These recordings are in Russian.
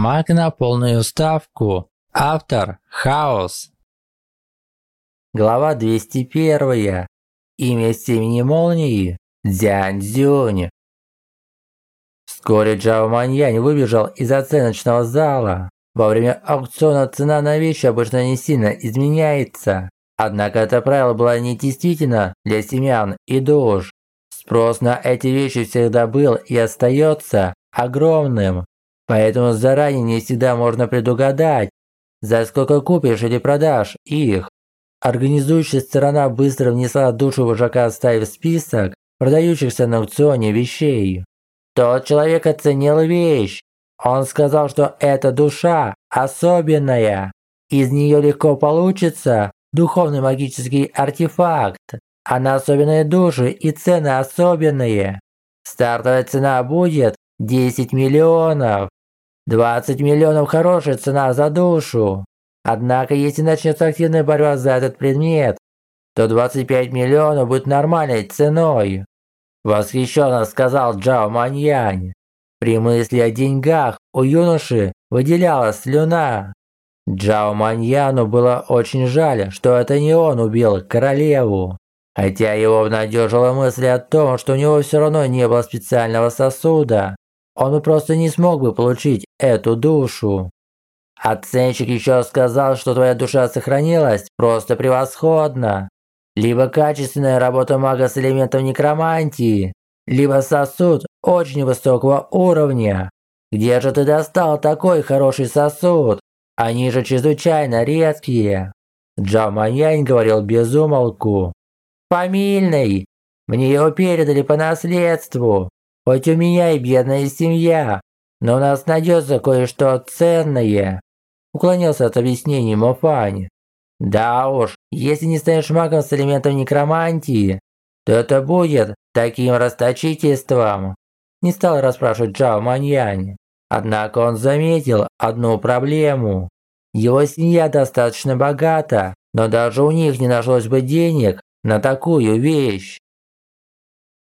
Маг на полную ставку. Автор – Хаос. Глава 201. Имя семени молнии – Дзянь Цзюнь. Вскоре Джао Маньянь выбежал из оценочного зала. Во время аукциона цена на вещи обычно не сильно изменяется. Однако это правило было недействительно для семян и душ. Спрос на эти вещи всегда был и остается огромным. Поэтому заранее не всегда можно предугадать, за сколько купишь или продашь их. Организующая сторона быстро внесла душу вожака стаи в список продающихся на аукционе вещей. Тот человек оценил вещь. Он сказал, что эта душа особенная. Из нее легко получится духовный магический артефакт, а на особенные души и цены особенные. Стартовая цена будет 10 миллионов. 20 миллионов – хорошая цена за душу. Однако, если начнется активная борьба за этот предмет, то 25 миллионов будет нормальной ценой. Восхищенно сказал Джао Маньянь. При мысли о деньгах у юноши выделялась слюна. Джао Маньяну было очень жаль, что это не он убил королеву. Хотя его обнадежила мысль о том, что у него все равно не было специального сосуда, он просто не смог бы получить эту душу. Оценщик еще сказал, что твоя душа сохранилась просто превосходно. Либо качественная работа мага с элементом некромантии, либо сосуд очень высокого уровня. Где же ты достал такой хороший сосуд? Они же чрезвычайно редкие. Джаманьянь говорил без умолку. Фамильный. Мне его передали по наследству. Хоть у меня и бедная семья, но у нас найдется кое-что ценное. Уклонился от объяснений Мофань. Да уж, если не станешь магом с элементом некромантии, то это будет таким расточительством. Не стал расспрашивать Джао Маньянь. Однако он заметил одну проблему. Его семья достаточно богата, но даже у них не нашлось бы денег на такую вещь.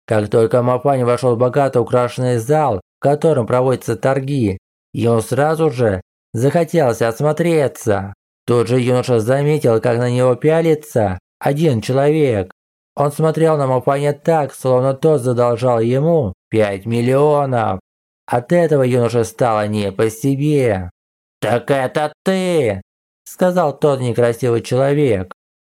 Как только Мапань вошел в богато украшенный зал, в котором проводятся торги, ему сразу же захотелось осмотреться. Тут же юноша заметил, как на него пялится один человек. Он смотрел на Мапаня так, словно тот задолжал ему 5 миллионов. От этого юноше стало не по себе. «Так это ты!» – сказал тот некрасивый человек.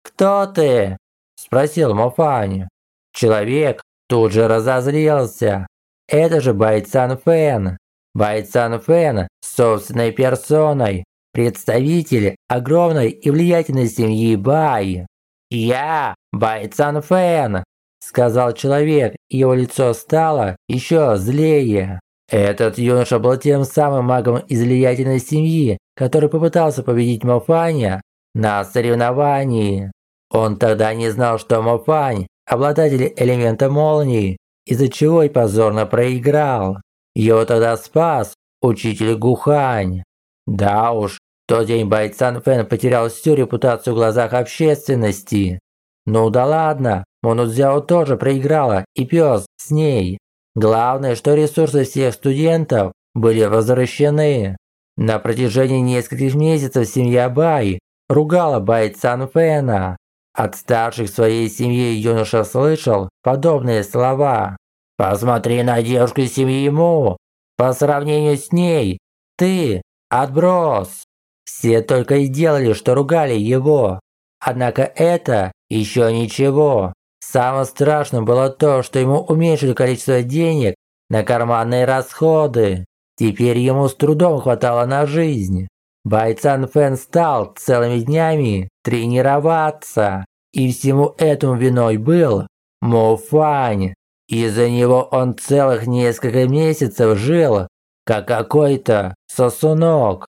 «Кто ты?» – спросил Мофань. Человек тут же разозлился. Это же Байцан Фэн. Байцан Фэн собственной персоной, представитель огромной и влиятельной семьи Бай. «Я Байцан Фэн», – сказал человек, и его лицо стало еще злее. Этот юноша был тем самым магом из влиятельной семьи, который попытался победить Мофаня на соревновании. Он тогда не знал, что Мофань – обладатель элемента молнии, из-за чего и позорно проиграл. Его тогда спас учитель Гухань. Да уж, тот день Байцан Фэн потерял всю репутацию в глазах общественности. Ну да ладно, Монудзяо тоже проиграла и пес с ней. Главное, что ресурсы всех студентов были возвращены. На протяжении нескольких месяцев семья Бай ругала Бай Цанфэна. От старших своей семьи юноша слышал подобные слова. «Посмотри на девушку семьи ему. По сравнению с ней, ты – отброс». Все только и делали, что ругали его. Однако это еще ничего. Самым страшным было то, что ему уменьшили количество денег на карманные расходы. Теперь ему с трудом хватало на жизнь. Байцан Фэн стал целыми днями тренироваться. И всему этому виной был Мофань. Из-за него он целых несколько месяцев жил, как какой-то сосунок.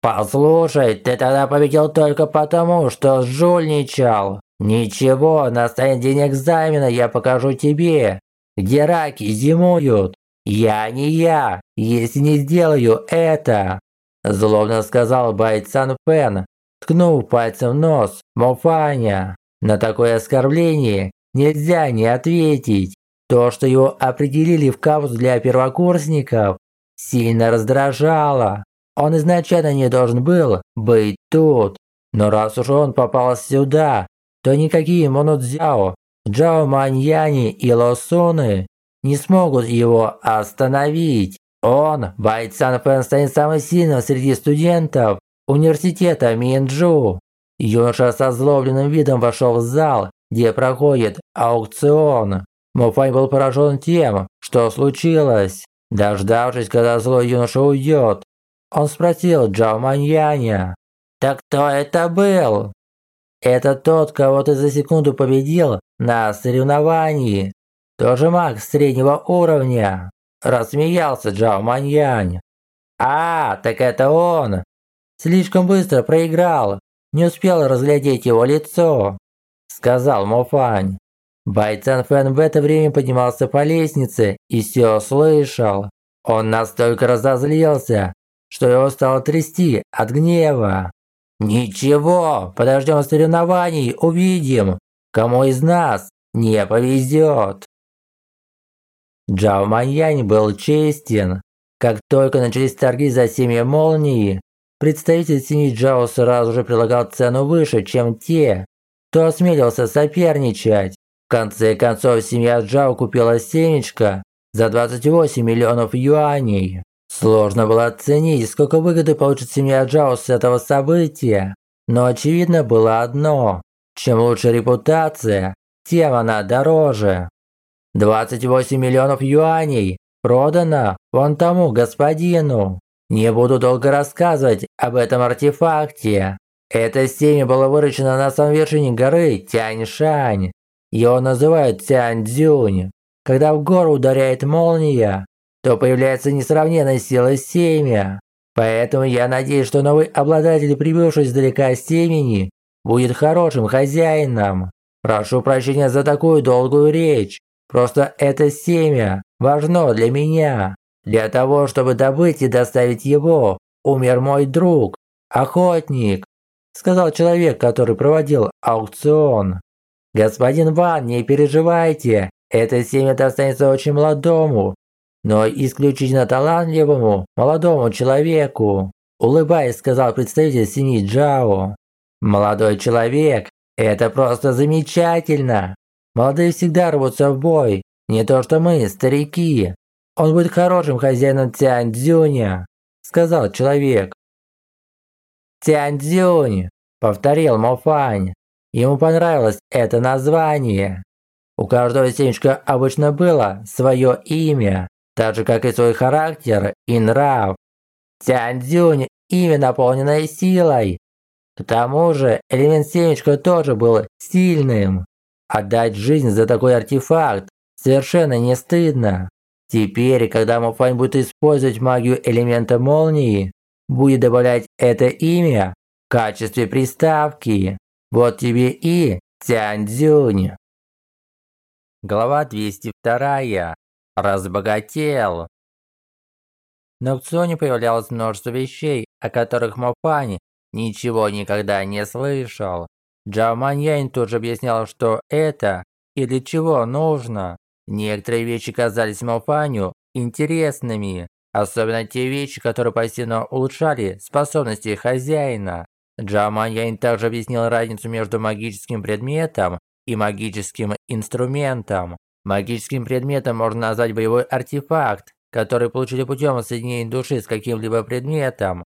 «Послушай, ты тогда победил только потому, что жульничал. «Ничего, на день экзамена я покажу тебе, где раки зимуют. Я не я, если не сделаю это!» Злобно сказал Байцан Фэн, ткнув пальцем в нос Мофаня. На такое оскорбление нельзя не ответить. То, что его определили в каус для первокурсников, сильно раздражало. Он изначально не должен был быть тут. Но раз уж он попал сюда, то никакие Монудзяо, Джао Маньяни и Лосуны не смогут его остановить. Он, Байцан Фэн, станет самым сильным среди студентов университета Минджу. Юноша со злобленным видом вошел в зал, где проходит аукцион. Муфань был поражен тем, что случилось. Дождавшись, когда злой юноша уйдет, он спросил Джао Маньяня. «Так кто это был?» «Это тот, кого ты за секунду победил на соревновании. Тоже маг среднего уровня», – рассмеялся Джао Маньянь. «А, так это он! Слишком быстро проиграл, не успел разглядеть его лицо», – сказал Мофань. Бай Цен Фэн в это время поднимался по лестнице и все слышал. Он настолько разозлился, что его стало трясти от гнева. «Ничего, подождем соревнований, увидим, кому из нас не повезет». Джао Маньянь был честен. Как только начались торги за семьи молнии, представитель семьи Джао сразу же прилагал цену выше, чем те, кто осмелился соперничать. В конце концов, семья Джао купила семечко за 28 миллионов юаней. Сложно было оценить, сколько выгоды получит семья Джао с этого события, но очевидно было одно – чем лучше репутация, тем она дороже. 28 миллионов юаней продано вон тому господину. Не буду долго рассказывать об этом артефакте. Это семя было выращено на самой вершине горы Тяньшань. Его называют Тяньцзюнь. Когда в гору ударяет молния, то появляется несравненная сила семя. Поэтому я надеюсь, что новый обладатель, прибывший издалека семени, будет хорошим хозяином. Прошу прощения за такую долгую речь. Просто это семя важно для меня. Для того, чтобы добыть и доставить его, умер мой друг, охотник, сказал человек, который проводил аукцион. Господин Ван, не переживайте, это семя достанется очень молодому, но исключительно талантливому молодому человеку», улыбаясь, сказал представитель семьи Джао. «Молодой человек, это просто замечательно! Молодые всегда рвутся в бой, не то что мы, старики. Он будет хорошим хозяином Тянь Цзюня», сказал человек. «Тянь Цзюнь», повторил Мофань. Ему понравилось это название. У каждого семечка обычно было свое имя, так же, как и свой характер и нрав. Тяньцзюнь – имя, наполненное силой. К тому же, элемент семечка тоже был сильным. Отдать жизнь за такой артефакт совершенно не стыдно. Теперь, когда Муфань будет использовать магию элемента молнии, будет добавлять это имя в качестве приставки. Вот тебе и Тяньцзюнь. Глава 202 разбогател. На аукционе появлялось множество вещей, о которых Мопани ничего никогда не слышал. Джао Маньянь тут же объяснял, что это и для чего нужно. Некоторые вещи казались Мопаню интересными, особенно те вещи, которые пассивно улучшали способности хозяина. Джао Маньянь также объяснил разницу между магическим предметом и магическим инструментом. Магическим предметом можно назвать боевой артефакт, который получили путем соединения души с каким-либо предметом,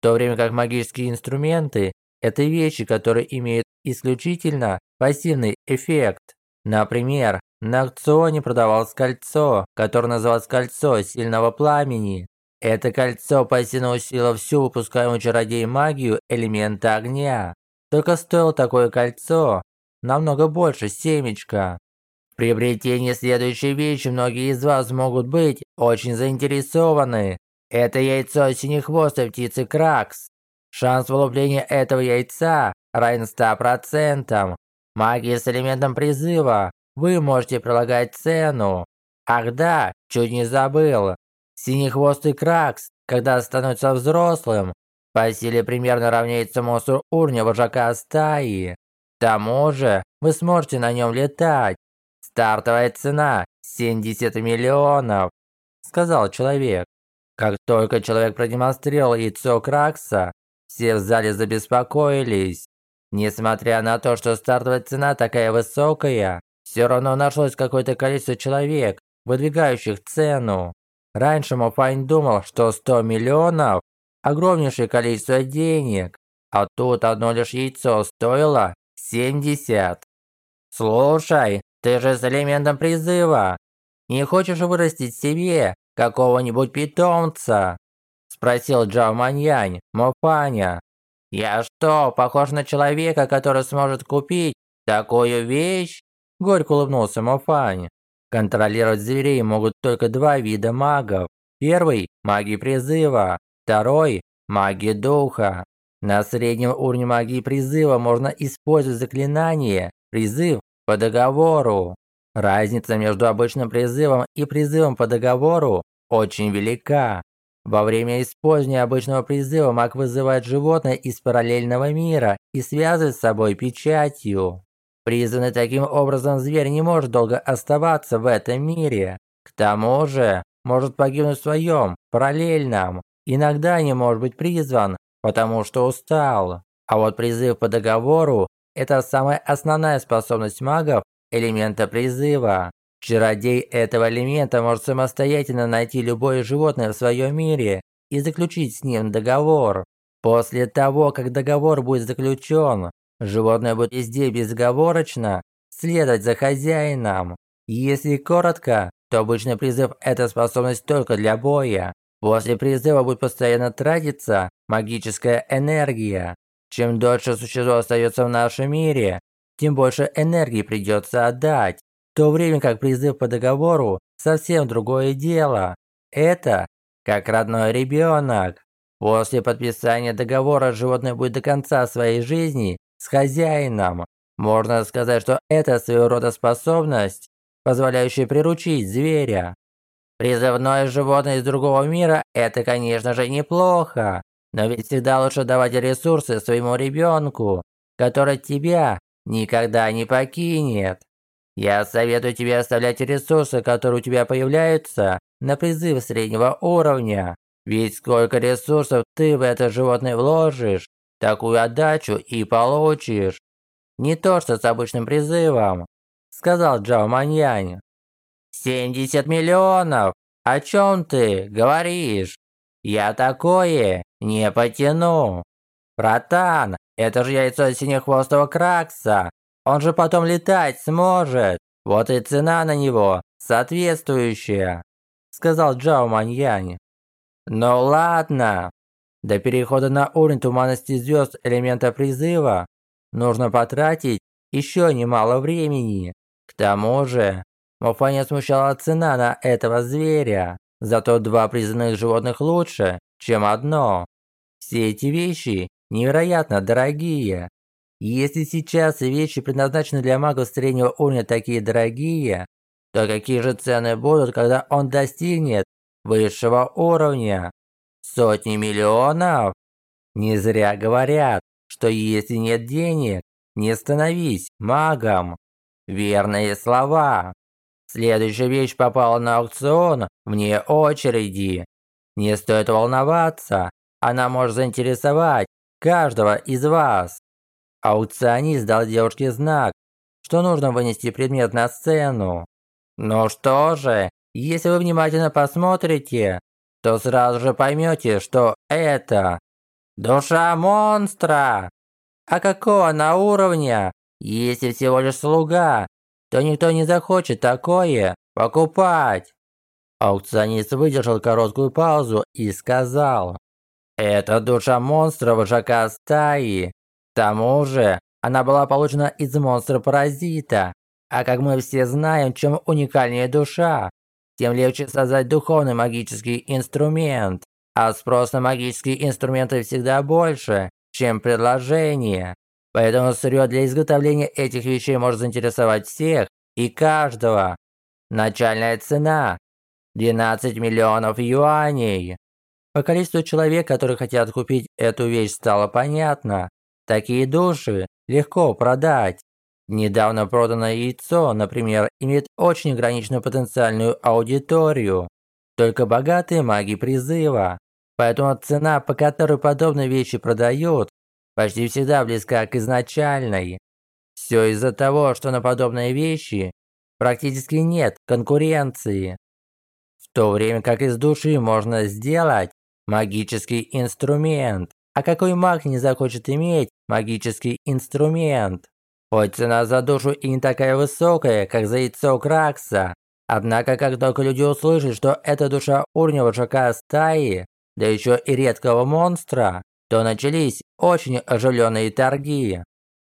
в то время как магические инструменты – это вещи, которые имеют исключительно пассивный эффект. Например, на аукционе продавалось кольцо, которое называлось кольцо сильного пламени. Это кольцо пассивно усилило всю выпускаемую чародей магию элемента огня. Только стоило такое кольцо намного больше семечка приобретении следующей вещи многие из вас могут быть очень заинтересованы. Это яйцо синехвостой птицы Кракс. Шанс вылупления этого яйца равен 100%. Магия с элементом призыва. Вы можете прилагать цену. Ах да, чуть не забыл. Синехвостый Кракс, когда становится взрослым, по силе примерно равняется монстру уровня вожака стаи. К тому же, вы сможете на нем летать. Стартовая цена 70 миллионов, сказал человек. Как только человек продемонстрировал яйцо Кракса, все в зале забеспокоились. Несмотря на то, что стартовая цена такая высокая, все равно нашлось какое-то количество человек, выдвигающих цену. Раньше Мофайн думал, что 100 миллионов – огромнейшее количество денег, а тут одно лишь яйцо стоило 70. Слушай, ты же с элементом призыва. Не хочешь вырастить себе какого-нибудь питомца? Спросил Джао Маньянь, Мофаня. Я что, похож на человека, который сможет купить такую вещь? Горько улыбнулся Мофань. Контролировать зверей могут только два вида магов. Первый – маги призыва, второй – маги духа. На среднем уровне магии призыва можно использовать заклинание «Призыв по договору». Разница между обычным призывом и призывом по договору очень велика. Во время использования обычного призыва маг вызывает животное из параллельного мира и связывает с собой печатью. Призванный таким образом зверь не может долго оставаться в этом мире. К тому же, может погибнуть в своем, параллельном. Иногда не может быть призван, потому что устал. А вот призыв по договору – это самая основная способность магов элемента призыва. Чародей этого элемента может самостоятельно найти любое животное в своем мире и заключить с ним договор. После того, как договор будет заключен, животное будет везде безоговорочно следовать за хозяином. Если коротко, то обычный призыв – это способность только для боя. После призыва будет постоянно тратиться магическая энергия. Чем дольше существо остается в нашем мире, тем больше энергии придется отдать. В то время как призыв по договору совсем другое дело. Это как родной ребенок. После подписания договора животное будет до конца своей жизни с хозяином. Можно сказать, что это своего рода способность, позволяющая приручить зверя. Призывное животное из другого мира – это, конечно же, неплохо. Но ведь всегда лучше давать ресурсы своему ребенку, который тебя никогда не покинет. Я советую тебе оставлять ресурсы, которые у тебя появляются, на призыв среднего уровня. Ведь сколько ресурсов ты в это животное вложишь, такую отдачу и получишь. Не то что с обычным призывом, сказал Джао Маньянь. 70 миллионов? О чем ты говоришь? Я такое не потяну. Братан, это же яйцо синехвостого кракса. Он же потом летать сможет. Вот и цена на него соответствующая, сказал Джао Маньянь. Ну ладно. До перехода на уровень туманности звезд элемента призыва нужно потратить еще немало времени. К тому же, Мофа смущала цена на этого зверя. Зато два признанных животных лучше, чем одно. Все эти вещи невероятно дорогие. Если сейчас вещи предназначены для магов среднего уровня такие дорогие, то какие же цены будут, когда он достигнет высшего уровня? Сотни миллионов? Не зря говорят, что если нет денег, не становись магом. Верные слова. Следующая вещь попала на аукцион вне очереди. Не стоит волноваться, она может заинтересовать каждого из вас. Аукционист дал девушке знак, что нужно вынести предмет на сцену. Ну что же, если вы внимательно посмотрите, то сразу же поймете, что это душа монстра. А какого она уровня, если всего лишь слуга то никто не захочет такое покупать. Аукционист выдержал короткую паузу и сказал, «Это душа монстра вожака стаи. К тому же, она была получена из монстра-паразита. А как мы все знаем, чем уникальнее душа, тем легче создать духовный магический инструмент. А спрос на магические инструменты всегда больше, чем предложение. Поэтому сырье для изготовления этих вещей может заинтересовать всех и каждого. Начальная цена – 12 миллионов юаней. По количеству человек, которые хотят купить эту вещь, стало понятно. Такие души легко продать. Недавно проданное яйцо, например, имеет очень ограниченную потенциальную аудиторию. Только богатые маги призыва. Поэтому цена, по которой подобные вещи продают, почти всегда близка к изначальной. Все из-за того, что на подобные вещи практически нет конкуренции. В то время как из души можно сделать магический инструмент. А какой маг не захочет иметь магический инструмент? Хоть цена за душу и не такая высокая, как за яйцо Кракса, однако как только люди услышат, что это душа уровня вожака стаи, да еще и редкого монстра, то начались очень оживленные торги.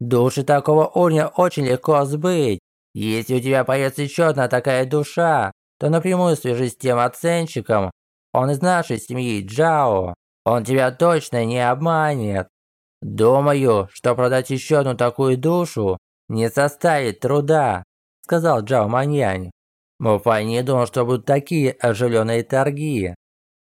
Души такого уровня очень легко сбыть. Если у тебя появится еще одна такая душа, то напрямую свяжись с тем оценщиком. Он из нашей семьи Джао. Он тебя точно не обманет. Думаю, что продать еще одну такую душу не составит труда, сказал Джао Маньянь. Муфай не думал, что будут такие оживленные торги.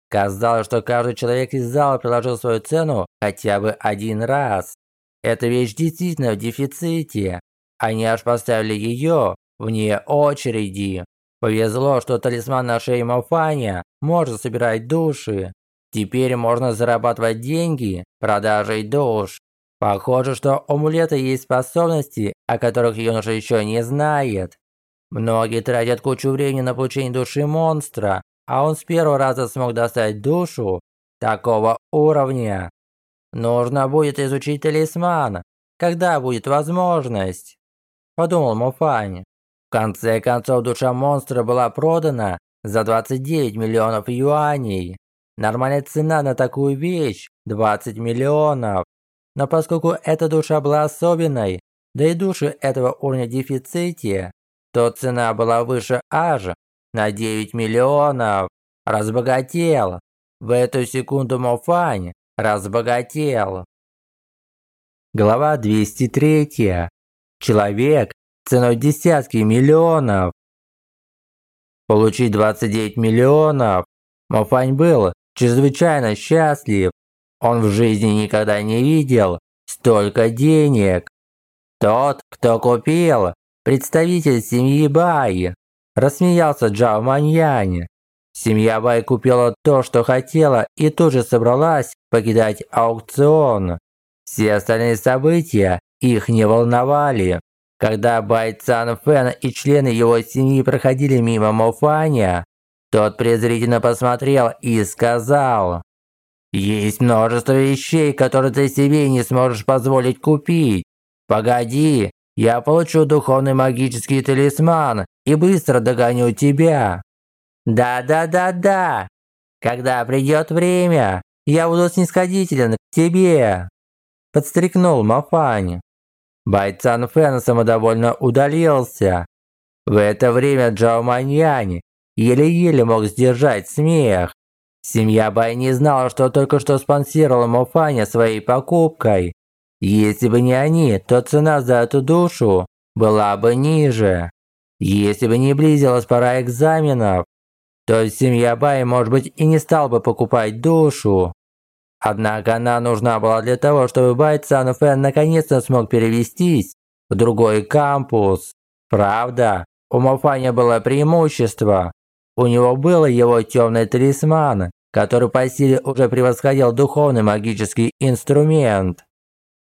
Казалось, что каждый человек из зала приложил свою цену хотя бы один раз. Эта вещь действительно в дефиците. Они аж поставили ее вне очереди. Повезло, что талисман на шее Муфаня может собирать души. Теперь можно зарабатывать деньги продажей душ. Похоже, что у амулета есть способности, о которых юноша еще не знает. Многие тратят кучу времени на получение души монстра, а он с первого раза смог достать душу такого уровня. Нужно будет изучить талисман, когда будет возможность, подумал Муфань. В конце концов, душа монстра была продана за 29 миллионов юаней. Нормальная цена на такую вещь – 20 миллионов. Но поскольку эта душа была особенной, да и души этого уровня дефиците, то цена была выше аж на 9 миллионов. Разбогател. В эту секунду Мофань разбогател. Глава 203. Человек ценой десятки миллионов. Получить 29 миллионов. Мофань был чрезвычайно счастлив. Он в жизни никогда не видел столько денег. Тот, кто купил, представитель семьи Бай, рассмеялся Джао Маньянь. Семья Бай купила то, что хотела, и тут же собралась покидать аукцион. Все остальные события их не волновали. Когда Бай Цан Фэн и члены его семьи проходили мимо Мофаня, тот презрительно посмотрел и сказал, «Есть множество вещей, которые ты себе не сможешь позволить купить. Погоди, я получу духовный магический талисман и быстро догоню тебя». «Да-да-да-да! Когда придет время, я буду снисходителен к тебе!» Подстрикнул Мафань. Байцан Фэн самодовольно удалился. В это время Джао Маньянь еле-еле мог сдержать смех. Семья Бай не знала, что только что спонсировала Мофаня своей покупкой. Если бы не они, то цена за эту душу была бы ниже. Если бы не близилась пора экзаменов, то семья Бай, может быть, и не стал бы покупать душу. Однако она нужна была для того, чтобы Бай Цан Фэн наконец-то смог перевестись в другой кампус. Правда, у Мофаня было преимущество. У него был его темный талисман, который по силе уже превосходил духовный магический инструмент.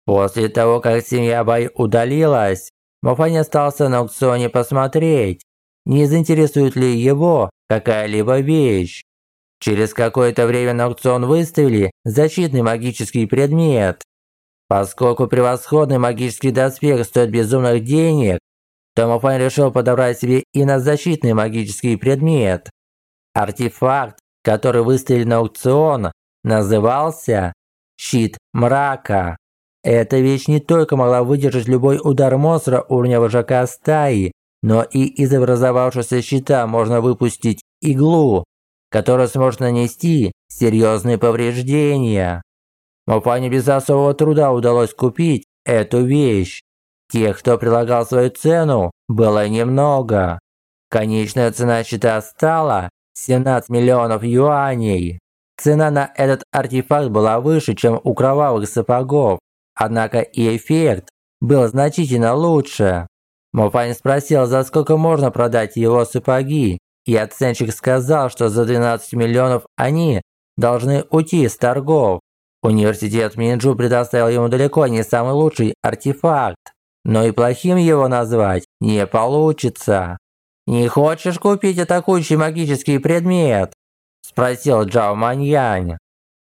После того, как семья Бай удалилась, Мофань остался на аукционе посмотреть, не заинтересует ли его какая-либо вещь. Через какое-то время на аукцион выставили защитный магический предмет. Поскольку превосходный магический доспех стоит безумных денег, Томофан решил подобрать себе и на магический предмет. Артефакт, который выставили на аукцион, назывался «Щит мрака». Эта вещь не только могла выдержать любой удар монстра уровня вожака стаи, но и из образовавшегося щита можно выпустить иглу, которая сможет нанести серьезные повреждения. Мопане без особого труда удалось купить эту вещь. Тех, кто прилагал свою цену, было немного. Конечная цена счета стала 17 миллионов юаней. Цена на этот артефакт была выше, чем у кровавых сапогов, однако и эффект был значительно лучше. Мофань спросил, за сколько можно продать его сапоги, и оценщик сказал, что за 12 миллионов они должны уйти с торгов. Университет Минджу предоставил ему далеко не самый лучший артефакт, но и плохим его назвать не получится. «Не хочешь купить атакующий магический предмет?» – спросил Джао Маньянь.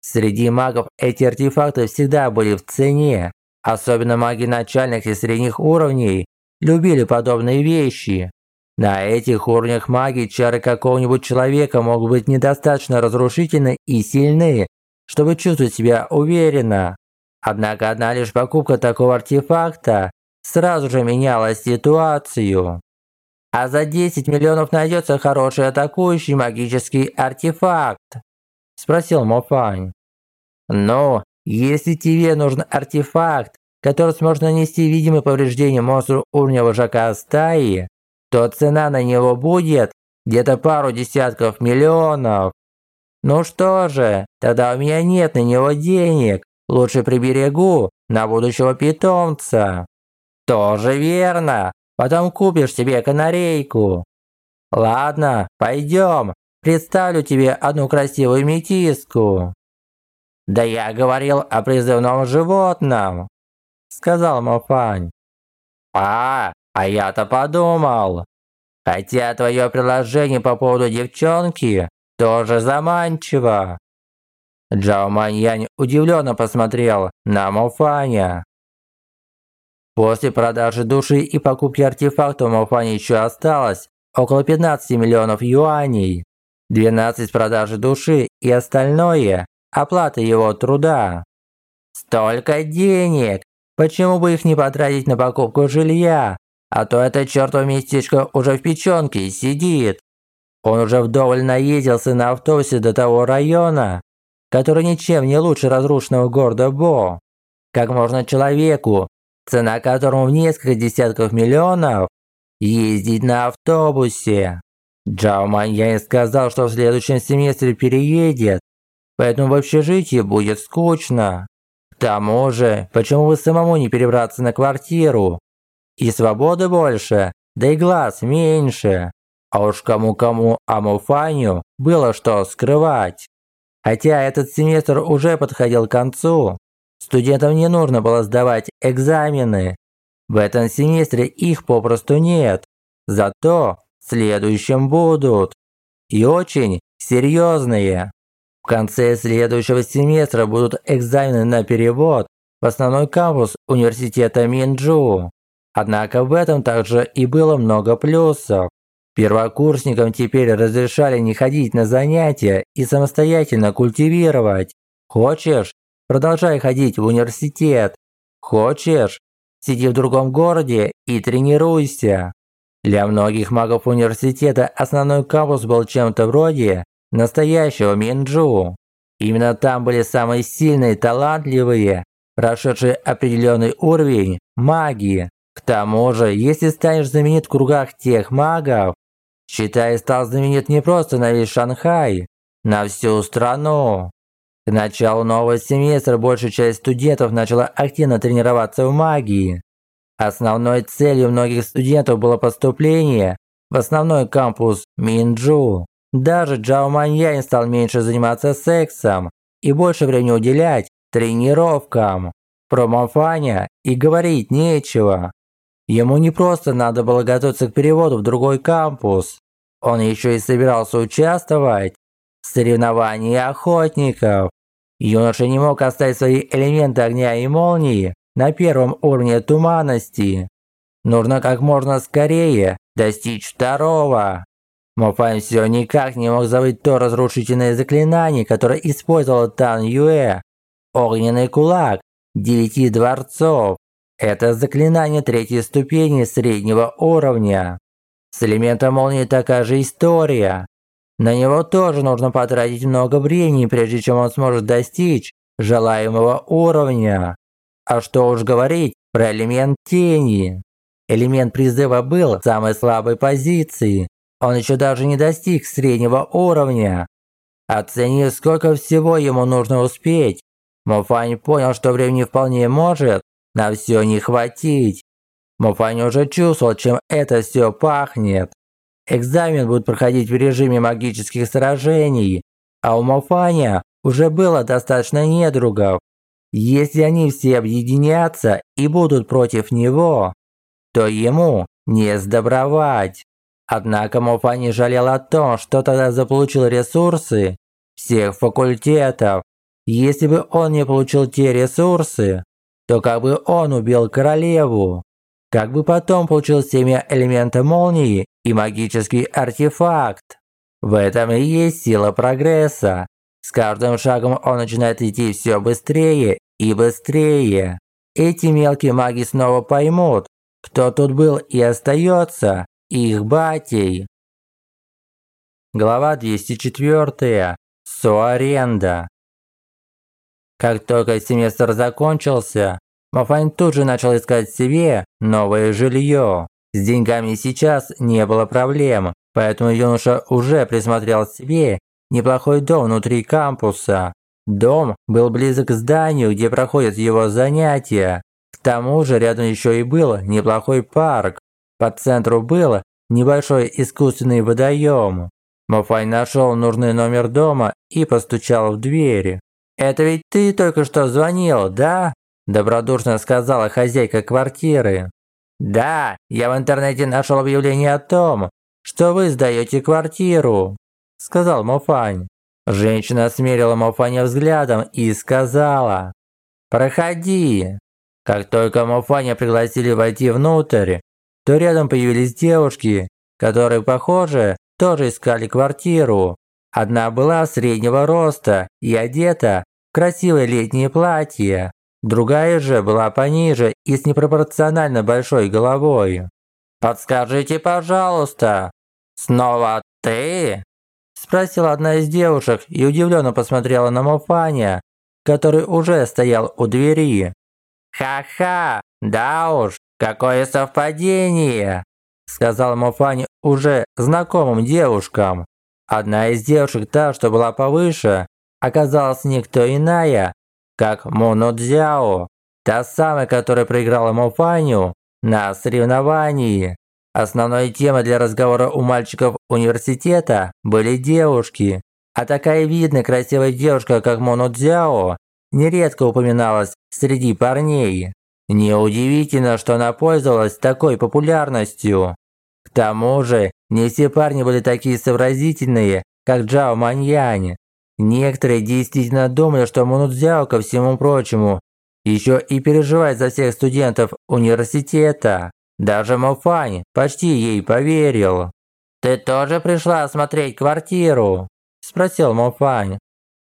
Среди магов эти артефакты всегда были в цене, особенно маги начальных и средних уровней любили подобные вещи. На этих уровнях магии чары какого-нибудь человека могут быть недостаточно разрушительны и сильны, чтобы чувствовать себя уверенно. Однако одна лишь покупка такого артефакта сразу же меняла ситуацию. А за 10 миллионов найдется хороший атакующий магический артефакт? Спросил Мофань. Ну, если тебе нужен артефакт, который сможет нанести видимые повреждения монстру уровня вожака стаи, то цена на него будет где-то пару десятков миллионов. Ну что же, тогда у меня нет на него денег, лучше приберегу на будущего питомца. Тоже верно, потом купишь себе канарейку. Ладно, пойдем, представлю тебе одну красивую метиску. Да я говорил о призывном животном, сказал Мафань. А, а я-то подумал. Хотя твое предложение по поводу девчонки тоже заманчиво. Джао Маньянь удивленно посмотрел на Мофаня. После продажи души и покупки артефакта у Мофаня еще осталось около 15 миллионов юаней. 12 продажи души и остальное – оплата его труда. Столько денег! Почему бы их не потратить на покупку жилья а то это чертово местечко уже в печенке сидит. Он уже вдоволь наездился на автобусе до того района, который ничем не лучше разрушенного города Бо. Как можно человеку, цена которому в несколько десятков миллионов, ездить на автобусе? Джао Маньянь сказал, что в следующем семестре переедет, поэтому в общежитии будет скучно. К тому же, почему бы самому не перебраться на квартиру? И свободы больше, да и глаз меньше. А уж кому-кому, а Муфаню было что скрывать. Хотя этот семестр уже подходил к концу, студентам не нужно было сдавать экзамены. В этом семестре их попросту нет. Зато в следующем будут. И очень серьезные. В конце следующего семестра будут экзамены на перевод в основной кампус университета Минджу. Однако в этом также и было много плюсов. Первокурсникам теперь разрешали не ходить на занятия и самостоятельно культивировать. Хочешь? Продолжай ходить в университет. Хочешь? Сиди в другом городе и тренируйся. Для многих магов университета основной кампус был чем-то вроде настоящего Минджу. Именно там были самые сильные, талантливые, прошедшие определенный уровень магии. К тому же, если станешь знаменит в кругах тех магов, считай, стал знаменит не просто на весь Шанхай, на всю страну. К началу нового семестра большая часть студентов начала активно тренироваться в магии. Основной целью многих студентов было поступление в основной кампус Минджу. Даже Джао Маньянь стал меньше заниматься сексом и больше времени уделять тренировкам. Про Мафаня и говорить нечего. Ему не просто надо было готовиться к переводу в другой кампус. Он еще и собирался участвовать в соревновании охотников. Юноша не мог оставить свои элементы огня и молнии на первом уровне туманности. Нужно как можно скорее достичь второго. Мофань все никак не мог забыть то разрушительное заклинание, которое использовал Тан Юэ. Огненный кулак девяти дворцов. Это заклинание третьей ступени среднего уровня. С элементом молнии такая же история. На него тоже нужно потратить много времени, прежде чем он сможет достичь желаемого уровня. А что уж говорить про элемент тени. Элемент призыва был в самой слабой позиции. Он еще даже не достиг среднего уровня. Оценив, сколько всего ему нужно успеть, Мофань понял, что времени вполне может на все не хватить. Муфань уже чувствовал, чем это все пахнет. Экзамен будут проходить в режиме магических сражений, а у Мофаня уже было достаточно недругов. Если они все объединятся и будут против него, то ему не сдобровать. Однако Мофа не жалел о том, что тогда заполучил ресурсы всех факультетов. Если бы он не получил те ресурсы, то как бы он убил королеву, как бы потом получил семя элемента молнии и магический артефакт. В этом и есть сила прогресса. С каждым шагом он начинает идти все быстрее и быстрее. Эти мелкие маги снова поймут, кто тут был и остается их батей. Глава 204. Суаренда. Как только семестр закончился, Мафань тут же начал искать себе новое жилье. С деньгами сейчас не было проблем, поэтому юноша уже присмотрел себе неплохой дом внутри кампуса. Дом был близок к зданию, где проходят его занятия. К тому же рядом еще и был неплохой парк. По центру был небольшой искусственный водоем. Мафай нашел нужный номер дома и постучал в двери. «Это ведь ты только что звонил, да?» Добродушно сказала хозяйка квартиры. «Да, я в интернете нашел объявление о том, что вы сдаете квартиру», сказал Мофань. Женщина смерила Мофаня взглядом и сказала «Проходи». Как только Мофаня пригласили войти внутрь, то рядом появились девушки, которые, похоже, тоже искали квартиру. Одна была среднего роста и одета в красивое летнее платье, другая же была пониже и с непропорционально большой головой. «Подскажите, пожалуйста, снова ты?» Спросила одна из девушек и удивленно посмотрела на Мофаня, который уже стоял у двери. «Ха-ха, да уж, какое совпадение!» Сказал Мофань уже знакомым девушкам. Одна из девушек, та, что была повыше, оказалась никто иная, как Моно Дзяо, та самая, которая проиграла Мофаню на соревновании. Основной темой для разговора у мальчиков университета были девушки, а такая видная красивая девушка, как Моно Дзяо, нередко упоминалась среди парней. Неудивительно, что она пользовалась такой популярностью. К тому же, не все парни были такие сообразительные, как Джао Маньянь. Некоторые действительно думали, что Мунудзяо, ко всему прочему, еще и переживает за всех студентов университета. Даже Мофань почти ей поверил. «Ты тоже пришла осмотреть квартиру?» – спросил Мофань.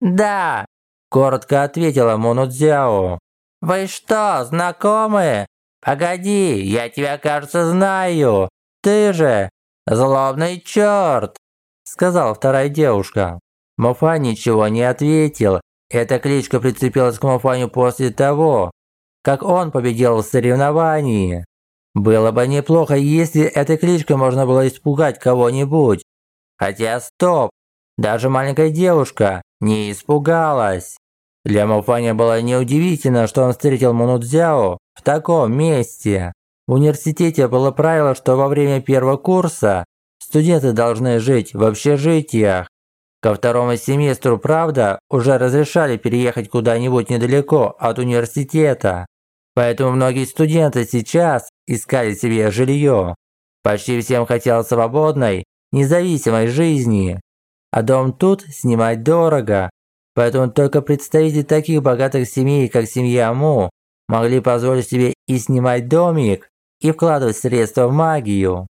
«Да», – коротко ответила Мунудзяо. «Вы что, знакомы? Погоди, я тебя, кажется, знаю. Ты же злобный черт!» Сказала вторая девушка. Мофа ничего не ответил. Эта кличка прицепилась к Мофаню после того, как он победил в соревновании. Было бы неплохо, если этой кличкой можно было испугать кого-нибудь. Хотя стоп, даже маленькая девушка не испугалась. Для Мофаня было неудивительно, что он встретил Мунудзяо в таком месте. В университете было правило, что во время первого курса студенты должны жить в общежитиях. Ко второму семестру, правда, уже разрешали переехать куда-нибудь недалеко от университета. Поэтому многие студенты сейчас искали себе жилье. Почти всем хотелось свободной, независимой жизни. А дом тут снимать дорого, Поэтому только представители таких богатых семей, как семья Му, могли позволить себе и снимать домик, и вкладывать средства в магию.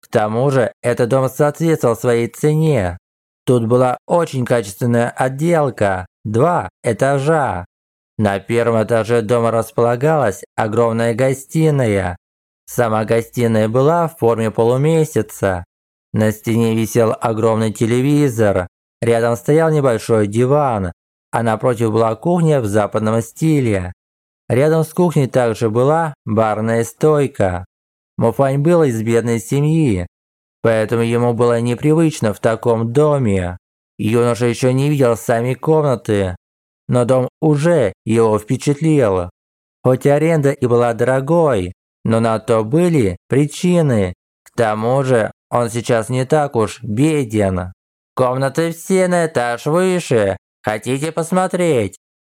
К тому же, этот дом соответствовал своей цене. Тут была очень качественная отделка, два этажа. На первом этаже дома располагалась огромная гостиная. Сама гостиная была в форме полумесяца. На стене висел огромный телевизор, Рядом стоял небольшой диван, а напротив была кухня в западном стиле. Рядом с кухней также была барная стойка. Муфань был из бедной семьи, поэтому ему было непривычно в таком доме. Юноша еще не видел сами комнаты, но дом уже его впечатлил. Хоть аренда и была дорогой, но на то были причины. К тому же он сейчас не так уж беден. Комнаты все на этаж выше. Хотите посмотреть?»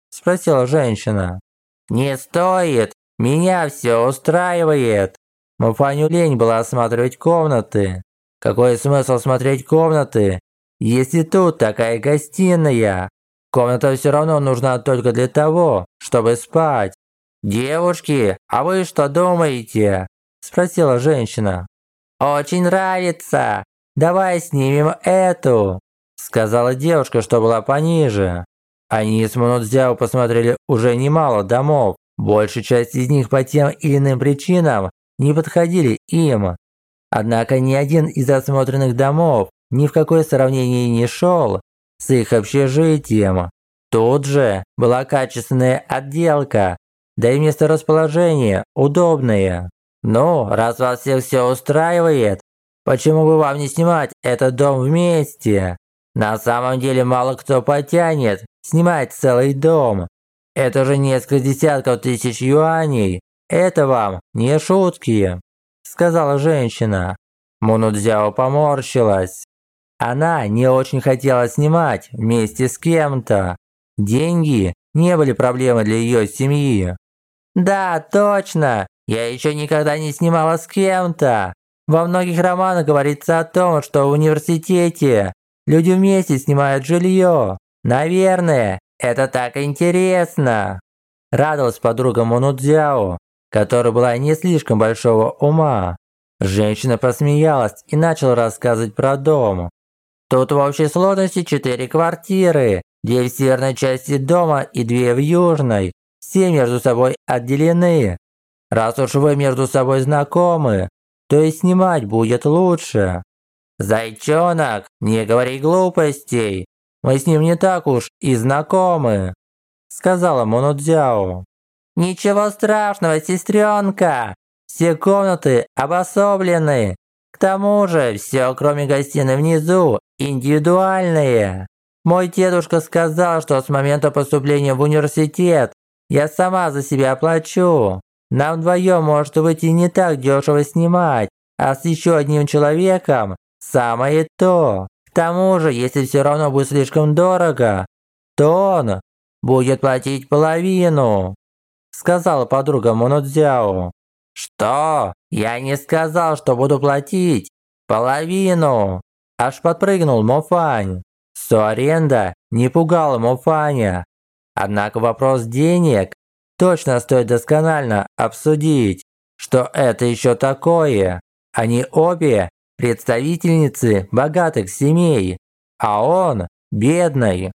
Спросила женщина. «Не стоит, меня все устраивает». Муфаню лень было осматривать комнаты. Какой смысл смотреть комнаты, если тут такая гостиная? Комната все равно нужна только для того, чтобы спать. «Девушки, а вы что думаете?» – спросила женщина. «Очень нравится. Давай снимем эту», – сказала девушка, что была пониже. Они с Мунудзяо посмотрели уже немало домов. Большая часть из них по тем или иным причинам не подходили им. Однако ни один из осмотренных домов ни в какое сравнение не шел с их общежитием. Тут же была качественная отделка, да и место расположения удобное. Ну, раз вас всех все устраивает, почему бы вам не снимать этот дом вместе? На самом деле мало кто потянет снимать целый дом. Это же несколько десятков тысяч юаней. Это вам не шутки, сказала женщина. Мунудзяо поморщилась. Она не очень хотела снимать вместе с кем-то. Деньги не были проблемой для ее семьи. «Да, точно! Я еще никогда не снимала с кем-то. Во многих романах говорится о том, что в университете люди вместе снимают жилье. Наверное, это так интересно!» Радовалась подруга Монудзяо, которая была не слишком большого ума. Женщина посмеялась и начала рассказывать про дом. Тут в общей сложности четыре квартиры, две в северной части дома и две в южной. Все между собой отделены. Раз уж вы между собой знакомы, то и снимать будет лучше. Зайчонок, не говори глупостей. Мы с ним не так уж и знакомы, сказала Монодзяо. Ничего страшного, сестренка. Все комнаты обособлены. К тому же, все, кроме гостиной внизу, индивидуальные. Мой дедушка сказал, что с момента поступления в университет я сама за себя оплачу. Нам вдвоем может выйти не так дешево снимать, а с еще одним человеком самое то. К тому же, если все равно будет слишком дорого, то он будет платить половину», сказала подруга Монодзяо. «Что? Я не сказал, что буду платить половину!» Аж подпрыгнул Мофань. Суаренда не пугала Мофаня. Однако вопрос денег точно стоит досконально обсудить. Что это еще такое? Они обе представительницы богатых семей, а он бедный.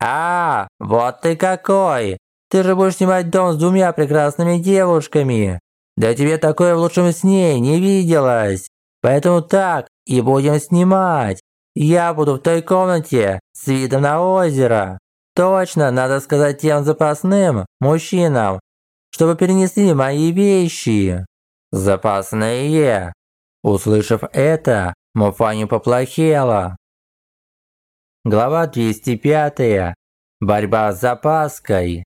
А, вот ты какой! Ты же будешь снимать дом с двумя прекрасными девушками. Да тебе такое в лучшем сне не виделось. Поэтому так и будем снимать. Я буду в той комнате с видом на озеро. Точно, надо сказать тем запасным мужчинам, чтобы перенесли мои вещи. Запасные. Услышав это, Муфани поплохело. Глава 205. Борьба с запаской.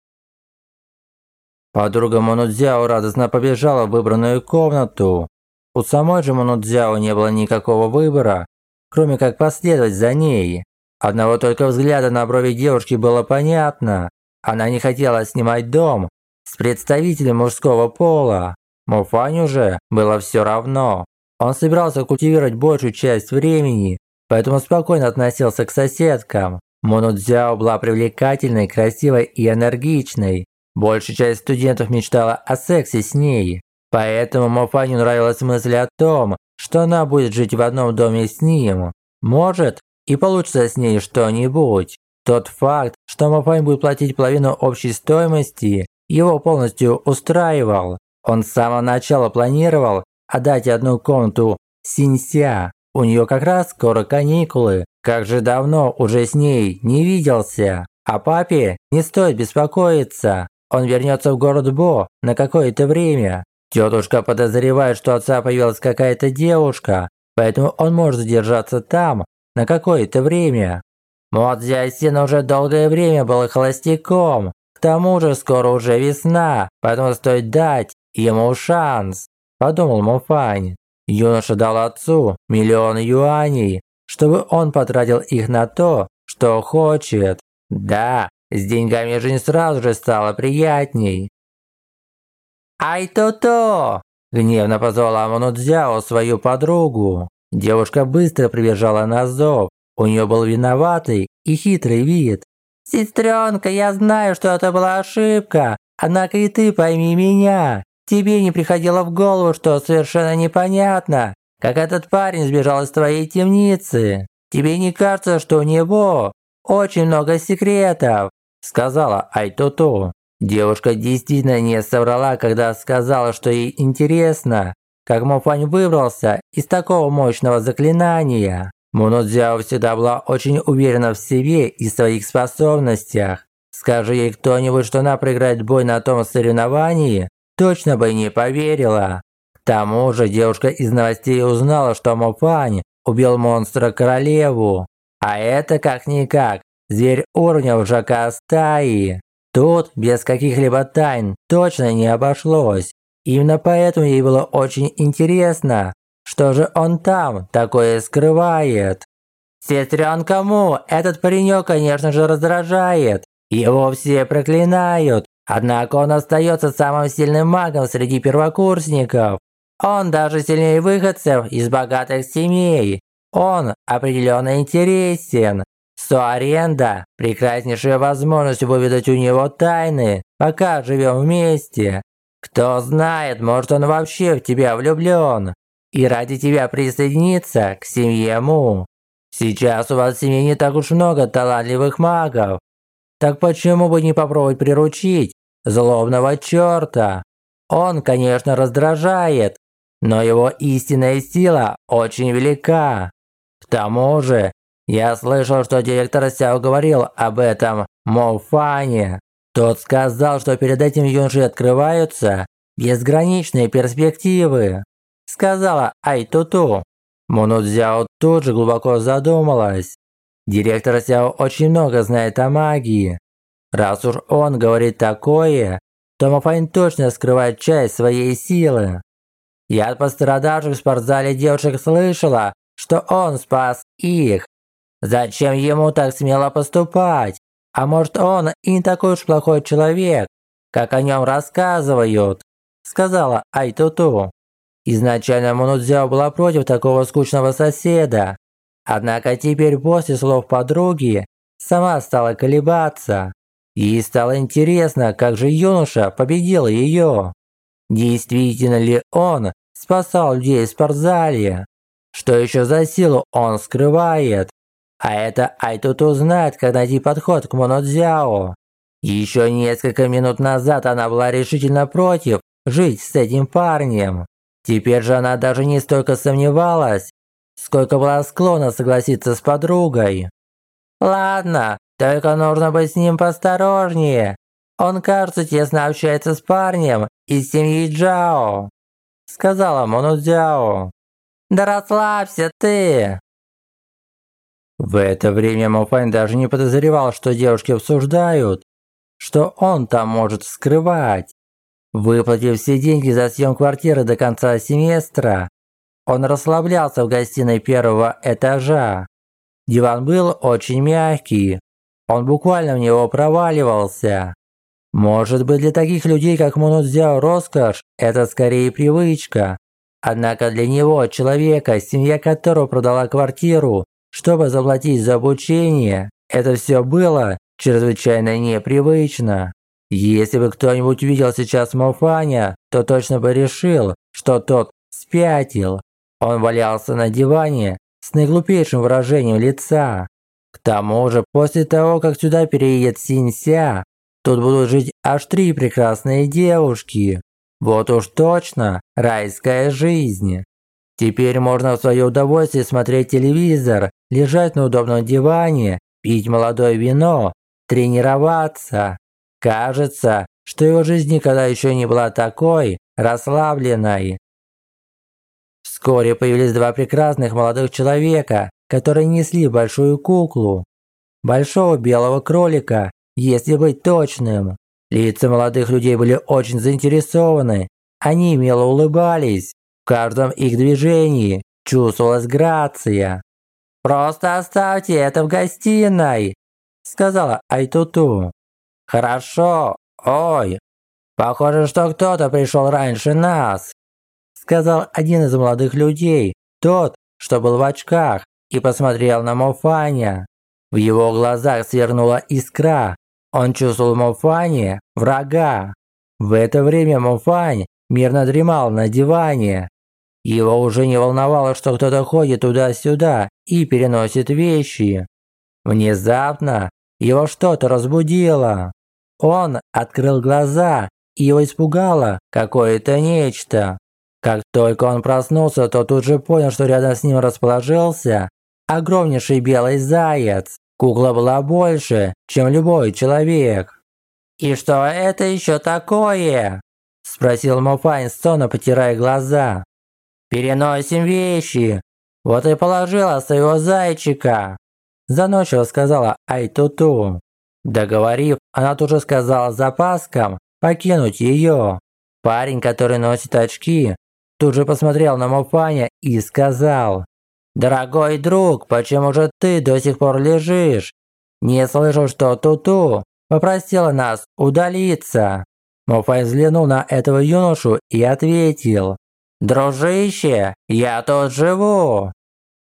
Подруга Монудзяо радостно побежала в выбранную комнату. У самой же Монудзяо не было никакого выбора, кроме как последовать за ней. Одного только взгляда на брови девушки было понятно. Она не хотела снимать дом с представителем мужского пола. Муфаню же было все равно. Он собирался культивировать большую часть времени, поэтому спокойно относился к соседкам. Монудзяо была привлекательной, красивой и энергичной. Большая часть студентов мечтала о сексе с ней. Поэтому Мофаню нравилась мысль о том, что она будет жить в одном доме с ним. Может, и получится с ней что-нибудь. Тот факт, что Мофань будет платить половину общей стоимости, его полностью устраивал. Он с самого начала планировал отдать одну комнату Синься. У нее как раз скоро каникулы. Как же давно уже с ней не виделся. А папе не стоит беспокоиться. Он вернется в город Бо на какое-то время. Тетушка подозревает, что отца появилась какая-то девушка, поэтому он может задержаться там на какое-то время. Вот Зясин уже долгое время был холостяком. К тому же скоро уже весна, поэтому стоит дать ему шанс, подумал Муфань. Юноша дал отцу миллион юаней, чтобы он потратил их на то, что хочет. Да, с деньгами жизнь сразу же стала приятней. «Ай-то-то!» – гневно позвала Манудзяо свою подругу. Девушка быстро прибежала на зов. У нее был виноватый и хитрый вид. «Сестренка, я знаю, что это была ошибка, однако и ты пойми меня. Тебе не приходило в голову, что совершенно непонятно, как этот парень сбежал из твоей темницы. Тебе не кажется, что у него очень много секретов?» Сказала Айтото. Девушка действительно не соврала, когда сказала, что ей интересно, как Мофань выбрался из такого мощного заклинания. Мунудзяо всегда была очень уверена в себе и своих способностях. Скажи ей кто-нибудь, что она проиграет бой на том соревновании, точно бы не поверила. К тому же девушка из новостей узнала, что Мофань убил монстра-королеву. А это как-никак зверь уровня вожака стаи. Тут без каких-либо тайн точно не обошлось. Именно поэтому ей было очень интересно, что же он там такое скрывает? Сестренка Му, этот паренек, конечно же, раздражает. Его все проклинают, однако он остается самым сильным магом среди первокурсников. Он даже сильнее выходцев из богатых семей. Он определенно интересен. Соаренда – прекраснейшая возможность выведать у него тайны, пока живем вместе. Кто знает, может он вообще в тебя влюблен и ради тебя присоединиться к семье Му. Сейчас у вас в семье не так уж много талантливых магов. Так почему бы не попробовать приручить злобного черта? Он, конечно, раздражает, но его истинная сила очень велика. К тому же, я слышал, что директор Сяо говорил об этом Моуфане. Тот сказал, что перед этим юношей открываются безграничные перспективы сказала Ай-Туту. Монудзяо тут же глубоко задумалась. Директор Сяо очень много знает о магии. Раз уж он говорит такое, то Мафайн точно скрывает часть своей силы. Я от пострадавших в спортзале девушек слышала, что он спас их. Зачем ему так смело поступать? А может он и не такой уж плохой человек, как о нем рассказывают, сказала Айтуту. Изначально Монудзяо была против такого скучного соседа. Однако теперь после слов подруги сама стала колебаться. Ей стало интересно, как же юноша победил ее. Действительно ли он спасал людей в спортзале? Что еще за силу он скрывает? А это Айтут узнает, когда найти подход к Монодзяо. Еще несколько минут назад она была решительно против жить с этим парнем. Теперь же она даже не столько сомневалась, сколько была склонна согласиться с подругой. «Ладно, только нужно быть с ним посторожнее. Он, кажется, тесно общается с парнем из семьи Джао», сказала Монудзяо. «Да расслабься ты!» В это время Мофань даже не подозревал, что девушки обсуждают, что он там может скрывать. Выплатив все деньги за съем квартиры до конца семестра, он расслаблялся в гостиной первого этажа. Диван был очень мягкий, он буквально в него проваливался. Может быть, для таких людей, как Мунудзяо, роскошь – это скорее привычка. Однако для него, человека, семья которого продала квартиру, чтобы заплатить за обучение, это все было чрезвычайно непривычно. Если бы кто-нибудь увидел сейчас Мофаня, то точно бы решил, что тот спятил. Он валялся на диване с наиглупейшим выражением лица. К тому же, после того, как сюда переедет Синься, тут будут жить аж три прекрасные девушки. Вот уж точно райская жизнь. Теперь можно в свое удовольствие смотреть телевизор, лежать на удобном диване, пить молодое вино, тренироваться. Кажется, что его жизнь никогда еще не была такой расслабленной. Вскоре появились два прекрасных молодых человека, которые несли большую куклу. Большого белого кролика, если быть точным. Лица молодых людей были очень заинтересованы. Они мило улыбались. В каждом их движении чувствовалась грация. «Просто оставьте это в гостиной», – сказала Айтуту. «Хорошо. Ой, похоже, что кто-то пришел раньше нас», – сказал один из молодых людей, тот, что был в очках, и посмотрел на Мофаня. В его глазах свернула искра. Он чувствовал в Мофане врага. В это время Мофань мирно дремал на диване. Его уже не волновало, что кто-то ходит туда-сюда и переносит вещи. Внезапно его что-то разбудило. Он открыл глаза, и его испугало какое-то нечто. Как только он проснулся, то тут же понял, что рядом с ним расположился огромнейший белый заяц. Кукла была больше, чем любой человек. «И что это еще такое?» – спросил Муфань, сонно потирая глаза. «Переносим вещи. Вот и положила своего зайчика», – заносчиво сказала Айтуту. Договорив, она тут же сказала запаскам покинуть ее. Парень, который носит очки, тут же посмотрел на Муфаня и сказал, «Дорогой друг, почему же ты до сих пор лежишь? Не слышу, что Туту попросила нас удалиться». Муфай взглянул на этого юношу и ответил, «Дружище, я тут живу!»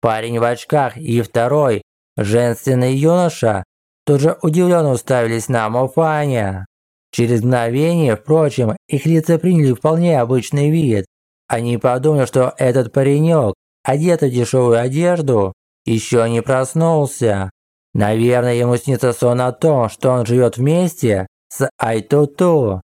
Парень в очках и второй, женственный юноша, тут же удивленно уставились на Муфаня. Через мгновение, впрочем, их лица приняли вполне обычный вид. Они подумали, что этот паренек, одетый в дешевую одежду, еще не проснулся. Наверное, ему снится сон о том, что он живет вместе с Айтуту.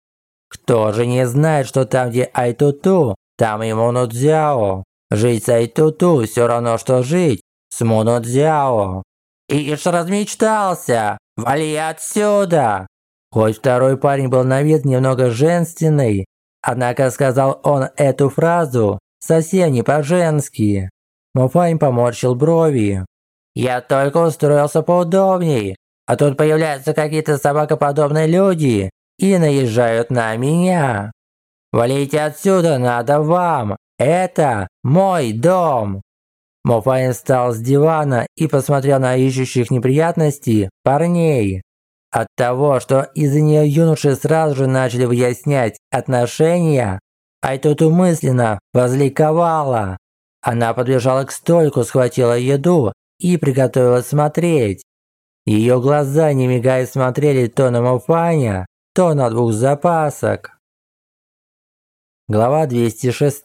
Кто же не знает, что там, где Айтуту, там и Мунудзяо. Жить с Айтуту все равно, что жить с Мунудзяо. Ишь размечтался! Вали отсюда! Хоть второй парень был на вид немного женственный, однако сказал он эту фразу совсем не по-женски. Муфань поморщил брови. «Я только устроился поудобней, а тут появляются какие-то собакоподобные люди и наезжают на меня». Валите отсюда, надо вам! Это мой дом!» Мофайн встал с дивана и посмотрел на ищущих неприятности парней. От того, что из-за нее юноши сразу же начали выяснять отношения, Айтуту мысленно возликовала. Она подбежала к стойке, схватила еду и приготовилась смотреть. Ее глаза, не мигая, смотрели то на Мофаня, то на двух запасок. Глава 206.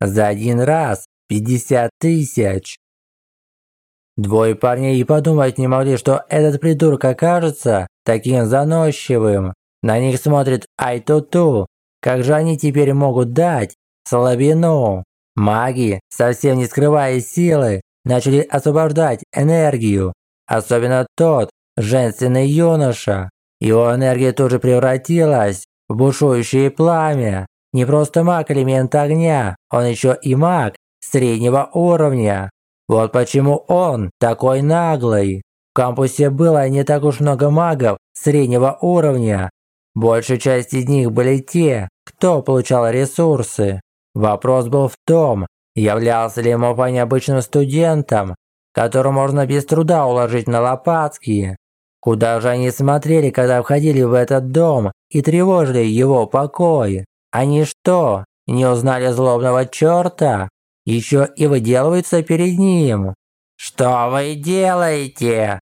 За один раз 50 тысяч. Двое парней и подумать не могли, что этот придурок окажется таким заносчивым. На них смотрит Айтуту. Как же они теперь могут дать слабину? Маги, совсем не скрывая силы, начали освобождать энергию. Особенно тот, женственный юноша. Его энергия тоже превратилась в бушующее пламя. Не просто маг элемента огня, он еще и маг среднего уровня. Вот почему он такой наглый. В кампусе было не так уж много магов среднего уровня. Большая часть из них были те, кто получал ресурсы. Вопрос был в том, являлся ли Мопа необычным студентом, которого можно без труда уложить на лопатки. Куда же они смотрели, когда входили в этот дом и тревожили его покой? Они что, не узнали злобного черта? Еще и выделываются перед ним. «Что вы делаете?»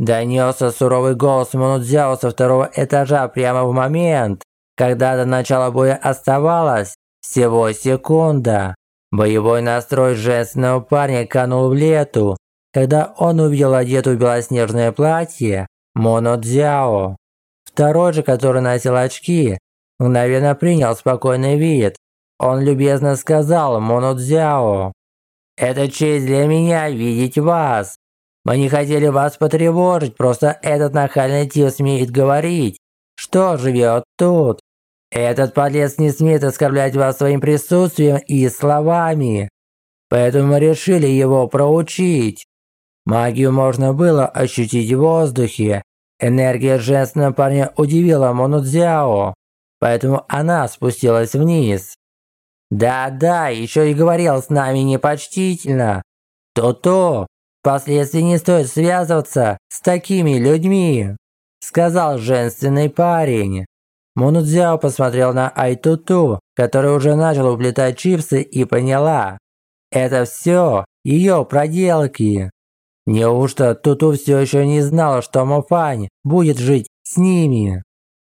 Донесся суровый голос Манудзяо со второго этажа прямо в момент, когда до начала боя оставалось всего секунда. Боевой настрой женственного парня канул в лету, когда он увидел одетую белоснежное платье Монодзяо. Второй же, который носил очки, мгновенно принял спокойный вид. Он любезно сказал Монодзяо. «Это честь для меня видеть вас. Мы не хотели вас потревожить, просто этот нахальный тип смеет говорить, что живет тут. Этот подлец не смеет оскорблять вас своим присутствием и словами. Поэтому мы решили его проучить. Магию можно было ощутить в воздухе. Энергия женственного парня удивила Монудзяо поэтому она спустилась вниз. Да-да, еще и говорил с нами непочтительно. То-то, впоследствии не стоит связываться с такими людьми, сказал женственный парень. Мунудзяо посмотрел на Айтуту, который уже начал уплетать чипсы и поняла. Это все ее проделки. Неужто Туту все еще не знал, что Мофань будет жить с ними?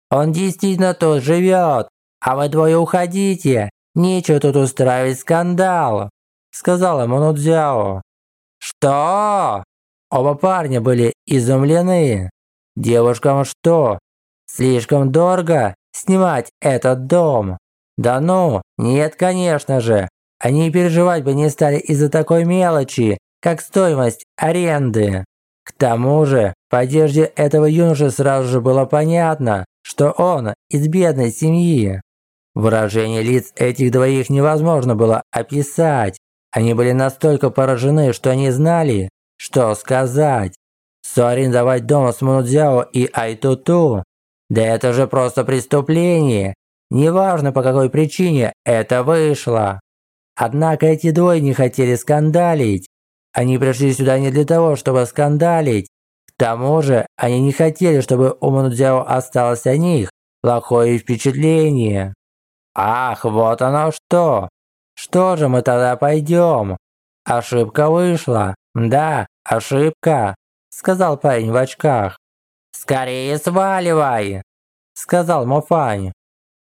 Он действительно тут живет, а вы двое уходите. Нечего тут устраивать скандал, сказала Мунудзяо. Что? Оба парня были изумлены. Девушкам что? Слишком дорого снимать этот дом? Да ну, нет, конечно же. Они переживать бы не стали из-за такой мелочи, как стоимость аренды. К тому же, по одежде этого юноши сразу же было понятно, что он из бедной семьи. Выражение лиц этих двоих невозможно было описать. Они были настолько поражены, что не знали, что сказать. Соарендовать дом с Мунудзяо и Айтуту? Да это же просто преступление. Неважно, по какой причине это вышло. Однако эти двое не хотели скандалить. Они пришли сюда не для того, чтобы скандалить. К тому же, они не хотели, чтобы у Мунудзяо осталось о них плохое впечатление. Ах, вот оно что. Что же мы тогда пойдем? Ошибка вышла. Да, ошибка, сказал парень в очках. Скорее сваливай, сказал Мофань.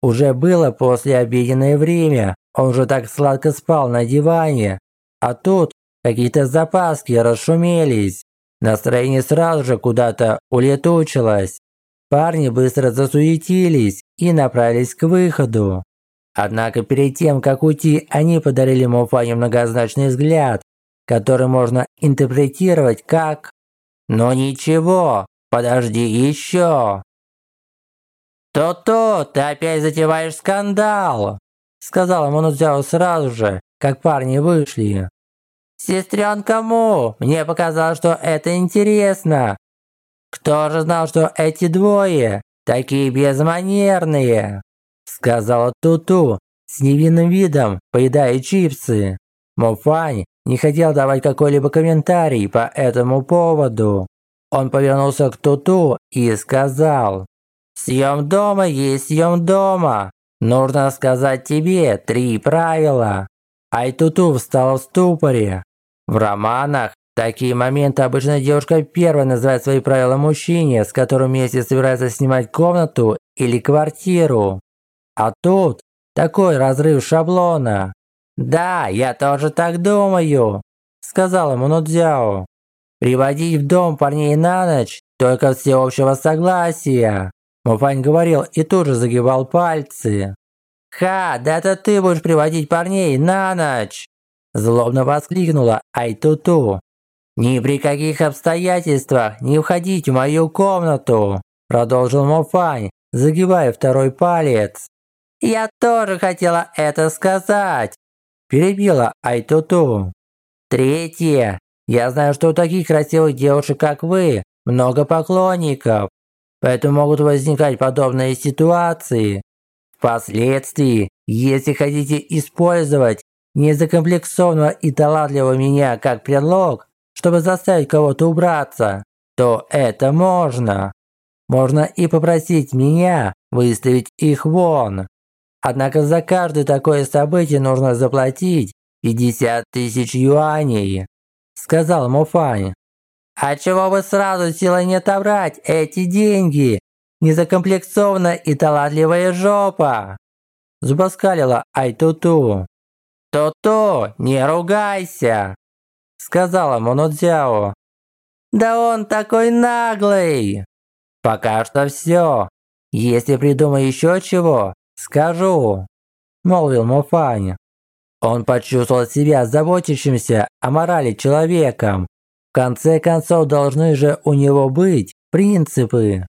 Уже было послеобеденное время, он уже так сладко спал на диване, а тут какие-то запаски расшумелись. Настроение сразу же куда-то улетучилось. Парни быстро засуетились и направились к выходу. Однако перед тем, как уйти, они подарили Мофане многозначный взгляд, который можно интерпретировать как «Но ничего, подожди еще!» «То-то, ты опять затеваешь скандал!» Сказала Манудзяо сразу же, как парни вышли. «Сестренка Му, мне показалось, что это интересно. Кто же знал, что эти двое такие безманерные?» Сказала Туту с невинным видом, поедая чипсы. Мофань не хотел давать какой-либо комментарий по этому поводу. Он повернулся к Туту и сказал, «Съем дома есть съем дома. Нужно сказать тебе три правила». Айтуту встал в ступоре. В романах такие моменты обычно девушка первая называет свои правила мужчине, с которым вместе собирается снимать комнату или квартиру. А тут такой разрыв шаблона. Да, я тоже так думаю, сказал ему Нудзяо. Приводить в дом парней на ночь только всеобщего согласия. Муфань говорил и тут же загибал пальцы. «Ха, да это ты будешь приводить парней на ночь!» Злобно воскликнула Айтуту. «Ни при каких обстоятельствах не входить в мою комнату!» Продолжил Муфань, загибая второй палец. «Я тоже хотела это сказать!» Перебила Айтуту. «Третье. Я знаю, что у таких красивых девушек, как вы, много поклонников. Поэтому могут возникать подобные ситуации. Впоследствии, если хотите использовать незакомплексованного и талантливого меня как предлог, чтобы заставить кого-то убраться, то это можно. Можно и попросить меня выставить их вон. Однако за каждое такое событие нужно заплатить 50 тысяч юаней», – сказал Муфань. «А чего вы сразу силой не отобрать эти деньги? Незакомплексованная и талантливая жопа!» Зубоскалила Айтуту. «То-то, не ругайся!» Сказала Монодзяо. «Да он такой наглый!» «Пока что все. Если придумаю еще чего, «Скажу», – молвил Муфань. Он почувствовал себя заботящимся о морали человеком. В конце концов, должны же у него быть принципы.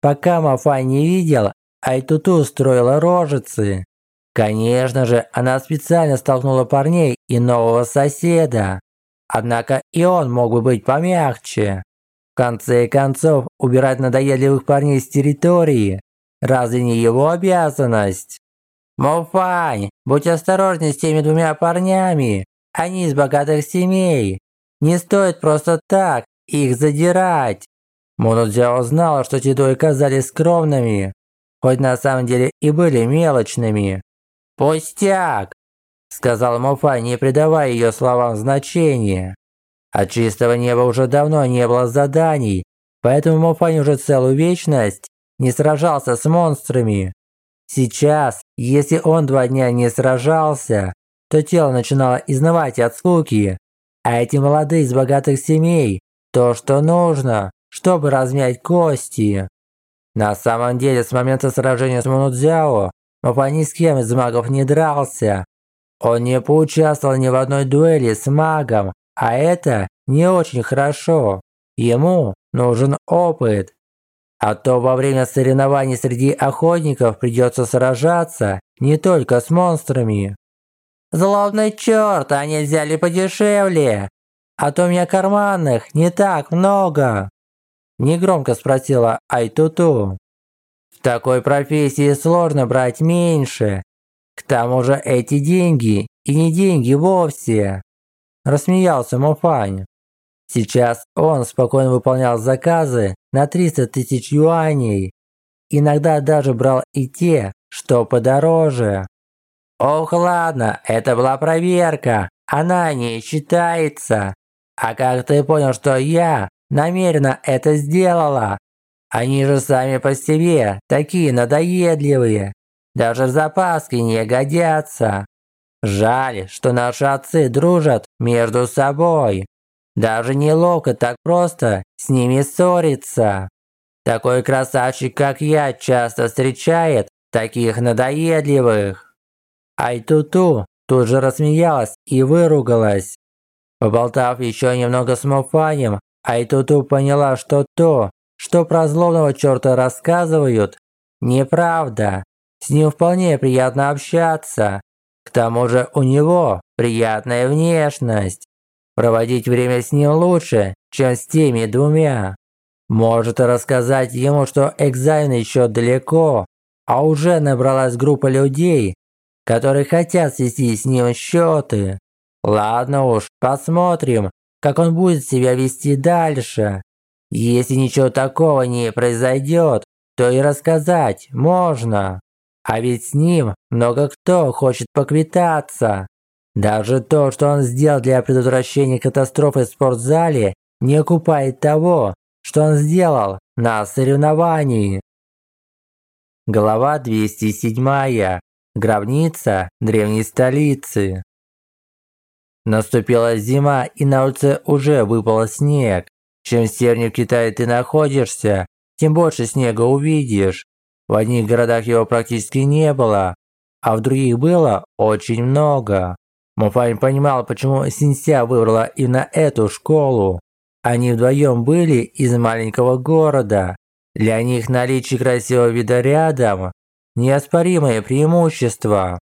Пока Мафань не видел, Айтуту строила рожицы. Конечно же, она специально столкнула парней и нового соседа. Однако и он мог бы быть помягче. В конце концов, убирать надоедливых парней с территории Разве не его обязанность? Муфань, будь осторожней с теми двумя парнями. Они из богатых семей. Не стоит просто так их задирать. Мунудзяо знала, что те двое казались скромными, хоть на самом деле и были мелочными. «Пустяк!» – сказал Муфай, не придавая ее словам значения. От чистого неба уже давно не было заданий, поэтому Муфань уже целую вечность не сражался с монстрами. Сейчас, если он два дня не сражался, то тело начинало изнывать от скуки, а эти молодые из богатых семей – то, что нужно, чтобы размять кости. На самом деле, с момента сражения с Мунудзяо, Мапа ни с кем из магов не дрался. Он не поучаствовал ни в одной дуэли с магом, а это не очень хорошо. Ему нужен опыт. А то во время соревнований среди охотников придется сражаться не только с монстрами. Злобный черт, они взяли подешевле. А то у меня карманных не так много. Негромко спросила Айтуту. В такой профессии сложно брать меньше. К тому же эти деньги и не деньги вовсе. Рассмеялся Муфань. Сейчас он спокойно выполнял заказы на 300 тысяч юаней. Иногда даже брал и те, что подороже. Ох, ладно, это была проверка. Она не считается. А как ты понял, что я намеренно это сделала? Они же сами по себе такие надоедливые. Даже запаски не годятся. Жаль, что наши отцы дружат между собой. Даже неловко так просто с ними ссориться. Такой красавчик, как я, часто встречает таких надоедливых. Айтуту тут же рассмеялась и выругалась. Поболтав еще немного с Мофанем, Айтуту поняла, что то, что про злобного черта рассказывают, неправда. С ним вполне приятно общаться. К тому же у него приятная внешность. Проводить время с ним лучше, чем с теми двумя. Может рассказать ему, что экзамен еще далеко, а уже набралась группа людей, которые хотят свести с ним счеты. Ладно уж, посмотрим, как он будет себя вести дальше. Если ничего такого не произойдет, то и рассказать можно. А ведь с ним много кто хочет поквитаться. Даже то, что он сделал для предотвращения катастрофы в спортзале, не окупает того, что он сделал на соревновании. Глава 207. Гробница древней столицы. Наступила зима, и на улице уже выпал снег. Чем севернее в Китае ты находишься, тем больше снега увидишь. В одних городах его практически не было, а в других было очень много. Муфань понимал, почему Синься выбрала именно эту школу. Они вдвоем были из маленького города. Для них наличие красивого вида рядом – неоспоримое преимущество.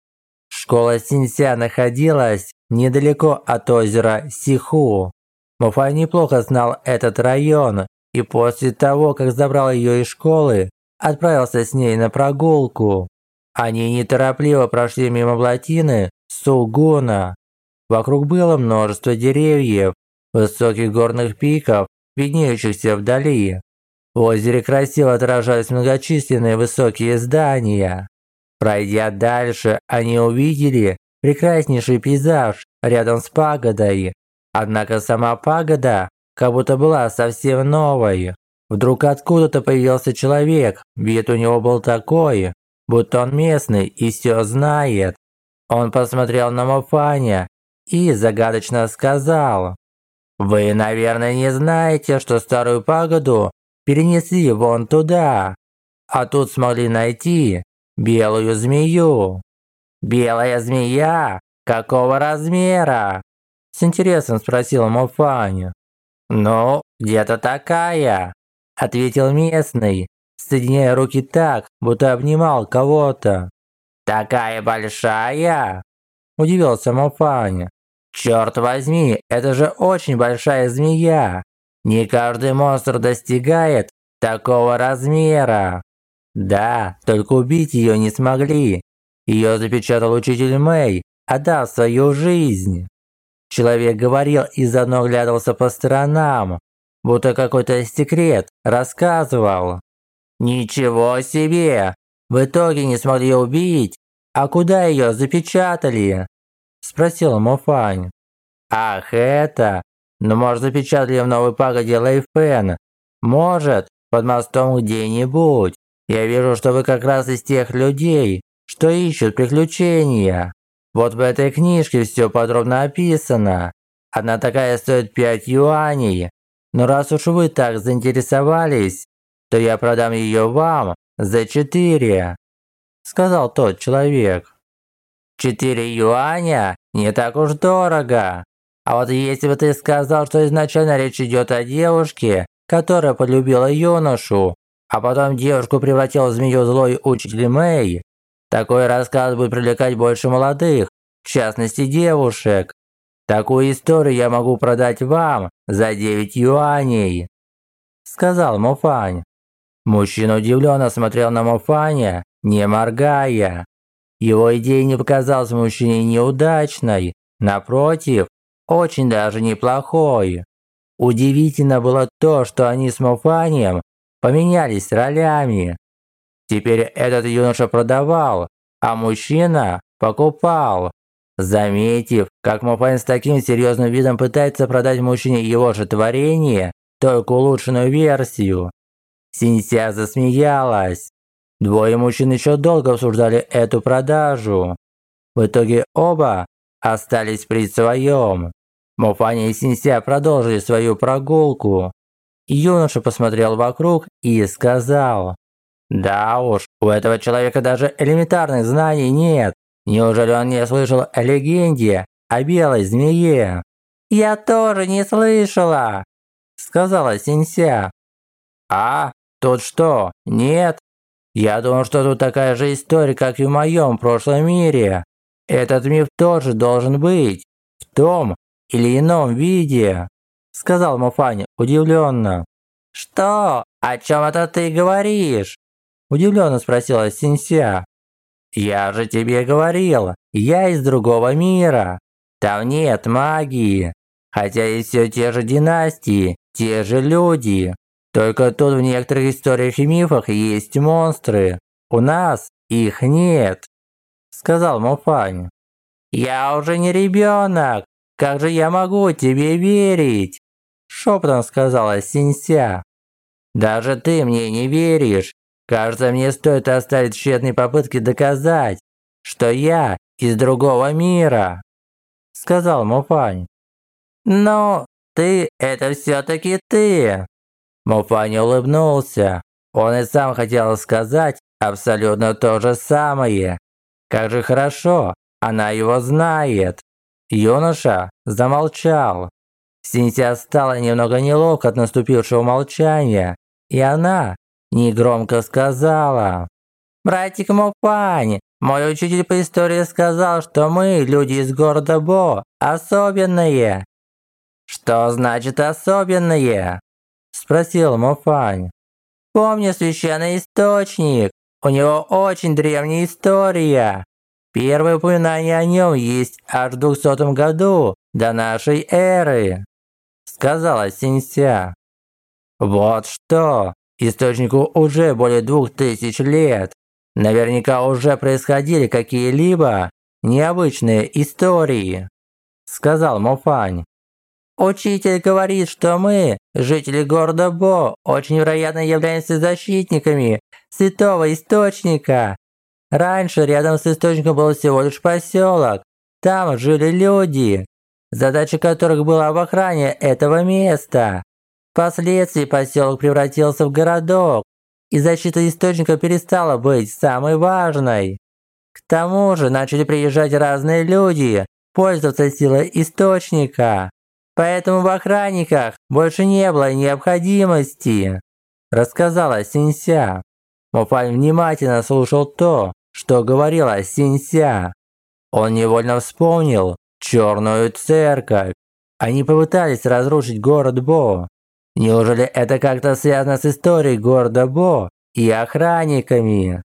Школа Синься находилась недалеко от озера Сиху. Муфай неплохо знал этот район, и после того, как забрал ее из школы, отправился с ней на прогулку. Они неторопливо прошли мимо плотины Сугуна. Вокруг было множество деревьев, высоких горных пиков, виднеющихся вдали. В озере красиво отражались многочисленные высокие здания. Пройдя дальше, они увидели прекраснейший пейзаж рядом с пагодой. Однако сама пагода как будто была совсем новой. Вдруг откуда-то появился человек, вид у него был такой, будто он местный и все знает. Он посмотрел на Мофаня и загадочно сказал, «Вы, наверное, не знаете, что старую пагоду перенесли вон туда, а тут смогли найти белую змею». «Белая змея? Какого размера?» С интересом спросил Мофаня. «Ну, где-то такая», – ответил местный, соединяя руки так, будто обнимал кого-то. «Такая большая?» – удивился Мофаня. «Черт возьми, это же очень большая змея! Не каждый монстр достигает такого размера!» «Да, только убить ее не смогли. Ее запечатал учитель Мэй, отдав свою жизнь. Человек говорил и заодно оглядывался по сторонам, будто какой-то секрет рассказывал. «Ничего себе! В итоге не смогли убить? А куда ее запечатали?» Спросил Мофань. «Ах, это! Ну, может, запечатали в новой пагоде Лейфен? Может, под мостом где-нибудь? Я вижу, что вы как раз из тех людей, что ищут приключения. Вот в этой книжке все подробно описано. Одна такая стоит 5 юаней. Но раз уж вы так заинтересовались, то я продам ее вам за 4. Сказал тот человек. 4 юаня? Не так уж дорого. А вот если бы ты сказал, что изначально речь идет о девушке, которая полюбила юношу, а потом девушку превратил в змею злой учитель Мэй, такой рассказ будет привлекать больше молодых, в частности девушек. Такую историю я могу продать вам за 9 юаней», – сказал Муфань. Мужчина удивленно смотрел на Муфаня, не моргая. Его идея не показалась мужчине неудачной, напротив, очень даже неплохой. Удивительно было то, что они с Муфанем поменялись ролями. Теперь этот юноша продавал, а мужчина покупал. Заметив, как Муфань с таким серьезным видом пытается продать мужчине его же творение, только улучшенную версию, Синься засмеялась. Двое мужчин еще долго обсуждали эту продажу. В итоге оба остались при своем. Муфаня и Синься продолжили свою прогулку. Юноша посмотрел вокруг и сказал, «Да уж, у этого человека даже элементарных знаний нет. Неужели он не слышал о легенде о белой змее?» «Я тоже не слышала», – сказала Синься. «А, тут что, нет? Я думал, что тут такая же история, как и в моем прошлом мире. Этот миф тоже должен быть. В том или ином виде», – сказал Муфань удивленно. «Что? О чем это ты говоришь?» Удивленно спросила Синься. «Я же тебе говорил, я из другого мира. Там нет магии. Хотя и все те же династии, те же люди. Только тут в некоторых историях и мифах есть монстры. У нас их нет», – сказал Муфань. «Я уже не ребенок. Как же я могу тебе верить?» – шепотом сказала Синься. «Даже ты мне не веришь. Кажется, мне стоит оставить тщетные попытки доказать, что я из другого мира», – сказал Муфань. «Но ты – это все-таки ты!» Муфань улыбнулся. Он и сам хотел сказать абсолютно то же самое. Как же хорошо, она его знает. Юноша замолчал. Синтия стала немного неловко от наступившего молчания, и она негромко сказала. «Братик Мопань, мой учитель по истории сказал, что мы, люди из города Бо, особенные». «Что значит особенные?» – спросил Мофань. «Помню священный источник. У него очень древняя история. Первое упоминание о нем есть аж в 200 году до нашей эры», – сказала Синься. «Вот что! Источнику уже более двух тысяч лет. Наверняка уже происходили какие-либо необычные истории», – сказал Мофань. «Учитель говорит, что мы, жители города Бо, очень вероятно являемся защитниками святого источника. Раньше рядом с источником был всего лишь поселок. Там жили люди, задача которых была в охране этого места. Впоследствии поселок превратился в городок, и защита источника перестала быть самой важной. К тому же начали приезжать разные люди, пользоваться силой источника. Поэтому в охранниках больше не было необходимости, рассказала Синься. Мопаль внимательно слушал то, что говорила Синься. Он невольно вспомнил черную церковь. Они попытались разрушить город Бо, Неужели это как-то связано с историей города Бо и охранниками?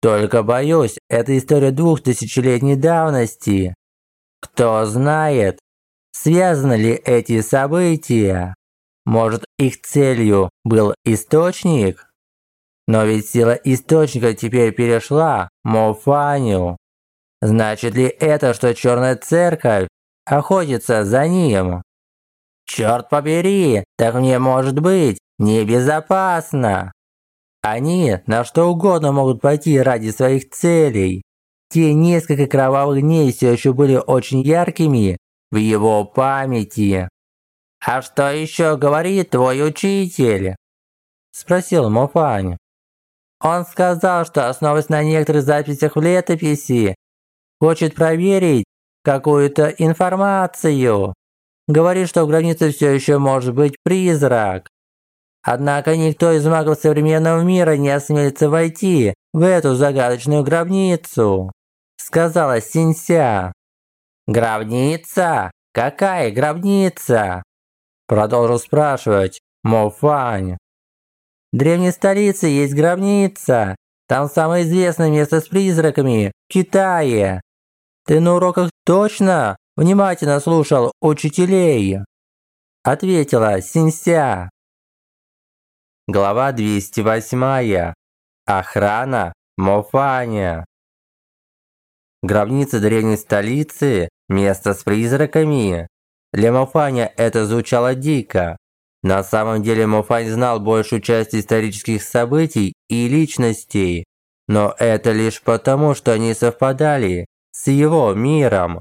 Только боюсь, это история двух тысячелетней давности. Кто знает, связаны ли эти события? Может, их целью был источник? Но ведь сила источника теперь перешла Мофаню. Значит ли это, что Черная Церковь охотится за ним? Черт побери, так мне может быть небезопасно. Они на что угодно могут пойти ради своих целей. Те несколько кровавых дней все еще были очень яркими в его памяти. «А что еще говорит твой учитель?» Спросил Мофань. Он сказал, что, основываясь на некоторых записях в летописи, хочет проверить какую-то информацию. Говорит, что в границе все еще может быть призрак. Однако никто из магов современного мира не осмелится войти в эту загадочную гробницу, сказала Синься. Гробница? Какая гробница? Продолжил спрашивать Мофань. В древней столице есть гробница. Там самое известное место с призраками в Китае. Ты на уроках точно внимательно слушал учителей? Ответила Синься. Глава 208. Охрана Мофаня. Гробница древней столицы – место с призраками. Для Мофаня это звучало дико. На самом деле Мофань знал большую часть исторических событий и личностей, но это лишь потому, что они совпадали с его миром.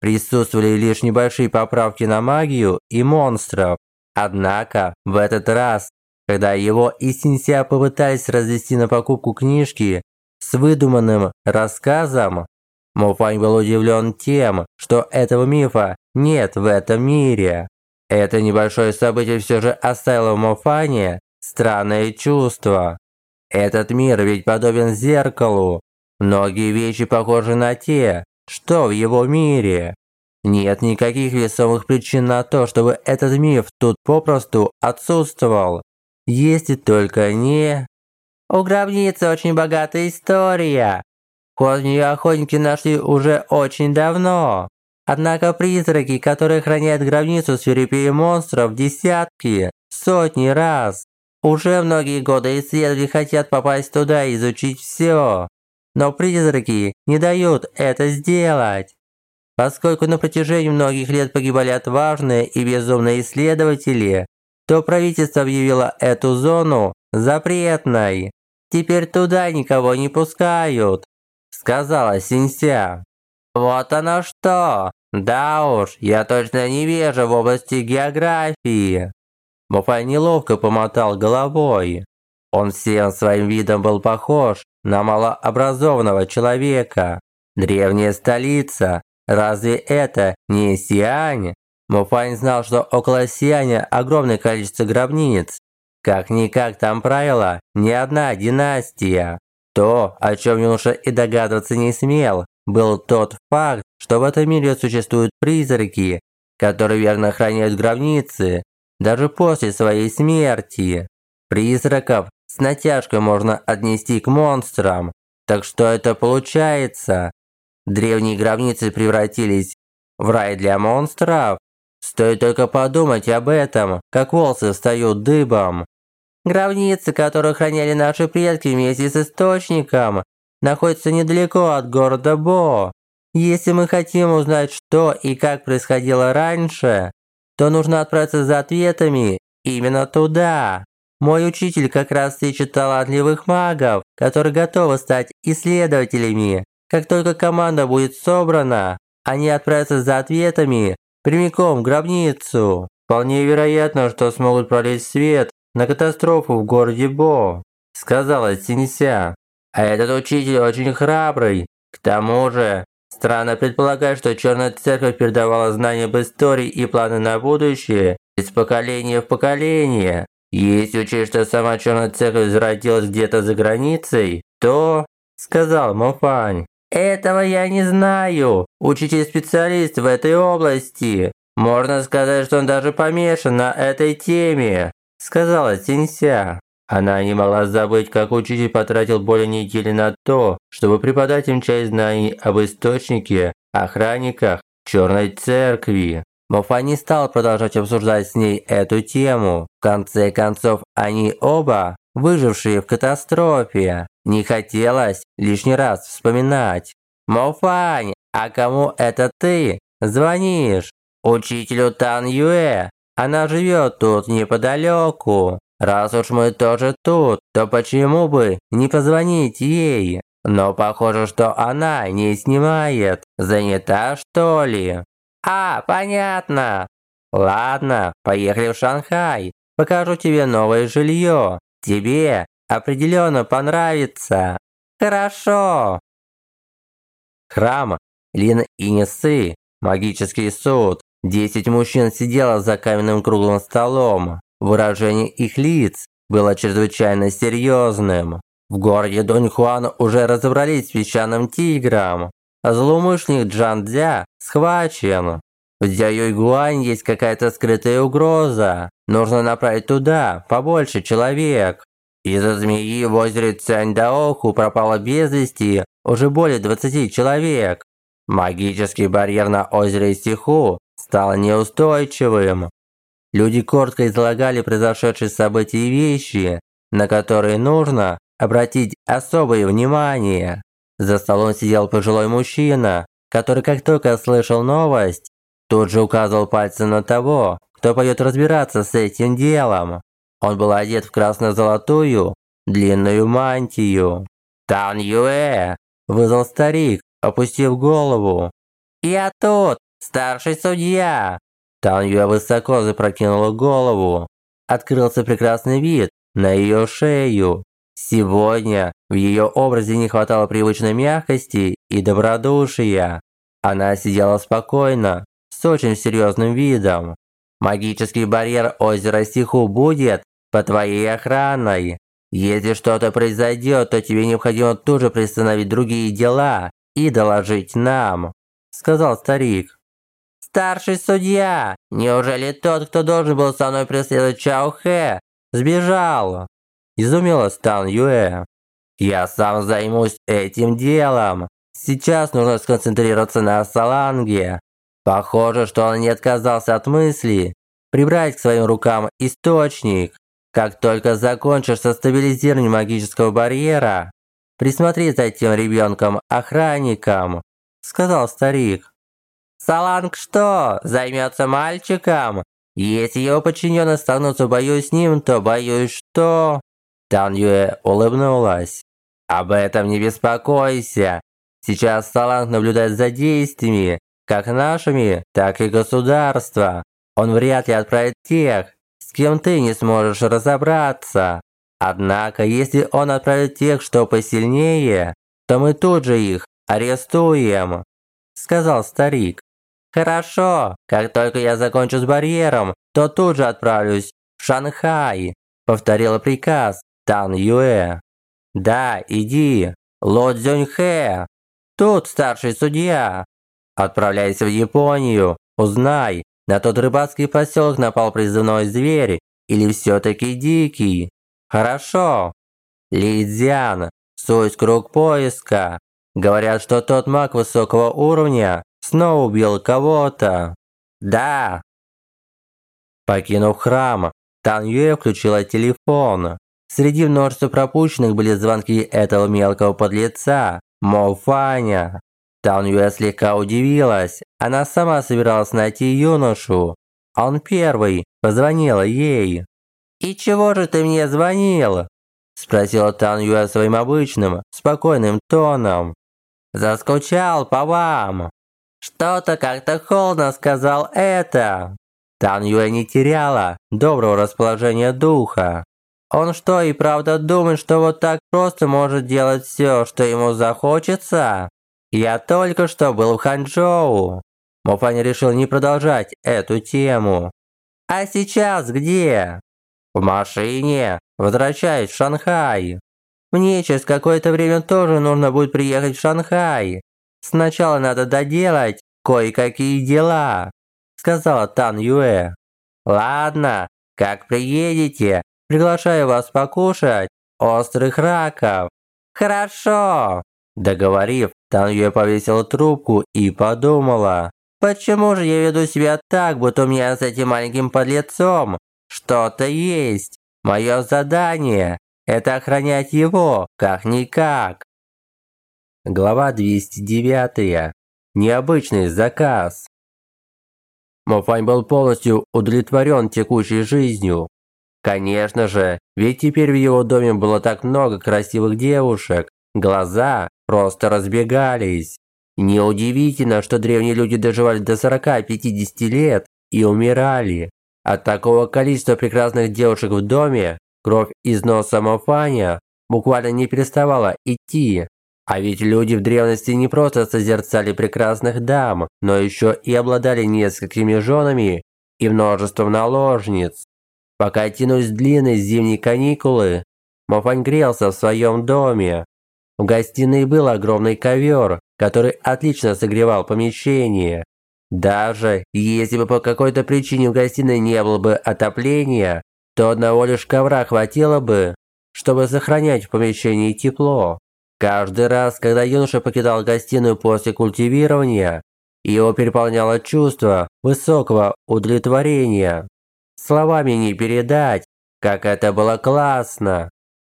Присутствовали лишь небольшие поправки на магию и монстров. Однако, в этот раз когда его и Синься попытались развести на покупку книжки с выдуманным рассказом, Муфань был удивлен тем, что этого мифа нет в этом мире. Это небольшое событие все же оставило в Муфане странное чувство. Этот мир ведь подобен зеркалу. Многие вещи похожи на те, что в его мире. Нет никаких весомых причин на то, чтобы этот миф тут попросту отсутствовал. Если только не... У гробницы очень богатая история. Нее охотники нашли уже очень давно. Однако призраки, которые хранят гробницу свирепее монстров десятки, сотни раз. Уже многие годы исследователи хотят попасть туда и изучить все. Но призраки не дают это сделать. Поскольку на протяжении многих лет погибали отважные и безумные исследователи, то правительство объявило эту зону запретной. Теперь туда никого не пускают», – сказала Синься. «Вот оно что! Да уж, я точно не вижу в области географии!» Муфай неловко помотал головой. Он всем своим видом был похож на малообразованного человека. Древняя столица, разве это не Сиань? Муфань знал, что около Сианя огромное количество гробниц. Как-никак там правила не одна династия. То, о чем юноша и догадываться не смел, был тот факт, что в этом мире существуют призраки, которые верно охраняют гробницы, даже после своей смерти. Призраков с натяжкой можно отнести к монстрам. Так что это получается? Древние гробницы превратились в рай для монстров? Стоит только подумать об этом, как волосы встают дыбом. Гробницы, которые храняли наши предки вместе с источником, находятся недалеко от города Бо. Если мы хотим узнать, что и как происходило раньше, то нужно отправиться за ответами именно туда. Мой учитель как раз встречает талантливых магов, которые готовы стать исследователями. Как только команда будет собрана, они отправятся за ответами прямиком в гробницу. Вполне вероятно, что смогут пролить свет на катастрофу в городе Бо, сказала Синься. А этот учитель очень храбрый. К тому же, странно предполагать, что Черная Церковь передавала знания об истории и планы на будущее из поколения в поколение. Если учесть, что сама Черная Церковь зародилась где-то за границей, то, сказал Мофань, этого я не знаю. Учитель-специалист в этой области. Можно сказать, что он даже помешан на этой теме, сказала Синься. Она не могла забыть, как учитель потратил более недели на то, чтобы преподать им часть знаний об источнике, охранниках, черной церкви. Мофа не стал продолжать обсуждать с ней эту тему. В конце концов, они оба, выжившие в катастрофе, не хотелось лишний раз вспоминать. «Мофань, а кому это ты звонишь?» «Учителю Тан Юэ. Она живет тут неподалеку. Раз уж мы тоже тут, то почему бы не позвонить ей?» Но похоже, что она не снимает. Занята, что ли? А, понятно. Ладно, поехали в Шанхай. Покажу тебе новое жилье. Тебе определенно понравится. Хорошо. Храм Лин и Несы. Магический суд. Десять мужчин сидело за каменным круглым столом. Выражение их лиц было чрезвычайно серьезным. В городе Дуньхуан уже разобрались с песчаным тигром. А злоумышленник Джан Дзя схвачен. В Дзяюйгуань есть какая-то скрытая угроза. Нужно направить туда побольше человек. Из-за змеи в озере Цяньдаоху пропало без вести уже более 20 человек. Магический барьер на озере Сиху стал неустойчивым. Люди коротко излагали произошедшие события и вещи, на которые нужно обратить особое внимание. За столом сидел пожилой мужчина, который как только слышал новость, тут же указывал пальцем на того, кто пойдет разбираться с этим делом. Он был одет в красно-золотую, длинную мантию. «Тан Юэ!» – вызвал старик, опустив голову. «Я тут, старший судья!» Тан Юэ высоко запрокинула голову. Открылся прекрасный вид на ее шею. Сегодня в ее образе не хватало привычной мягкости и добродушия. Она сидела спокойно, с очень серьезным видом. Магический барьер озера Сиху будет по твоей охраной. Если что-то произойдет, то тебе необходимо тут же приостановить другие дела и доложить нам», – сказал старик. «Старший судья, неужели тот, кто должен был со мной преследовать Чао Хэ, сбежал?» изумилась Тан Юэ. «Я сам займусь этим делом. Сейчас нужно сконцентрироваться на Саланге. Похоже, что он не отказался от мысли прибрать к своим рукам источник. Как только закончишь со стабилизированием магического барьера, присмотри за этим ребенком-охранником», сказал старик. «Саланг что, займется мальчиком? Если его подчиненные останутся в бою с ним, то боюсь, что...» Тан Юэ улыбнулась. «Об этом не беспокойся. Сейчас Саланг наблюдает за действиями, как нашими, так и государства. Он вряд ли отправит тех, с кем ты не сможешь разобраться. Однако, если он отправит тех, что посильнее, то мы тут же их арестуем», сказал старик. «Хорошо, как только я закончу с барьером, то тут же отправлюсь в Шанхай», повторила приказ Тан Юэ. Да, иди. Ло Цзюньхэ. Тут старший судья. Отправляйся в Японию. Узнай, на тот рыбацкий поселок напал призывной зверь или все-таки дикий. Хорошо. Ли Цзян. Суть круг поиска. Говорят, что тот маг высокого уровня снова убил кого-то. Да. Покинув храм, Тан Юэ включила телефон. Среди множества пропущенных были звонки этого мелкого подлеца, Мо Фаня. Тан Юэ слегка удивилась. Она сама собиралась найти юношу. Он первый позвонила ей. «И чего же ты мне звонил?» Спросила Тан Юэ своим обычным, спокойным тоном. «Заскучал по вам». «Что-то как-то холодно сказал это». Тан Юэ не теряла доброго расположения духа. Он что, и правда думает, что вот так просто может делать все, что ему захочется? Я только что был в Ханчжоу. Мофань решил не продолжать эту тему. А сейчас где? В машине. Возвращаюсь в Шанхай. Мне через какое-то время тоже нужно будет приехать в Шанхай. Сначала надо доделать кое-какие дела, сказала Тан Юэ. Ладно, как приедете, Приглашаю вас покушать острых раков. Хорошо. Договорив, Тан Юэ повесила трубку и подумала, «Почему же я веду себя так, будто у меня с этим маленьким подлецом что-то есть? Мое задание – это охранять его, как-никак». Глава 209. Необычный заказ. Мофань был полностью удовлетворен текущей жизнью. Конечно же, ведь теперь в его доме было так много красивых девушек, глаза просто разбегались. Неудивительно, что древние люди доживали до 40-50 лет и умирали. От такого количества прекрасных девушек в доме кровь из носа Мофаня буквально не переставала идти. А ведь люди в древности не просто созерцали прекрасных дам, но еще и обладали несколькими женами и множеством наложниц. Пока тянулись длинные зимние каникулы, Мофань грелся в своем доме. В гостиной был огромный ковер, который отлично согревал помещение. Даже если бы по какой-то причине в гостиной не было бы отопления, то одного лишь ковра хватило бы, чтобы сохранять в помещении тепло. Каждый раз, когда юноша покидал гостиную после культивирования, его переполняло чувство высокого удовлетворения. Словами не передать, как это было классно.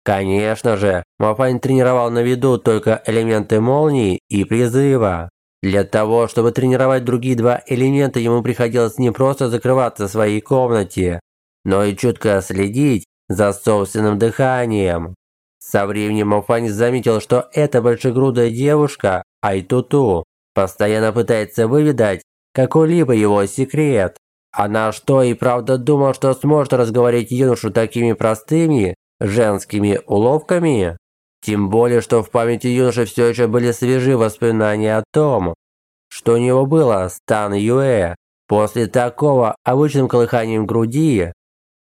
Конечно же, Мафань тренировал на виду только элементы молнии и призыва. Для того, чтобы тренировать другие два элемента, ему приходилось не просто закрываться в своей комнате, но и чутко следить за собственным дыханием. Со временем Мафани заметил, что эта большегрудая девушка, Айтуту, постоянно пытается выведать какой-либо его секрет. Она что и правда думала, что сможет разговорить юношу такими простыми женскими уловками? Тем более, что в памяти юноши все еще были свежи воспоминания о том, что у него было с Тан Юэ. После такого обычным колыханием груди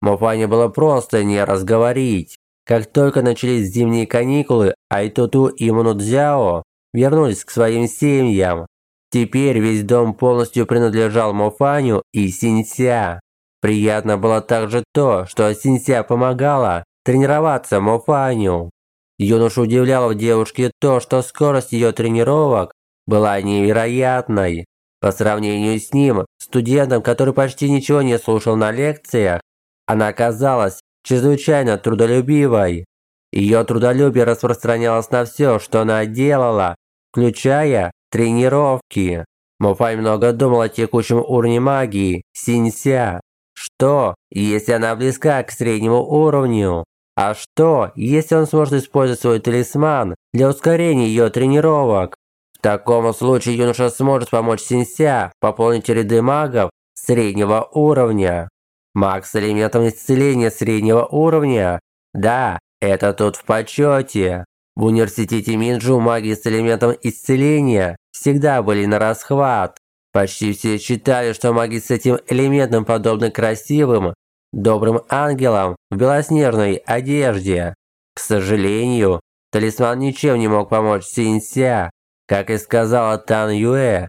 Мофане было просто не разговорить. Как только начались зимние каникулы, Айтуту и Мунудзяо вернулись к своим семьям. Теперь весь дом полностью принадлежал Мофаню и Синься. Приятно было также то, что Синься помогала тренироваться Мофаню. Юношу удивляло в девушке то, что скорость ее тренировок была невероятной. По сравнению с ним, студентом, который почти ничего не слушал на лекциях, она казалась чрезвычайно трудолюбивой. Ее трудолюбие распространялось на все, что она делала, включая тренировки. Муфай много думал о текущем уровне магии, Синься. Что, если она близка к среднему уровню? А что, если он сможет использовать свой талисман для ускорения ее тренировок? В таком случае юноша сможет помочь Синься пополнить ряды магов среднего уровня. Маг с элементом исцеления среднего уровня? Да, это тут в почете. В университете Минджу маги с элементом исцеления всегда были на расхват. Почти все считали, что маги с этим элементом подобны красивым, добрым ангелам в белоснежной одежде. К сожалению, талисман ничем не мог помочь Синься. Как и сказала Тан Юэ,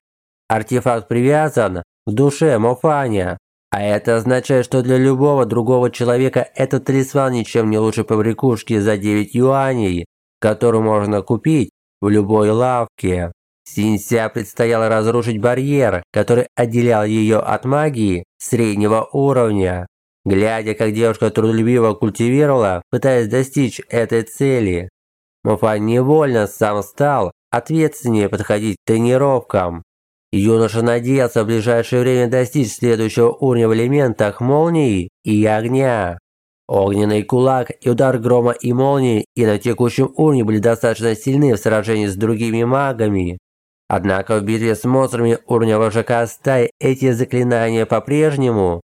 артефакт привязан к душе Мофаня. А это означает, что для любого другого человека этот талисман ничем не лучше побрякушки за 9 юаней, которую можно купить в любой лавке. Синься предстояло разрушить барьер, который отделял ее от магии среднего уровня. Глядя, как девушка трудолюбиво культивировала, пытаясь достичь этой цели, Муфа невольно сам стал ответственнее подходить к тренировкам. Юноша надеялся в ближайшее время достичь следующего уровня в элементах молнии и огня. Огненный кулак и удар грома и молнии и на текущем уровне были достаточно сильны в сражении с другими магами. Однако в битве с монстрами уровня вожака стаи эти заклинания по-прежнему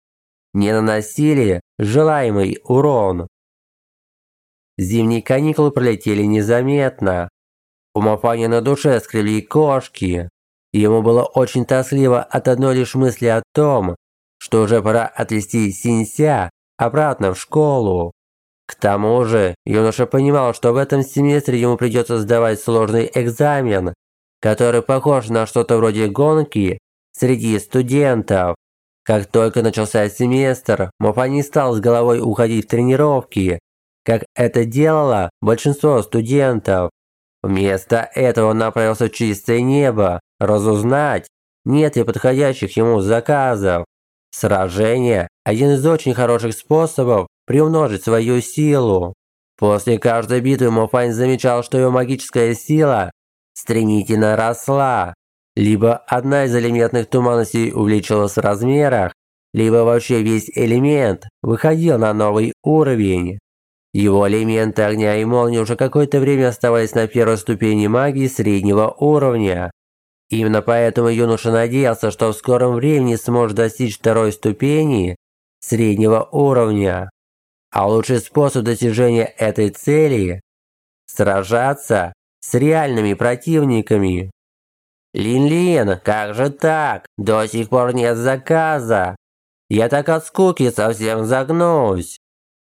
не наносили желаемый урон. Зимние каникулы пролетели незаметно. У Мафани на душе скребли кошки. Ему было очень тоскливо от одной лишь мысли о том, что уже пора отвезти Синься обратно в школу. К тому же, юноша понимал, что в этом семестре ему придется сдавать сложный экзамен, который похож на что-то вроде гонки среди студентов. Как только начался семестр, Мофа не стал с головой уходить в тренировки, как это делало большинство студентов. Вместо этого он направился в чистое небо, разузнать, нет ли подходящих ему заказов. Сражение – один из очень хороших способов приумножить свою силу. После каждой битвы Мофань замечал, что его магическая сила стремительно росла. Либо одна из элементных туманностей увеличилась в размерах, либо вообще весь элемент выходил на новый уровень. Его элементы огня и молнии уже какое-то время оставались на первой ступени магии среднего уровня. Именно поэтому юноша надеялся, что в скором времени сможет достичь второй ступени среднего уровня. А лучший способ достижения этой цели – сражаться с реальными противниками. «Лин-Лин, как же так? До сих пор нет заказа. Я так от скуки совсем загнусь», –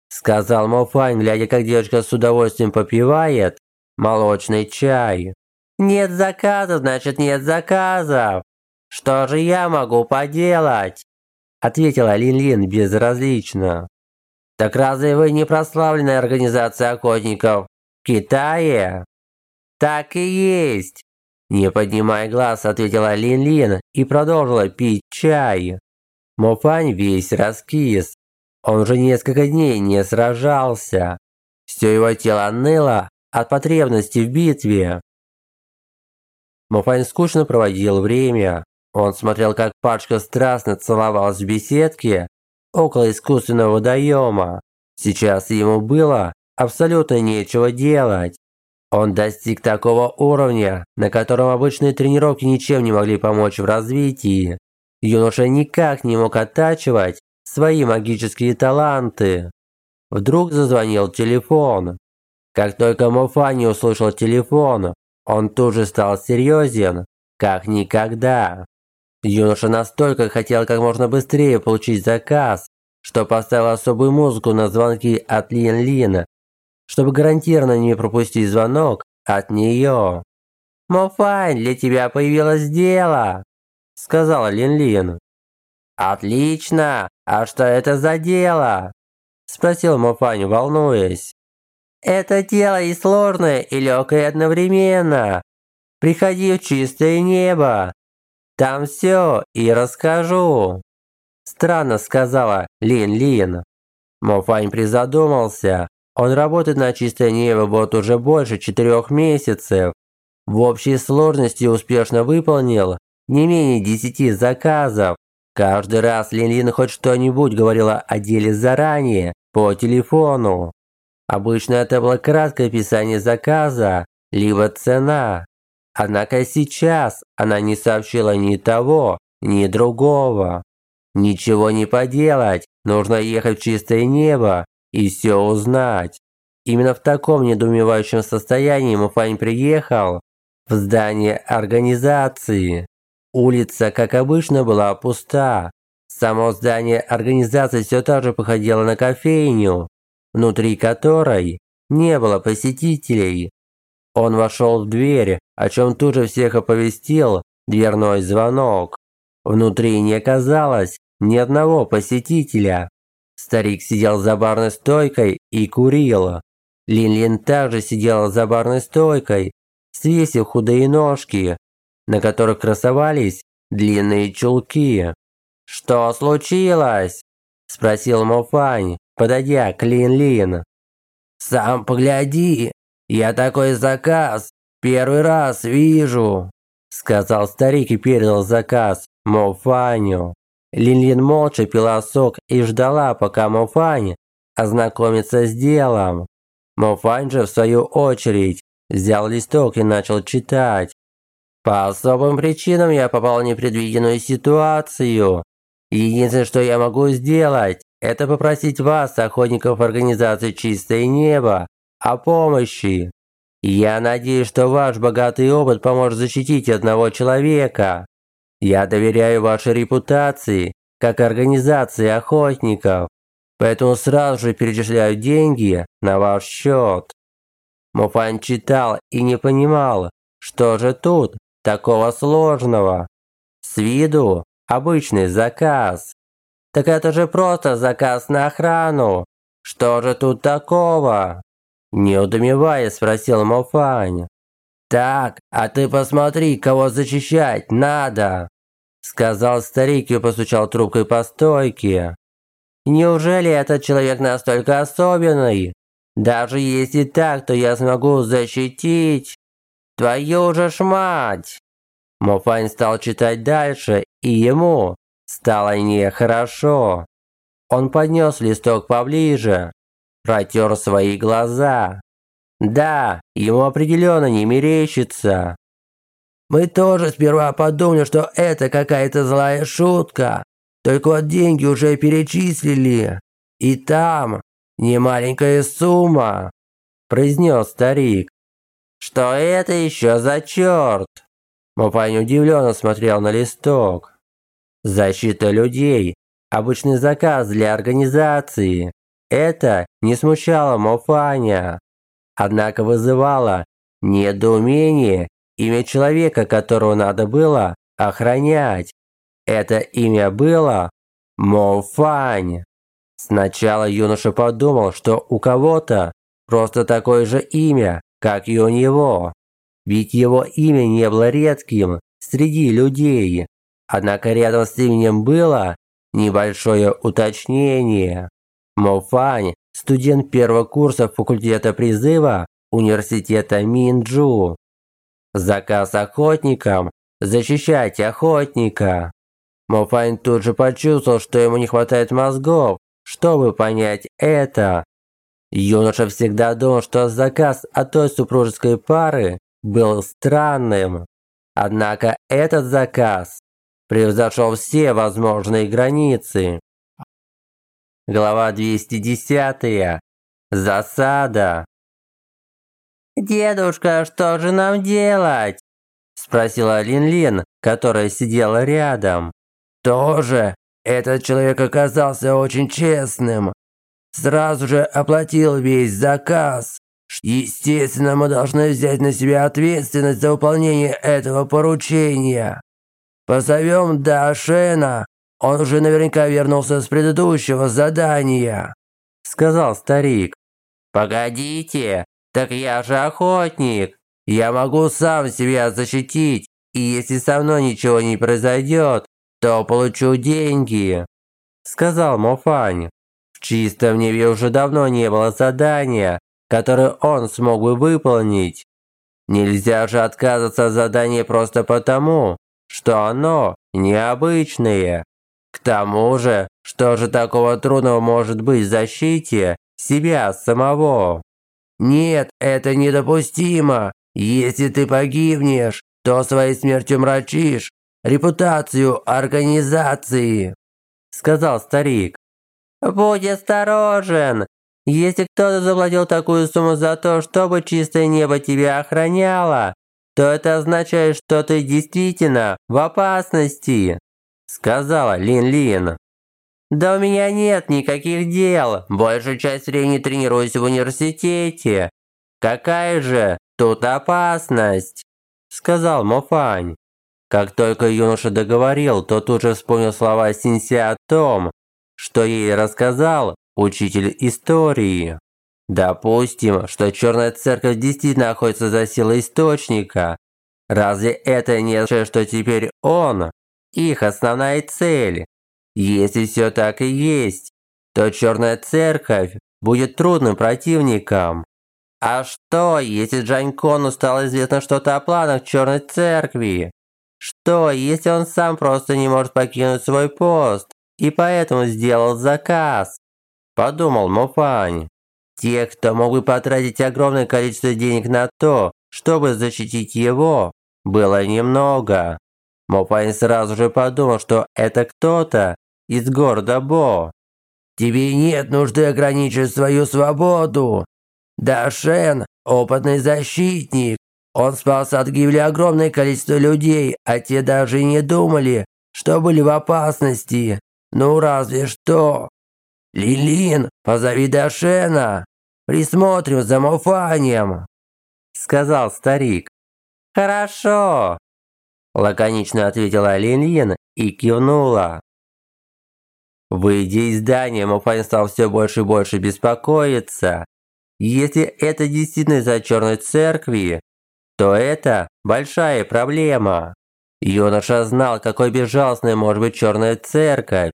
сказал Мофань, глядя, как девочка с удовольствием попивает молочный чай. «Нет заказа, значит нет заказов. Что же я могу поделать?» Ответила Лин-Лин безразлично. «Так разве вы не прославленная организация охотников в Китае?» «Так и есть!» Не поднимая глаз, ответила Лин-Лин и продолжила пить чай. Мофань весь раскис. Он уже несколько дней не сражался. Все его тело ныло от потребности в битве. Муфань скучно проводил время. Он смотрел, как пачка страстно целовалась в беседке около искусственного водоема. Сейчас ему было абсолютно нечего делать. Он достиг такого уровня, на котором обычные тренировки ничем не могли помочь в развитии. Юноша никак не мог оттачивать свои магические таланты. Вдруг зазвонил телефон. Как только Муфани услышал телефон, он тут же стал серьезен, как никогда. Юноша настолько хотел как можно быстрее получить заказ, что поставил особую музыку на звонки от Лин Лина, чтобы гарантированно не пропустить звонок от нее. «Мофань, для тебя появилось дело!» – сказала Лин Лин. «Отлично! А что это за дело?» – спросил Мофань, волнуясь. Это дело и сложное, и легкое одновременно. Приходи в чистое небо. Там все и расскажу. Странно сказала Лин-Лин. Мофань призадумался. Он работает на чистое небо вот уже больше четырех месяцев. В общей сложности успешно выполнил не менее десяти заказов. Каждый раз Лин-Лин хоть что-нибудь говорила о деле заранее, по телефону. Обычно это было краткое описание заказа, либо цена. Однако сейчас она не сообщила ни того, ни другого. Ничего не поделать, нужно ехать в чистое небо и все узнать. Именно в таком недоумевающем состоянии Муфань приехал в здание организации. Улица, как обычно, была пуста. Само здание организации все так же походило на кофейню внутри которой не было посетителей. Он вошел в дверь, о чем тут же всех оповестил дверной звонок. Внутри не оказалось ни одного посетителя. Старик сидел за барной стойкой и курил. Лин-Лин также сидела за барной стойкой, свесив худые ножки, на которых красовались длинные чулки. «Что случилось?» – спросил Мофань подойдя к Лин-Лин. «Сам погляди, я такой заказ первый раз вижу», сказал старик и передал заказ Мофаню. Лин-Лин молча пила сок и ждала, пока Мофань ознакомится с делом. Мофань же, в свою очередь, взял листок и начал читать. По особым причинам я попал в непредвиденную ситуацию. Единственное, что я могу сделать, это попросить вас, охотников организации «Чистое небо», о помощи. Я надеюсь, что ваш богатый опыт поможет защитить одного человека. Я доверяю вашей репутации, как организации охотников, поэтому сразу же перечисляю деньги на ваш счет. Муфан читал и не понимал, что же тут такого сложного. С виду обычный заказ. Так это же просто заказ на охрану. Что же тут такого? Не удумевая, спросил Мофань. «Так, а ты посмотри, кого зачищать надо!» Сказал старик и постучал трубкой по стойке. «Неужели этот человек настолько особенный? Даже если так, то я смогу защитить. Твою же ж мать!» Муфань стал читать дальше, и ему стало нехорошо. Он поднес листок поближе, протер свои глаза. Да, ему определенно не мерещится. Мы тоже сперва подумали, что это какая-то злая шутка. Только вот деньги уже перечислили. И там немаленькая сумма, произнес старик. Что это еще за черт? Мопань удивленно смотрел на листок. Защита людей. Обычный заказ для организации. Это не смущало Мофаня. Однако вызывало недоумение имя человека, которого надо было охранять. Это имя было Мофань. Сначала юноша подумал, что у кого-то просто такое же имя, как и у него. Ведь его имя не было редким среди людей. Однако рядом с именем было небольшое уточнение. Мофань – студент первого курса факультета призыва университета Минджу. Заказ охотникам – защищать охотника. Мофань тут же почувствовал, что ему не хватает мозгов, чтобы понять это. Юноша всегда думал, что заказ от той супружеской пары был странным. Однако этот заказ превзошел все возможные границы. Глава 210. Засада. «Дедушка, что же нам делать?» Спросила Лин-Лин, которая сидела рядом. «Тоже, этот человек оказался очень честным. Сразу же оплатил весь заказ. Естественно, мы должны взять на себя ответственность за выполнение этого поручения. Позовем Дашена, он уже наверняка вернулся с предыдущего задания», – сказал старик. «Погодите, так я же охотник. Я могу сам себя защитить, и если со мной ничего не произойдет, то получу деньги», – сказал Мофань. В чистом небе уже давно не было задания, которое он смог бы выполнить. Нельзя же отказываться от задания просто потому, что оно необычное. К тому же, что же такого трудного может быть в защите себя самого? Нет, это недопустимо. Если ты погибнешь, то своей смертью мрачишь репутацию организации, сказал старик. Будь осторожен. Если кто-то заплатил такую сумму за то, чтобы чистое небо тебя охраняло, то это означает, что ты действительно в опасности», – сказала Лин-Лин. «Да у меня нет никаких дел. Большую часть времени тренируюсь в университете. Какая же тут опасность?» – сказал Мофань. Как только юноша договорил, то тут же вспомнил слова Синси о том, что ей рассказал учитель истории. Допустим, что Черная Церковь действительно охотится за силой Источника. Разве это не означает, что теперь он – их основная цель? Если все так и есть, то Черная Церковь будет трудным противником. А что, если Джанькону стало известно что-то о планах Черной Церкви? Что, если он сам просто не может покинуть свой пост и поэтому сделал заказ? Подумал Мофань. Тех, кто мог бы потратить огромное количество денег на то, чтобы защитить его, было немного. Мопайн сразу же подумал, что это кто-то из города Бо. «Тебе нет нужды ограничивать свою свободу. Дашен – опытный защитник. Он спас от гибели огромное количество людей, а те даже не думали, что были в опасности. Ну разве что. «Лилин, позови Дашена! Присмотрим за Муфанием!» Сказал старик. «Хорошо!» Лаконично ответила Лилин и кивнула. Выйдя из здания, Муфань стал все больше и больше беспокоиться. Если это действительно из-за черной церкви, то это большая проблема. Юноша знал, какой безжалостной может быть черная церковь.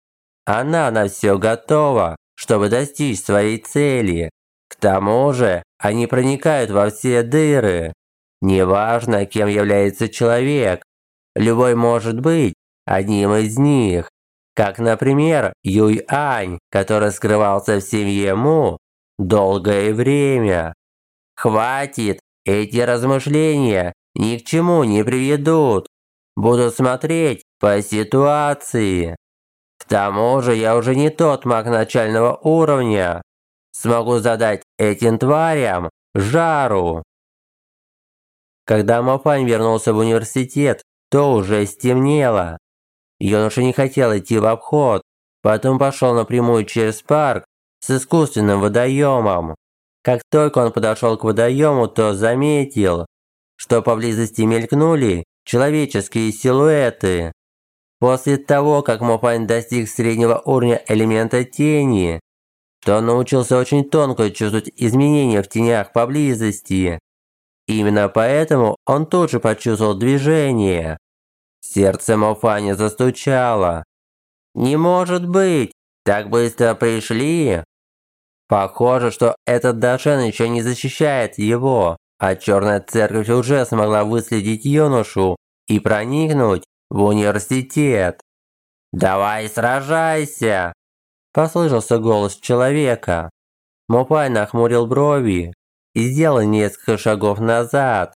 Она на все готова, чтобы достичь своей цели. К тому же, они проникают во все дыры. Неважно, кем является человек, любой может быть одним из них. Как, например, Юй Ань, который скрывался в семье Му долгое время. Хватит, эти размышления ни к чему не приведут. Буду смотреть по ситуации. К тому же я уже не тот маг начального уровня. Смогу задать этим тварям жару. Когда Мафань вернулся в университет, то уже стемнело. Юноша не хотел идти в обход, поэтому пошел напрямую через парк с искусственным водоемом. Как только он подошел к водоему, то заметил, что поблизости мелькнули человеческие силуэты. После того, как Мопань достиг среднего уровня элемента тени, то он научился очень тонко чувствовать изменения в тенях поблизости. Именно поэтому он тут же почувствовал движение. Сердце Мофани застучало. «Не может быть! Так быстро пришли!» Похоже, что этот Дашен еще не защищает его, а Черная Церковь уже смогла выследить юношу и проникнуть в университет. «Давай сражайся!» Послышался голос человека. Мопай нахмурил брови и сделал несколько шагов назад.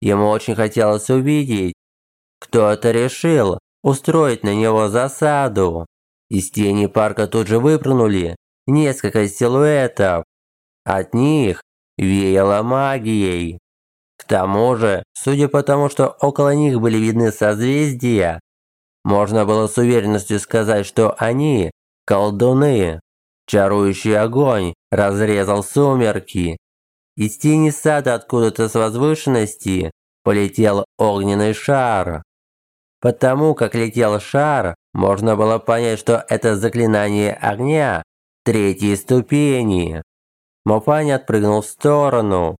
Ему очень хотелось увидеть, кто это решил устроить на него засаду. Из тени парка тут же выпрыгнули несколько силуэтов. От них веяло магией. К тому же, судя по тому, что около них были видны созвездия, можно было с уверенностью сказать, что они – колдуны. Чарующий огонь разрезал сумерки, из тени сада откуда-то с возвышенности полетел огненный шар. Потому как летел шар, можно было понять, что это заклинание огня третьей ступени. Мофань отпрыгнул в сторону.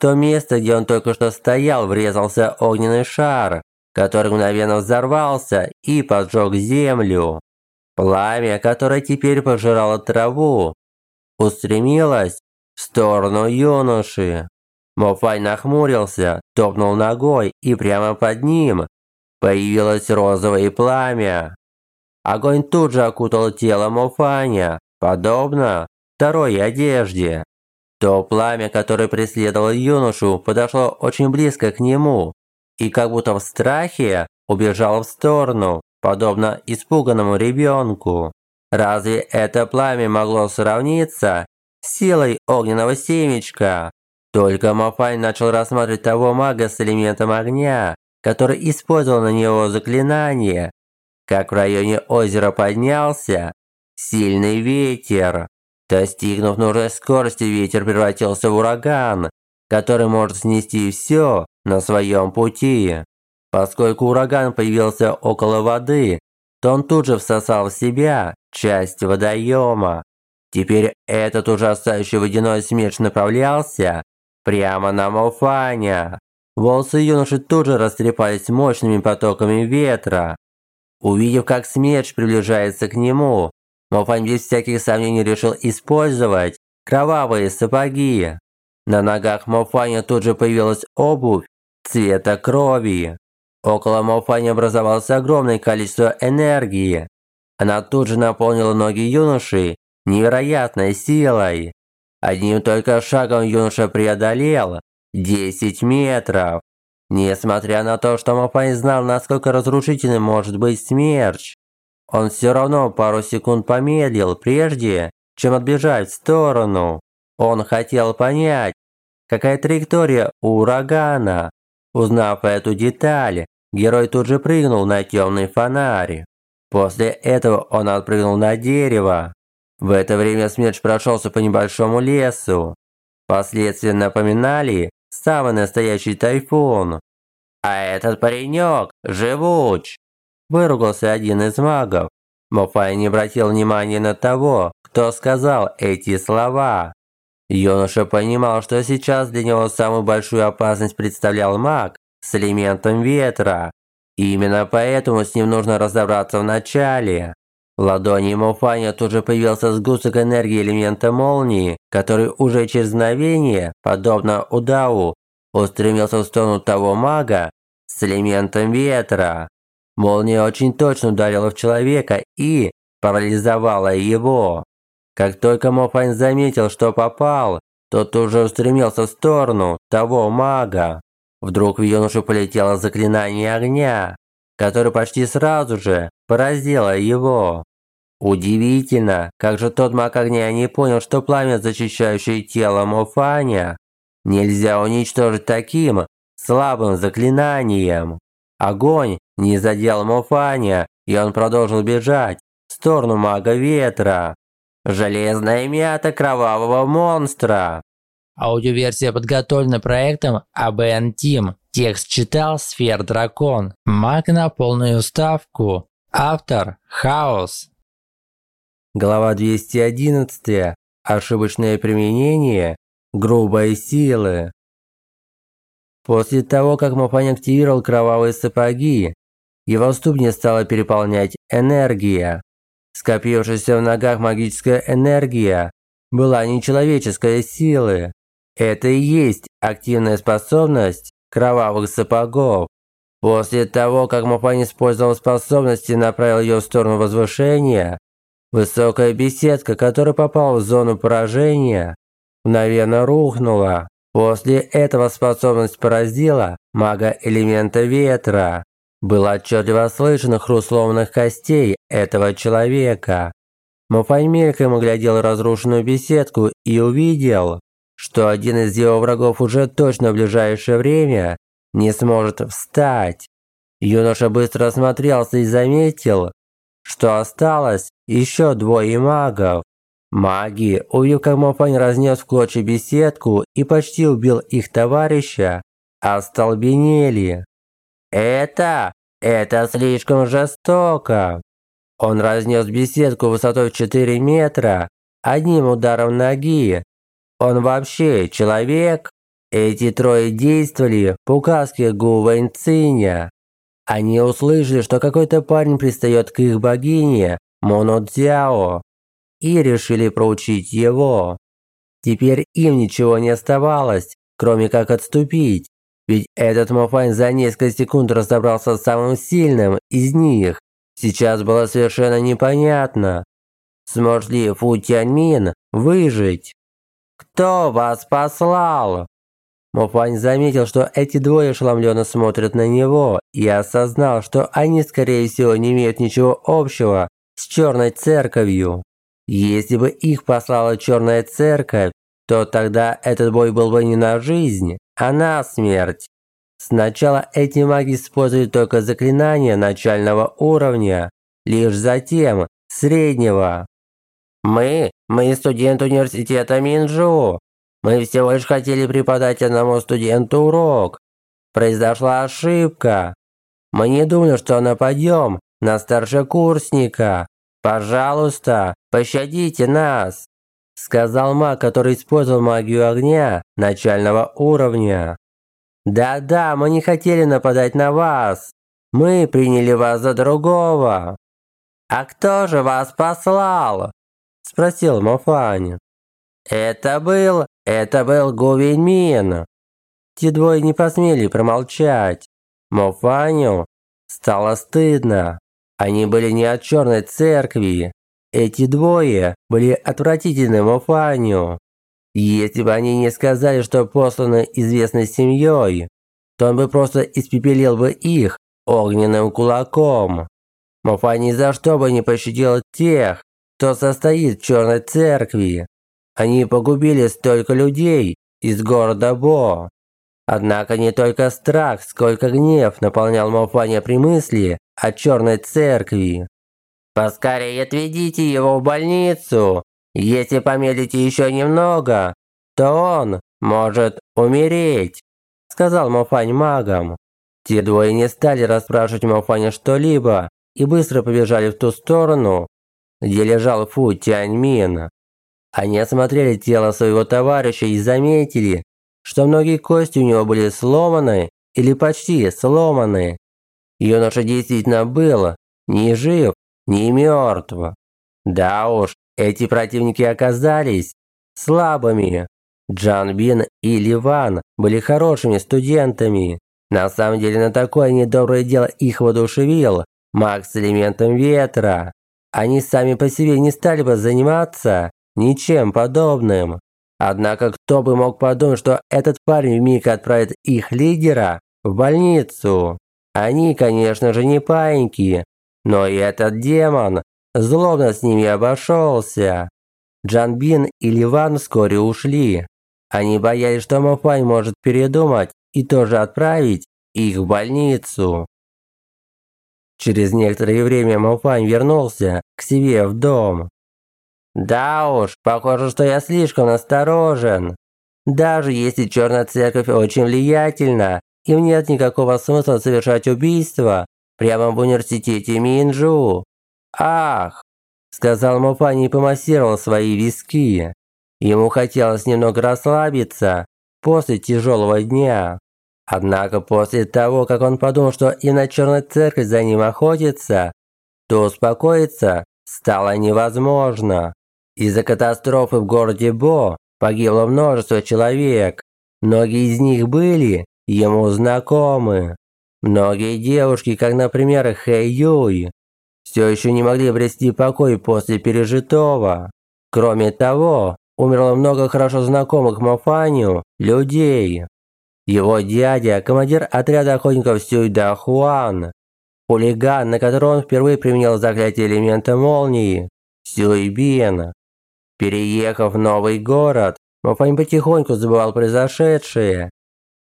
То место, где он только что стоял, врезался огненный шар, который мгновенно взорвался и поджег землю. Пламя, которое теперь пожирало траву, устремилось в сторону юноши. Мофай нахмурился, топнул ногой, и прямо под ним появилось розовое пламя. Огонь тут же окутал тело Мофаня, подобно второй одежде. То пламя, которое преследовало юношу, подошло очень близко к нему и как будто в страхе убежало в сторону, подобно испуганному ребенку. Разве это пламя могло сравниться силой огненного семечка. Только Мафань начал рассматривать того мага с элементом огня, который использовал на него заклинание. Как в районе озера поднялся сильный ветер. Достигнув нужной скорости, ветер превратился в ураган, который может снести все на своем пути. Поскольку ураган появился около воды, то он тут же всосал в себя часть водоема. Теперь этот ужасающий водяной смерч направлялся прямо на Мофаня. Волосы юноши тут же растрепались мощными потоками ветра. Увидев, как смерч приближается к нему, Мофань без всяких сомнений решил использовать кровавые сапоги. На ногах Мофаня тут же появилась обувь цвета крови. Около Мофаня образовалось огромное количество энергии. Она тут же наполнила ноги юноши невероятной силой. Одним только шагом юноша преодолел 10 метров. Несмотря на то, что Мапай знал, насколько разрушительным может быть смерч, он все равно пару секунд помедлил, прежде чем отбежать в сторону. Он хотел понять, какая траектория у урагана. Узнав эту деталь, герой тут же прыгнул на темный фонарь. После этого он отпрыгнул на дерево, в это время смерч прошелся по небольшому лесу. Последствия напоминали самый настоящий тайфун. «А этот паренек живуч!» Выругался один из магов. Мофай не обратил внимания на того, кто сказал эти слова. Юноша понимал, что сейчас для него самую большую опасность представлял маг с элементом ветра. И именно поэтому с ним нужно разобраться в начале. В ладони Муфаня тут же появился сгусток энергии элемента молнии, который уже через мгновение, подобно удаву, устремился в сторону того мага с элементом ветра. Молния очень точно ударила в человека и парализовала его. Как только Мофань заметил, что попал, тот уже устремился в сторону того мага. Вдруг в юношу полетело заклинание огня, которое почти сразу же поразило его. Удивительно, как же тот маг огня не понял, что пламя, защищающее тело Мофаня, нельзя уничтожить таким слабым заклинанием. Огонь не задел Мофаня, и он продолжил бежать в сторону мага ветра. Железная мята кровавого монстра. Аудиоверсия подготовлена проектом ABN Team. Текст читал Сфер Дракон. Маг на полную ставку. Автор – Хаос. Глава 211. Ошибочное применение грубой силы. После того, как Мапань активировал кровавые сапоги, его ступни стала переполнять энергия. Скопившаяся в ногах магическая энергия была нечеловеческой силы. Это и есть активная способность кровавых сапогов. После того, как Мапань использовал способность и направил ее в сторону возвышения, Высокая беседка, которая попала в зону поражения, мгновенно рухнула. После этого способность поразила мага элемента ветра. Было отчетливо слышно хруст костей этого человека. Муфань мельком оглядел разрушенную беседку и увидел, что один из его врагов уже точно в ближайшее время не сможет встать. Юноша быстро осмотрелся и заметил, что осталось еще двое магов. Маги, увидев, как Мопань разнес в клочья беседку и почти убил их товарища, остолбенели. «Это... это слишком жестоко!» Он разнес беседку высотой в 4 метра одним ударом ноги. Он вообще человек? Эти трое действовали по указке Гу Вэньциня. Они услышали, что какой-то парень пристает к их богине Моно Цзяо и решили проучить его. Теперь им ничего не оставалось, кроме как отступить, ведь этот Мофань за несколько секунд разобрался с самым сильным из них. Сейчас было совершенно непонятно, сможет ли Фу Тяньмин выжить. «Кто вас послал?» Мофань заметил, что эти двое ошеломленно смотрят на него и осознал, что они, скорее всего, не имеют ничего общего с Черной Церковью. Если бы их послала Черная Церковь, то тогда этот бой был бы не на жизнь, а на смерть. Сначала эти маги использовали только заклинания начального уровня, лишь затем среднего. «Мы, мы студент университета Минджу, мы всего лишь хотели преподать одному студенту урок. Произошла ошибка. Мы не думали, что нападем на старшекурсника. Пожалуйста, пощадите нас!» Сказал маг, который использовал магию огня начального уровня. «Да-да, мы не хотели нападать на вас. Мы приняли вас за другого». «А кто же вас послал?» Спросил Мофань. «Это был это был Гувеньмин. Те двое не посмели промолчать. Мофаню стало стыдно. Они были не от черной церкви. Эти двое были отвратительны Мофаню. Если бы они не сказали, что посланы известной семьей, то он бы просто испепелил бы их огненным кулаком. Мофа ни за что бы не пощадил тех, кто состоит в черной церкви. Они погубили столько людей из города Бо. Однако не только страх, сколько гнев наполнял Мофаня при мысли о черной церкви. «Поскорее отведите его в больницу. Если помедлите еще немного, то он может умереть», сказал Мофань магам. Те двое не стали расспрашивать Мофаня что-либо и быстро побежали в ту сторону, где лежал Фу Тяньмин. Они осмотрели тело своего товарища и заметили, что многие кости у него были сломаны или почти сломаны. Юноша действительно был ни жив, ни мертв. Да уж, эти противники оказались слабыми. Джан Бин и Ливан были хорошими студентами. На самом деле на такое недоброе дело их воодушевил маг с элементом ветра. Они сами по себе не стали бы заниматься ничем подобным. Однако кто бы мог подумать, что этот парень вмиг отправит их лидера в больницу. Они, конечно же, не паиньки, но и этот демон злобно с ними обошелся. Джанбин и Ливан вскоре ушли. Они боялись, что Мафань может передумать и тоже отправить их в больницу. Через некоторое время Мафань вернулся к себе в дом. Да уж, похоже, что я слишком осторожен. Даже если Черная Церковь очень влиятельна, им нет никакого смысла совершать убийство прямо в университете Минджу. Ах, сказал Муфани и помассировал свои виски. Ему хотелось немного расслабиться после тяжелого дня. Однако после того, как он подумал, что и на Черной Церковь за ним охотится, то успокоиться стало невозможно. Из-за катастрофы в городе Бо погибло множество человек. Многие из них были ему знакомы. Многие девушки, как, например, Хэй Юй, все еще не могли обрести покой после пережитого. Кроме того, умерло много хорошо знакомых Мафаню людей. Его дядя – командир отряда охотников Сюйда Хуан, хулиган, на которого он впервые применил заклятие элемента молнии – Сюйбин. Переехав в новый город, Мафань потихоньку забывал произошедшее.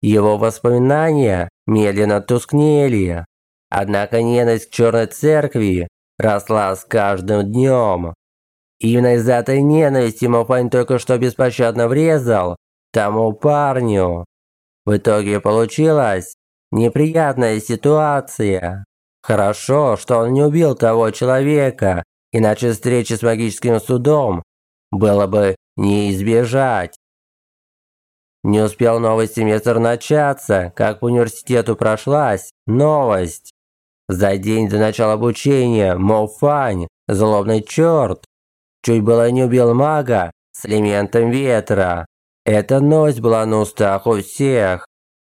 Его воспоминания медленно тускнели. Однако ненависть к Черной Церкви росла с каждым днем. Именно из-за этой ненависти Мафань только что беспощадно врезал тому парню. В итоге получилась неприятная ситуация. Хорошо, что он не убил того человека, иначе встречи с магическим судом было бы не избежать. Не успел новый семестр начаться, как по университету прошлась новость. За день до начала обучения Мофань, злобный черт, чуть было не убил мага с элементом ветра. Эта новость была на устах у всех.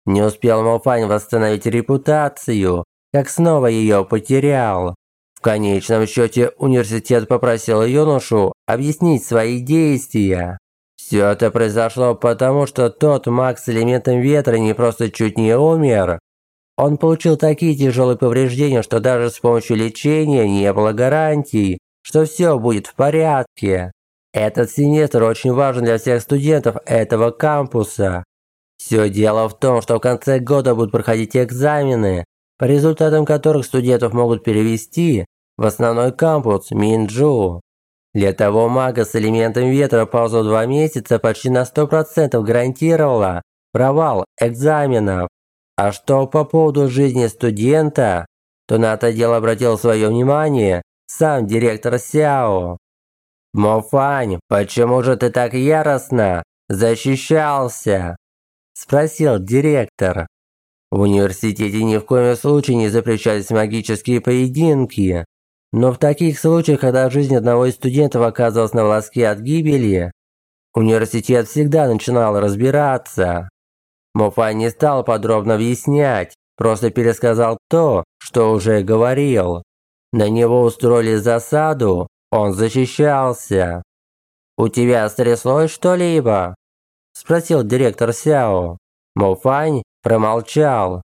Не успел Мофань восстановить репутацию, как снова ее потерял. В конечном счете университет попросил юношу объяснить свои действия. Все это произошло потому, что тот маг с элементом ветра не просто чуть не умер. Он получил такие тяжелые повреждения, что даже с помощью лечения не было гарантий, что все будет в порядке. Этот семестр очень важен для всех студентов этого кампуса. Все дело в том, что в конце года будут проходить экзамены, по результатам которых студентов могут перевести в основной кампус Минджу. Для того мага с элементом ветра пауза два месяца почти на 100% гарантировала провал экзаменов. А что по поводу жизни студента, то на это дело обратил свое внимание сам директор Сяо. «Мофань, почему же ты так яростно защищался?» – спросил директор. В университете ни в коем случае не запрещались магические поединки. Но в таких случаях, когда жизнь одного из студентов оказывалась на волоске от гибели, университет всегда начинал разбираться. Мофа не стал подробно объяснять, просто пересказал то, что уже говорил. На него устроили засаду, он защищался. «У тебя стряслось что-либо?» – спросил директор Сяо. Мофань промолчал.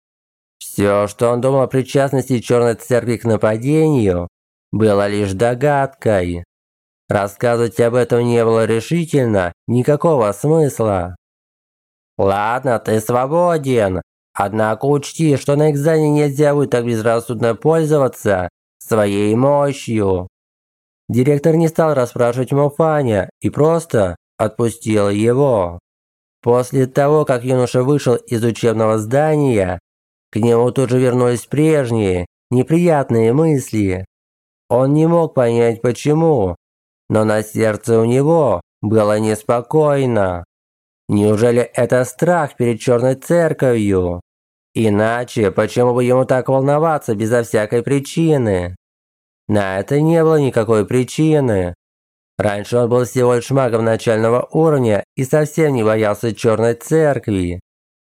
Все, что он думал о причастности Черной Церкви к нападению, было лишь догадкой. Рассказывать об этом не было решительно никакого смысла. «Ладно, ты свободен. Однако учти, что на экзамене нельзя будет так безрассудно пользоваться своей мощью». Директор не стал расспрашивать Мофаня и просто отпустил его. После того, как юноша вышел из учебного здания, к нему тут же вернулись прежние, неприятные мысли. Он не мог понять почему, но на сердце у него было неспокойно. Неужели это страх перед черной церковью? Иначе, почему бы ему так волноваться безо всякой причины? На это не было никакой причины. Раньше он был всего лишь магом начального уровня и совсем не боялся черной церкви.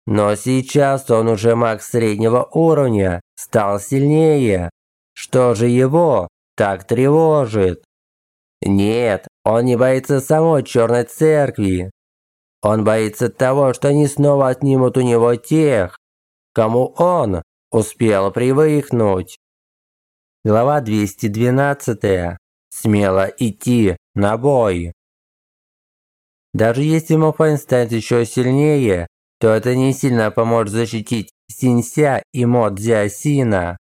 Но сейчас он уже маг среднего уровня, стал сильнее. Что же его так тревожит? Нет, он не боится самой черной церкви. Он боится того, что они снова отнимут у него тех, к кому он успел привыкнуть. Глава 212. Смело идти на бой. Даже если Мо Фань станет еще сильнее, то это не сильно поможет защитить Синься и Мо Цзясина.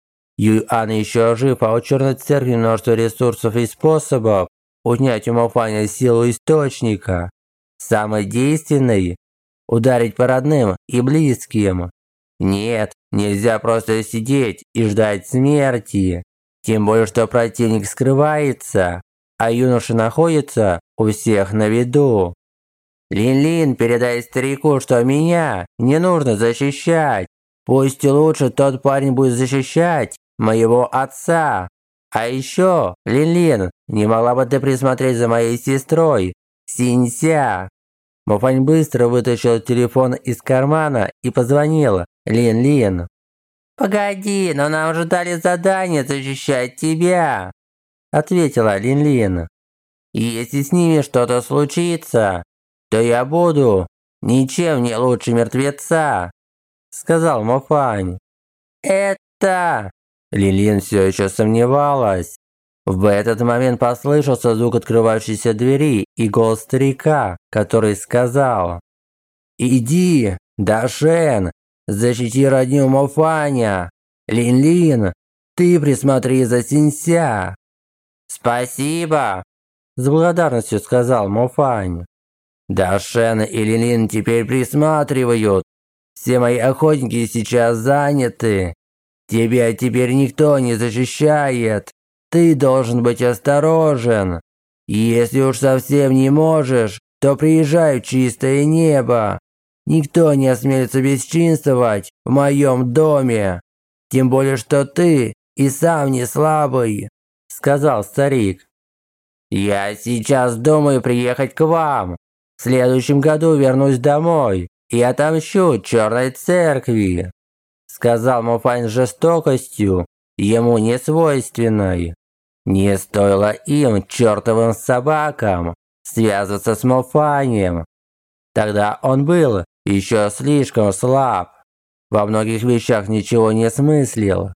Юйан еще жив, а у Черной Церкви множество ресурсов и способов унять у Мофаня силу Источника. Самый действенный – ударить по родным и близким. Нет, нельзя просто сидеть и ждать смерти. Тем более, что противник скрывается, а юноша находится у всех на виду. Лин-Лин, передай старику, что меня не нужно защищать. Пусть лучше тот парень будет защищать моего отца. А еще, Лин-Лин, не могла бы ты присмотреть за моей сестрой, Синься? Муфань быстро вытащил телефон из кармана и позвонил Лин-Лин. «Погоди, но нам уже дали задание защищать тебя!» Ответила Лин-Лин. «Если с ними что-то случится, то я буду ничем не лучше мертвеца!» Сказал Мофань. «Это...» Лин-Лин все еще сомневалась. В этот момент послышался звук открывающейся двери и голос старика, который сказал «Иди, Дашен, Защити родню Мофаня! Лин-Лин, ты присмотри за Синься!» «Спасибо!» – с благодарностью сказал Мофань. «Да Шен и Лин-Лин теперь присматривают. Все мои охотники сейчас заняты. Тебя теперь никто не защищает. Ты должен быть осторожен. Если уж совсем не можешь, то приезжай в чистое небо. Никто не осмелится бесчинствовать в моем доме. Тем более, что ты и сам не слабый», – сказал старик. «Я сейчас думаю приехать к вам. В следующем году вернусь домой и отомщу черной церкви», – сказал Муфань с жестокостью, ему не свойственной. Не стоило им, чертовым собакам, связываться с Муфанем. Тогда он был еще слишком слаб. Во многих вещах ничего не смыслил.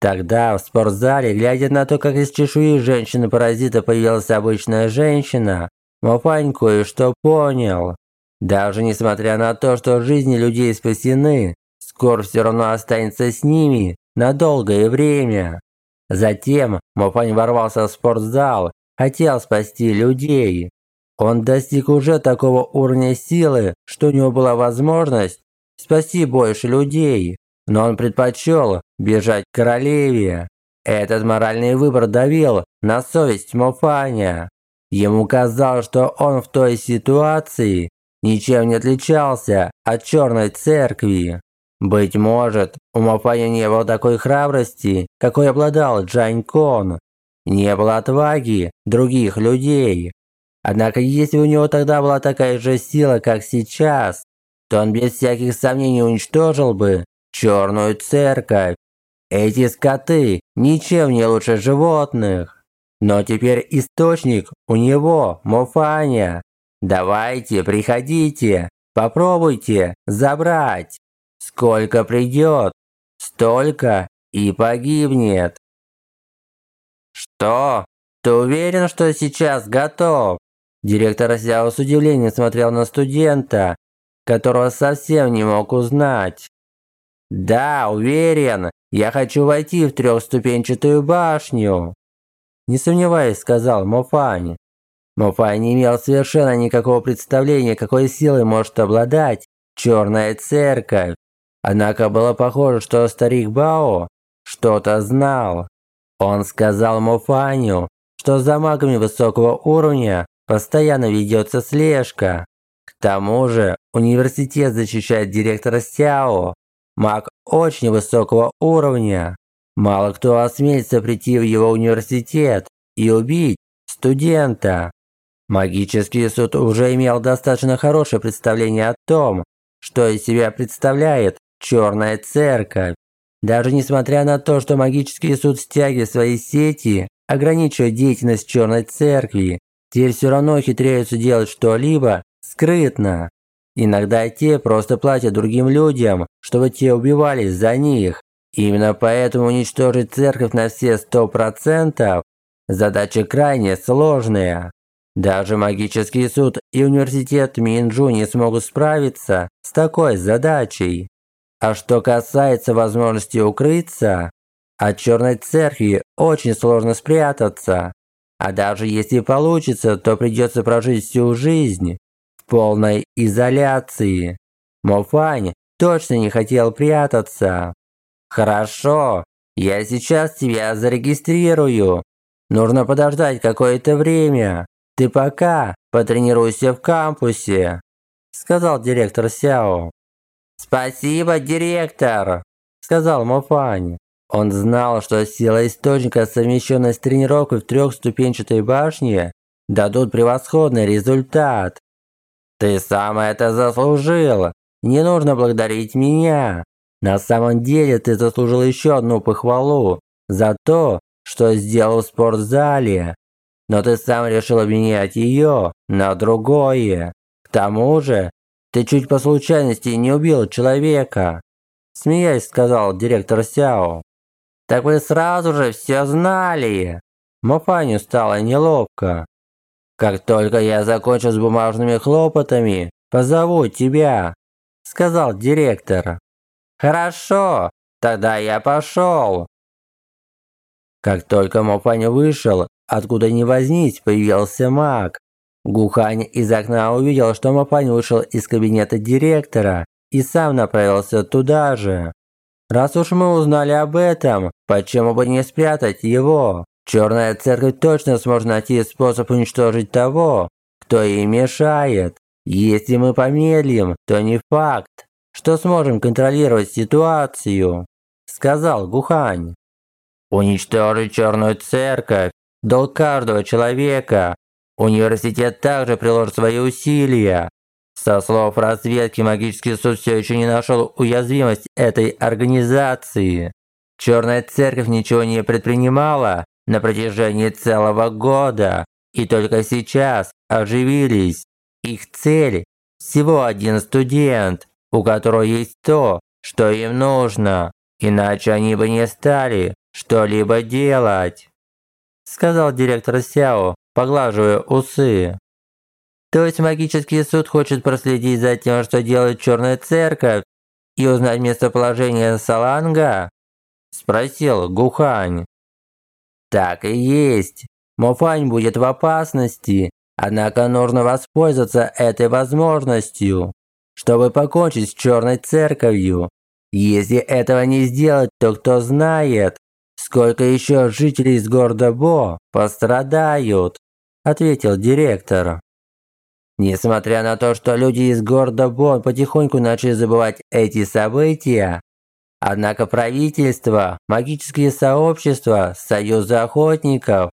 Тогда в спортзале, глядя на то, как из чешуи женщины-паразита появилась обычная женщина, Мопань кое-что понял. Даже несмотря на то, что жизни людей спасены, скоро все равно останется с ними на долгое время. Затем Мопань ворвался в спортзал, хотел спасти людей. Он достиг уже такого уровня силы, что у него была возможность спасти больше людей, но он предпочел бежать к королеве. Этот моральный выбор давил на совесть Мофаня. Ему казалось, что он в той ситуации ничем не отличался от Черной Церкви. Быть может, у Мофаня не было такой храбрости, какой обладал Джань Кон. Не было отваги других людей. Однако если у него тогда была такая же сила, как сейчас, то он без всяких сомнений уничтожил бы Черную Церковь. Эти скоты ничем не лучше животных. Но теперь источник у него, Мофаня. Давайте, приходите, попробуйте забрать. Сколько придет, столько и погибнет. Что? Ты уверен, что сейчас готов? Директор Сяо с удивлением смотрел на студента, которого совсем не мог узнать. «Да, уверен, я хочу войти в трехступенчатую башню!» «Не сомневаюсь», – сказал Мофань. Мофань не имел совершенно никакого представления, какой силой может обладать Черная Церковь. Однако было похоже, что старик Бао что-то знал. Он сказал Мофаню, что за магами высокого уровня постоянно ведется слежка. К тому же университет защищает директора Сяо. Маг очень высокого уровня. Мало кто осмелится прийти в его университет и убить студента. Магический суд уже имел достаточно хорошее представление о том, что из себя представляет Черная Церковь. Даже несмотря на то, что магический суд стягивает свои сети, ограничивает деятельность Черной Церкви, те все равно хитряются делать что-либо скрытно. Иногда те просто платят другим людям, чтобы те убивались за них. Именно поэтому уничтожить церковь на все сто процентов – задача крайне сложная. Даже магический суд и университет Минджу не смогут справиться с такой задачей. А что касается возможности укрыться, от Черной Церкви очень сложно спрятаться. А даже если получится, то придется прожить всю жизнь в полной изоляции. Мофань точно не хотел прятаться. Хорошо, я сейчас тебя зарегистрирую. Нужно подождать какое-то время. Ты пока потренируйся в кампусе, сказал директор Сяо. «Спасибо, директор!» – сказал Мофань. Он знал, что сила источника, совмещенная с тренировкой в трехступенчатой башне, дадут превосходный результат. «Ты сам это заслужил! Не нужно благодарить меня! На самом деле ты заслужил еще одну похвалу за то, что сделал в спортзале. Но ты сам решил обменять ее на другое. К тому же, ты чуть по случайности не убил человека. Смеясь, сказал директор Сяо. Так вы сразу же все знали. Мопаню стало неловко. Как только я закончу с бумажными хлопотами, позову тебя, сказал директор. Хорошо, тогда я пошел. Как только Мопань вышел, откуда ни возьмись, появился маг. Гухань из окна увидел, что Мапань вышел из кабинета директора и сам направился туда же. Раз уж мы узнали об этом, почему бы не спрятать его? Черная церковь точно сможет найти способ уничтожить того, кто ей мешает. Если мы помедлим, то не факт, что сможем контролировать ситуацию, сказал Гухань. Уничтожить черную церковь – долг каждого человека, Университет также приложит свои усилия. Со слов разведки, магический суд все еще не нашел уязвимость этой организации. Черная церковь ничего не предпринимала на протяжении целого года, и только сейчас оживились. Их цель – всего один студент, у которого есть то, что им нужно, иначе они бы не стали что-либо делать. Сказал директор Сяо, поглаживая усы. То есть магический суд хочет проследить за тем, что делает Черная Церковь, и узнать местоположение Саланга? Спросил Гухань. Так и есть. Мофань будет в опасности, однако нужно воспользоваться этой возможностью, чтобы покончить с Черной Церковью. Если этого не сделать, то кто знает, Сколько еще жителей из города Бо пострадают?» – ответил директор. Несмотря на то, что люди из города Бо потихоньку начали забывать эти события, однако правительство, магические сообщества, союзы охотников,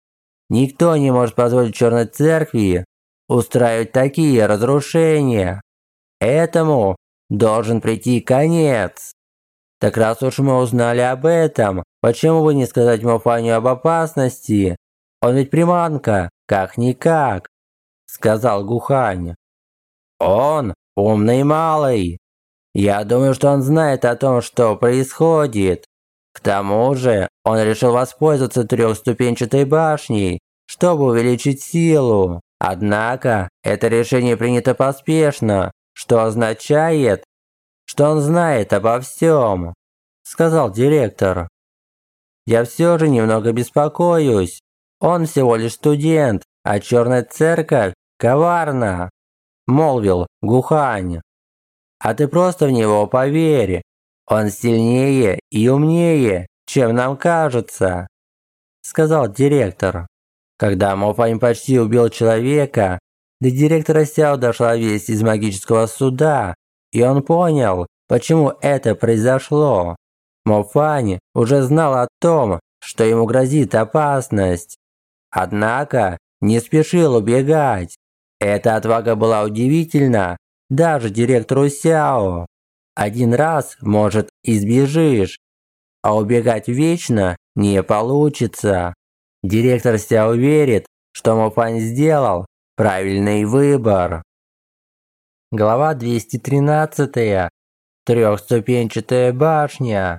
никто не может позволить Черной Церкви устраивать такие разрушения. Этому должен прийти конец. Так раз уж мы узнали об этом, почему бы не сказать Мафанию об опасности? Он ведь приманка, как-никак, сказал Гухань. Он умный малый. Я думаю, что он знает о том, что происходит. К тому же, он решил воспользоваться трехступенчатой башней, чтобы увеличить силу. Однако, это решение принято поспешно, что означает, что он знает обо всем», – сказал директор. «Я все же немного беспокоюсь. Он всего лишь студент, а черная церковь коварна», – молвил Гухань. «А ты просто в него поверь. Он сильнее и умнее, чем нам кажется», – сказал директор. Когда Мофань почти убил человека, до директора Сяо дошла весть из магического суда, и он понял, почему это произошло. Мофани уже знал о том, что ему грозит опасность. Однако не спешил убегать. Эта отвага была удивительна даже директору Сяо. Один раз, может, избежишь, а убегать вечно не получится. Директор Сяо верит, что Мофань сделал правильный выбор. Глава 213. Трехступенчатая башня.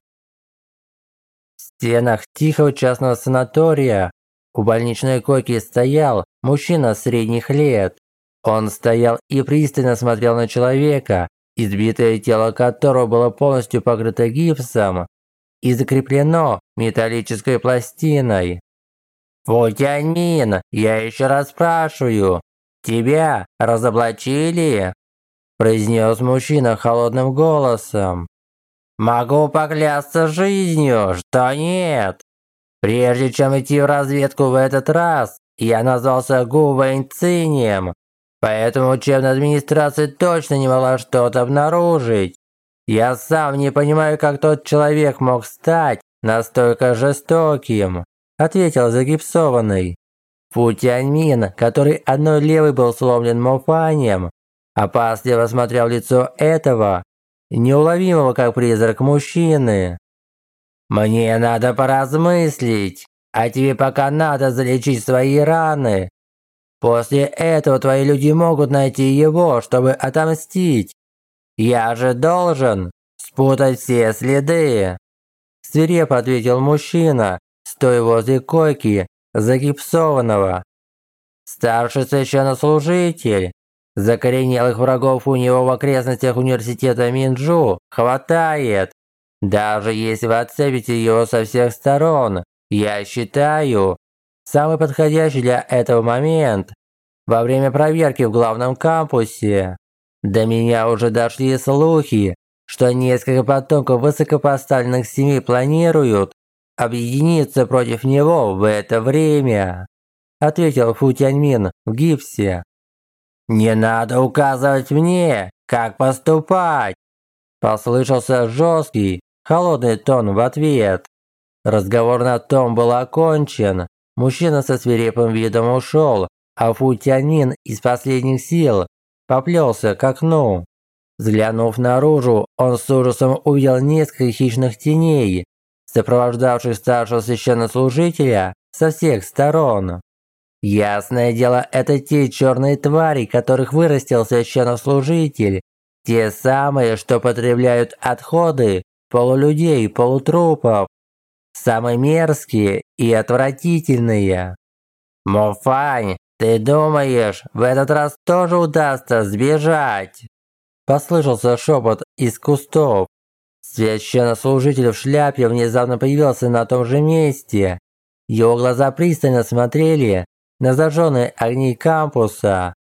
В стенах тихого частного санатория у больничной койки стоял мужчина средних лет. Он стоял и пристально смотрел на человека, избитое тело которого было полностью покрыто гипсом и закреплено металлической пластиной. «Футянин, я еще раз спрашиваю, тебя разоблачили?» произнес мужчина холодным голосом. «Могу поклясться жизнью, что нет. Прежде чем идти в разведку в этот раз, я назвался Гу Вэньцинием, поэтому учебная администрация точно не могла что-то обнаружить. Я сам не понимаю, как тот человек мог стать настолько жестоким», ответил загипсованный. Фу Тяньмин, который одной левой был сломлен Мофанием, опасливо смотрел в лицо этого, неуловимого как призрак мужчины. «Мне надо поразмыслить, а тебе пока надо залечить свои раны. После этого твои люди могут найти его, чтобы отомстить. Я же должен спутать все следы!» Свирепо ответил мужчина, стоя возле койки, загипсованного. Старший священнослужитель. Закоренелых врагов у него в окрестностях университета Минджу хватает. Даже если вы отцепите его со всех сторон, я считаю, самый подходящий для этого момент во время проверки в главном кампусе. До меня уже дошли слухи, что несколько потомков высокопоставленных семей планируют объединиться против него в это время», ответил Фу Тяньмин в гипсе. «Не надо указывать мне, как поступать!» Послышался жесткий, холодный тон в ответ. Разговор на том был окончен. Мужчина со свирепым видом ушел, а Фу Тяньмин из последних сил поплелся к окну. Взглянув наружу, он с ужасом увидел несколько хищных теней, сопровождавших старшего священнослужителя со всех сторон. Ясное дело, это те черные твари, которых вырастил священнослужитель, те самые, что потребляют отходы полулюдей, полутрупов, самые мерзкие и отвратительные. Мофань, ты думаешь, в этот раз тоже удастся сбежать? Послышался шепот из кустов. Священнослужитель в шляпе внезапно появился на том же месте. Его глаза пристально смотрели на зажженные огни кампуса.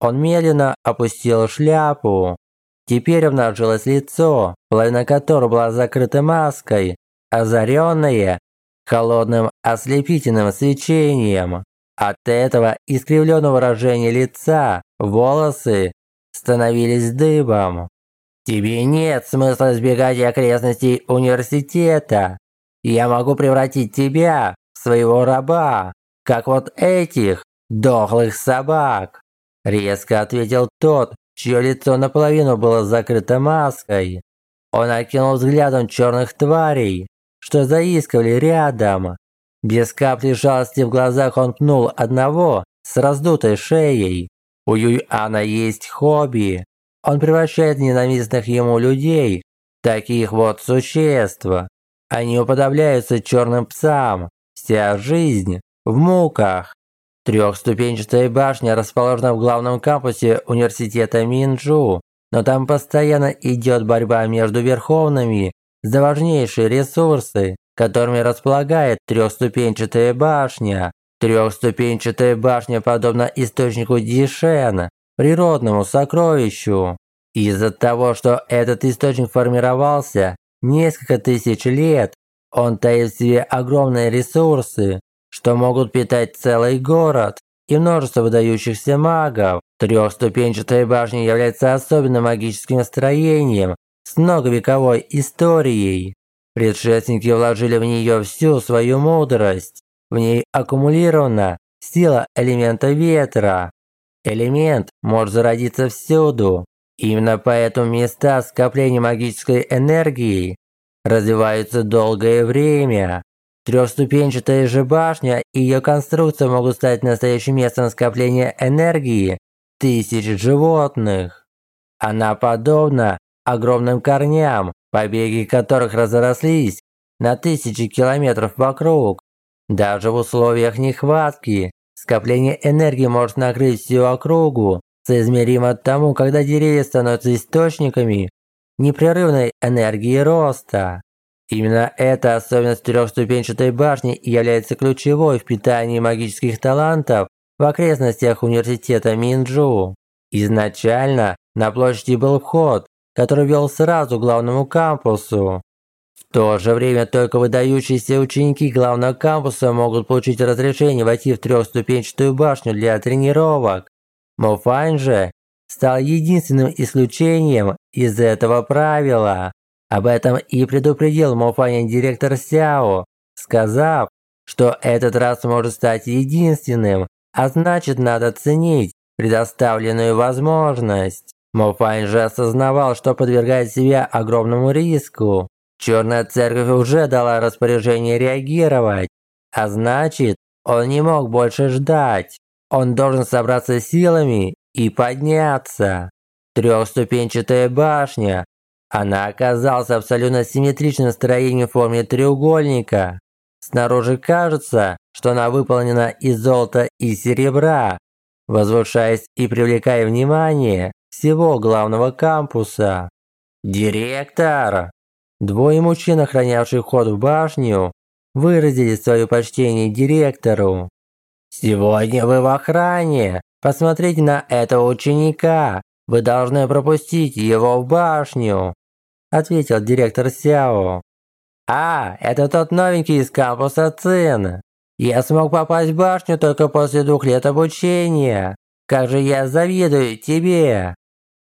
Он медленно опустил шляпу. Теперь обнажилось лицо, половина которого была закрыта маской, озаренное холодным ослепительным свечением. От этого искривленного выражения лица волосы становились дыбом. Тебе нет смысла избегать окрестностей университета. Я могу превратить тебя в своего раба, как вот этих дохлых собак. Резко ответил тот, чье лицо наполовину было закрыто маской. Он окинул взглядом черных тварей, что заискивали рядом. Без капли жалости в глазах он пнул одного с раздутой шеей. У Юйана есть хобби. Он превращает ненавистных ему людей таких вот существ. Они уподобляются черным псам. Вся жизнь в муках. Трехступенчатая башня расположена в главном кампусе университета Минджу, но там постоянно идет борьба между верховными за важнейшие ресурсы, которыми располагает трехступенчатая башня. Трехступенчатая башня подобна источнику Дишена, природному сокровищу. Из-за того, что этот источник формировался несколько тысяч лет, он таит в себе огромные ресурсы, что могут питать целый город и множество выдающихся магов. Трехступенчатая башня является особенным магическим строением с многовековой историей. Предшественники вложили в нее всю свою мудрость. В ней аккумулирована сила элемента ветра. Элемент может зародиться всюду. Именно поэтому места скопления магической энергии развиваются долгое время. Трехступенчатая же башня и ее конструкция могут стать настоящим местом скопления энергии тысяч животных. Она подобна огромным корням, побеги которых разрослись на тысячи километров вокруг. Даже в условиях нехватки скопление энергии может накрыть всю округу, соизмеримо тому, когда деревья становятся источниками непрерывной энергии роста. Именно эта особенность трехступенчатой башни является ключевой в питании магических талантов в окрестностях университета Минджу. Изначально на площади был вход, который вел сразу к главному кампусу. В то же время только выдающиеся ученики главного кампуса могут получить разрешение войти в трехступенчатую башню для тренировок. Мофань же стал единственным исключением из этого правила. Об этом и предупредил Мофаня директор Сяо, сказав, что этот раз может стать единственным, а значит надо ценить предоставленную возможность. Мофань же осознавал, что подвергает себя огромному риску. Черная церковь уже дала распоряжение реагировать, а значит, он не мог больше ждать. Он должен собраться силами и подняться. Трехступенчатая башня. Она оказалась абсолютно симметричным строением в форме треугольника. Снаружи кажется, что она выполнена из золота и серебра, возвышаясь и привлекая внимание всего главного кампуса. «Директор!» Двое мужчин, охранявших вход в башню, выразили свое почтение директору. «Сегодня вы в охране. Посмотрите на этого ученика. Вы должны пропустить его в башню», ответил директор Сяо. «А, это тот новенький из кампуса Цин. Я смог попасть в башню только после двух лет обучения. Как же я завидую тебе!»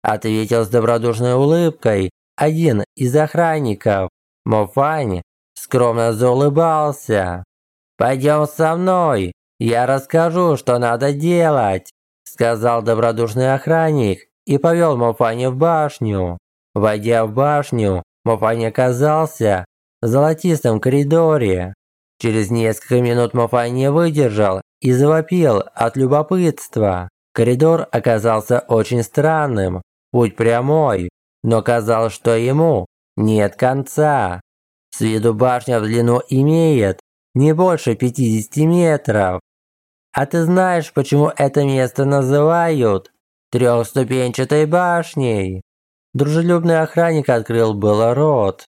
Ответил с добродушной улыбкой один из охранников. Мофань скромно заулыбался. «Пойдем со мной, я расскажу, что надо делать», сказал добродушный охранник и повел Мофаня в башню. Войдя в башню, Мофань оказался в золотистом коридоре. Через несколько минут Мофань не выдержал и завопил от любопытства. Коридор оказался очень странным, путь прямой, но казалось, что ему нет конца. С виду башня в длину имеет не больше 50 метров. А ты знаешь, почему это место называют трехступенчатой башней?» Дружелюбный охранник открыл было рот.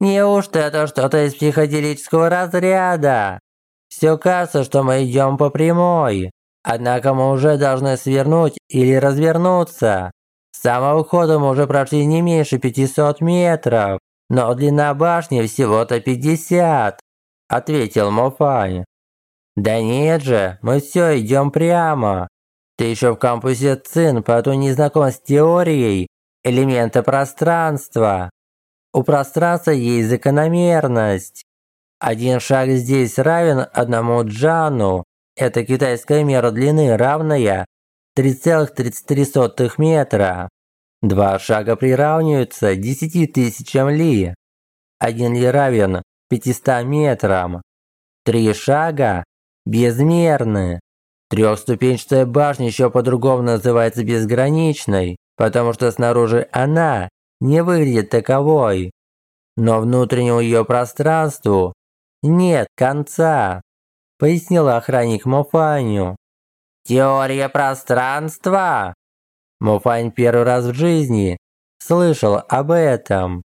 «Неужто это что-то из психоделического разряда? Все кажется, что мы идем по прямой, однако мы уже должны свернуть или развернуться. С самого входа мы уже прошли не меньше 500 метров, но длина башни всего-то 50», ответил Мофай. «Да нет же, мы все идем прямо. Ты еще в кампусе ЦИН, поэтому не знаком с теорией элемента пространства. У пространства есть закономерность. Один шаг здесь равен одному джану. Это китайская мера длины, равная 3,33 метра. Два шага приравниваются 10 тысячам ли. Один ли равен 500 метрам. Три шага безмерны. Трехступенчатая башня еще по-другому называется безграничной, потому что снаружи она не выглядит таковой. Но внутреннему ее пространству нет конца, пояснил охранник Мофаню. Теория пространства? Мофань первый раз в жизни слышал об этом.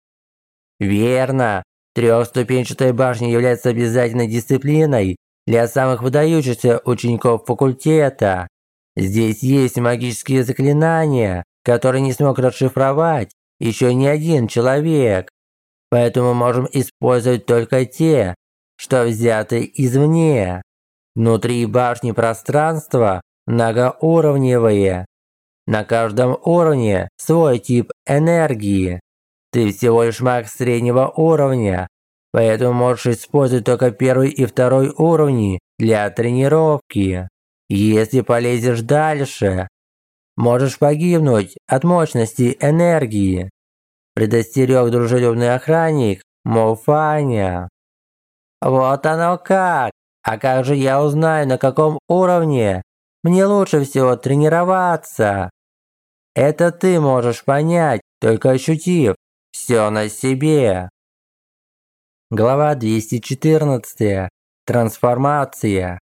Верно, трехступенчатая башня является обязательной дисциплиной для самых выдающихся учеников факультета. Здесь есть магические заклинания, которые не смог расшифровать еще ни один человек. Поэтому можем использовать только те, что взяты извне. Внутри башни пространства многоуровневые. На каждом уровне свой тип энергии. Ты всего лишь маг среднего уровня, поэтому можешь использовать только первый и второй уровни для тренировки. Если полезешь дальше, можешь погибнуть от мощности энергии. Предостерег дружелюбный охранник Мофаня. Вот оно как! А как же я узнаю, на каком уровне мне лучше всего тренироваться? Это ты можешь понять, только ощутив все на себе. Глава 214. Трансформация.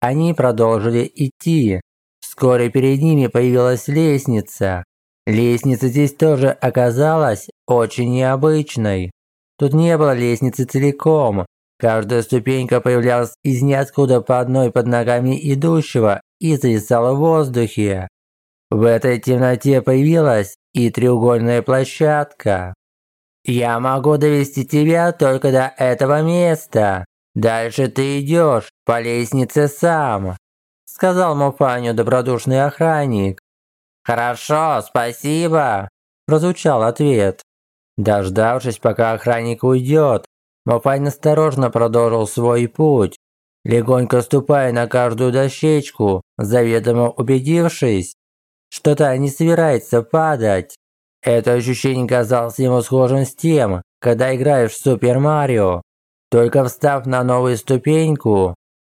Они продолжили идти. Вскоре перед ними появилась лестница. Лестница здесь тоже оказалась очень необычной. Тут не было лестницы целиком. Каждая ступенька появлялась из ниоткуда по одной под ногами идущего и зависала в воздухе. В этой темноте появилась и треугольная площадка. «Я могу довести тебя только до этого места. Дальше ты идешь по лестнице сам», сказал Муфаню добродушный охранник. «Хорошо, спасибо», прозвучал ответ. Дождавшись, пока охранник уйдет, Муфань осторожно продолжил свой путь, легонько ступая на каждую дощечку, заведомо убедившись, что та не собирается падать. Это ощущение казалось ему схожим с тем, когда играешь в Супер Марио. Только встав на новую ступеньку,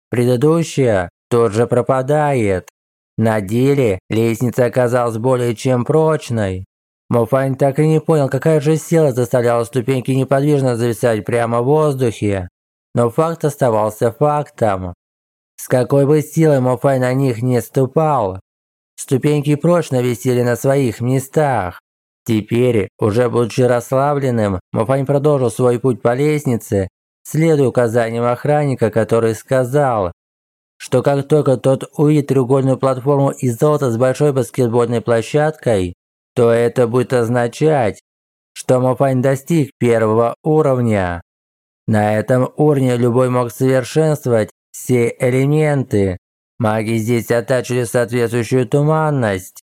предыдущая тут же пропадает. На деле лестница оказалась более чем прочной. Муфань так и не понял, какая же сила заставляла ступеньки неподвижно зависать прямо в воздухе. Но факт оставался фактом. С какой бы силой Муфань на них не ступал, Ступеньки прочно висели на своих местах. Теперь, уже будучи расслабленным, Мафань продолжил свой путь по лестнице, следуя указаниям охранника, который сказал, что как только тот увидит треугольную платформу из золота с большой баскетбольной площадкой, то это будет означать, что Мафань достиг первого уровня. На этом уровне любой мог совершенствовать все элементы, Маги здесь оттачили соответствующую туманность,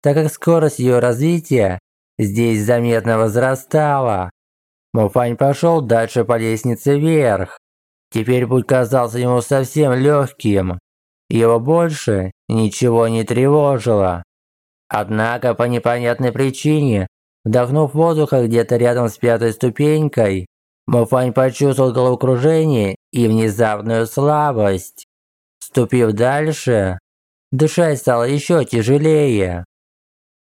так как скорость ее развития здесь заметно возрастала. Муфань пошел дальше по лестнице вверх. Теперь путь казался ему совсем легким. Его больше ничего не тревожило. Однако по непонятной причине, вдохнув воздуха где-то рядом с пятой ступенькой, Муфань почувствовал головокружение и внезапную слабость. Ступив дальше, дышать стало еще тяжелее.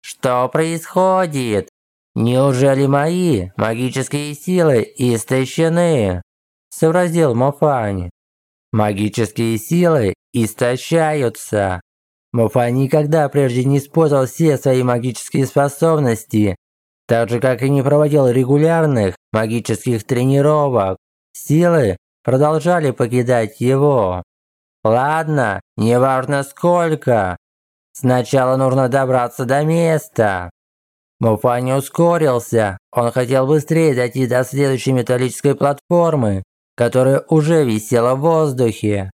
«Что происходит? Неужели мои магические силы истощены?» Сообразил Мофань. Магические силы истощаются. Мофань никогда прежде не использовал все свои магические способности, так же как и не проводил регулярных магических тренировок. Силы продолжали покидать его. Ладно, неважно сколько. Сначала нужно добраться до места. Муфа ускорился. Он хотел быстрее дойти до следующей металлической платформы, которая уже висела в воздухе.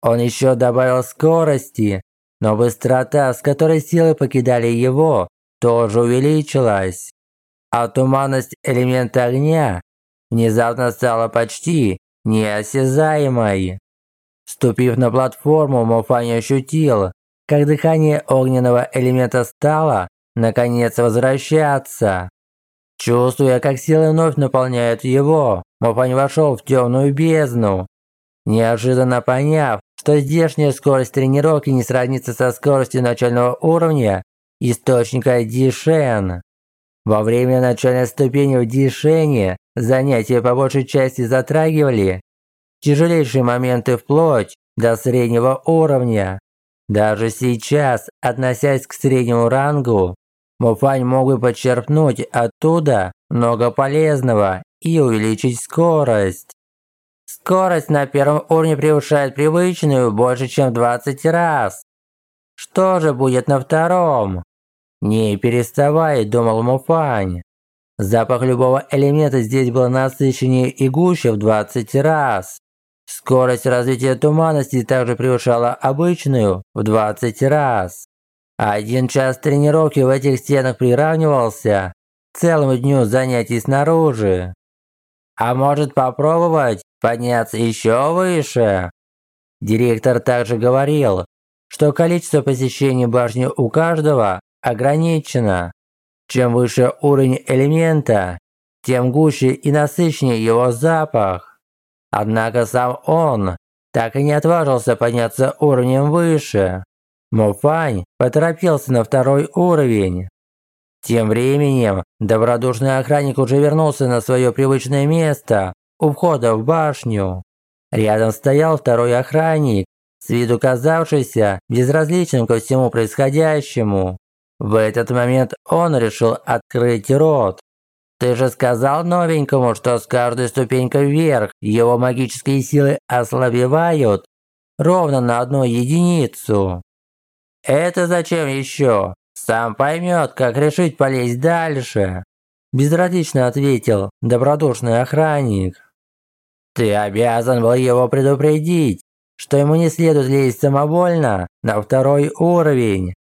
Он еще добавил скорости, но быстрота, с которой силы покидали его, тоже увеличилась. А туманность элемента огня внезапно стала почти неосязаемой. Ступив на платформу, Мофани ощутил, как дыхание огненного элемента стало, наконец, возвращаться. Чувствуя, как силы вновь наполняют его, Мофань вошел в темную бездну. Неожиданно поняв, что здешняя скорость тренировки не сравнится со скоростью начального уровня источника Дишен. Во время начальной ступени в Дишене занятия по большей части затрагивали тяжелейшие моменты вплоть до среднего уровня. Даже сейчас, относясь к среднему рангу, Муфань мог бы подчерпнуть оттуда много полезного и увеличить скорость. Скорость на первом уровне превышает привычную больше, чем 20 раз. Что же будет на втором? Не переставай, думал Муфань. Запах любого элемента здесь был насыщеннее и гуще в 20 раз. Скорость развития туманности также превышала обычную в 20 раз. Один час тренировки в этих стенах приравнивался целому дню занятий снаружи. А может попробовать подняться еще выше? Директор также говорил, что количество посещений башни у каждого ограничено. Чем выше уровень элемента, тем гуще и насыщеннее его запах. Однако сам он так и не отважился подняться уровнем выше. Муфань поторопился на второй уровень. Тем временем добродушный охранник уже вернулся на свое привычное место у входа в башню. Рядом стоял второй охранник, с виду казавшийся безразличным ко всему происходящему. В этот момент он решил открыть рот. «Ты же сказал новенькому, что с каждой ступенькой вверх его магические силы ослабевают ровно на одну единицу». «Это зачем еще? Сам поймет, как решить полезть дальше», – безразлично ответил добродушный охранник. «Ты обязан был его предупредить, что ему не следует лезть самовольно на второй уровень.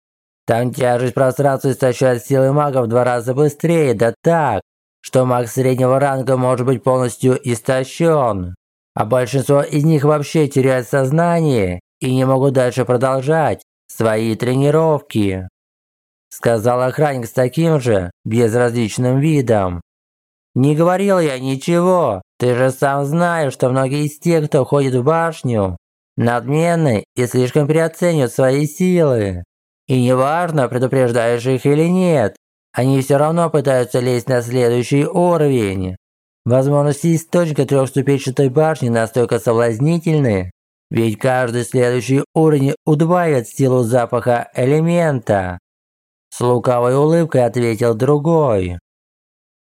Там тяжесть пространства истощает силы мага в два раза быстрее, да так, что маг среднего ранга может быть полностью истощен. А большинство из них вообще теряют сознание и не могут дальше продолжать свои тренировки. Сказал охранник с таким же безразличным видом. «Не говорил я ничего. Ты же сам знаешь, что многие из тех, кто ходит в башню, надменны и слишком переоценивают свои силы. И неважно, предупреждаешь их или нет, они все равно пытаются лезть на следующий уровень. Возможности источника трехступенчатой башни настолько соблазнительны, ведь каждый следующий уровень удваивает силу запаха элемента. С лукавой улыбкой ответил другой.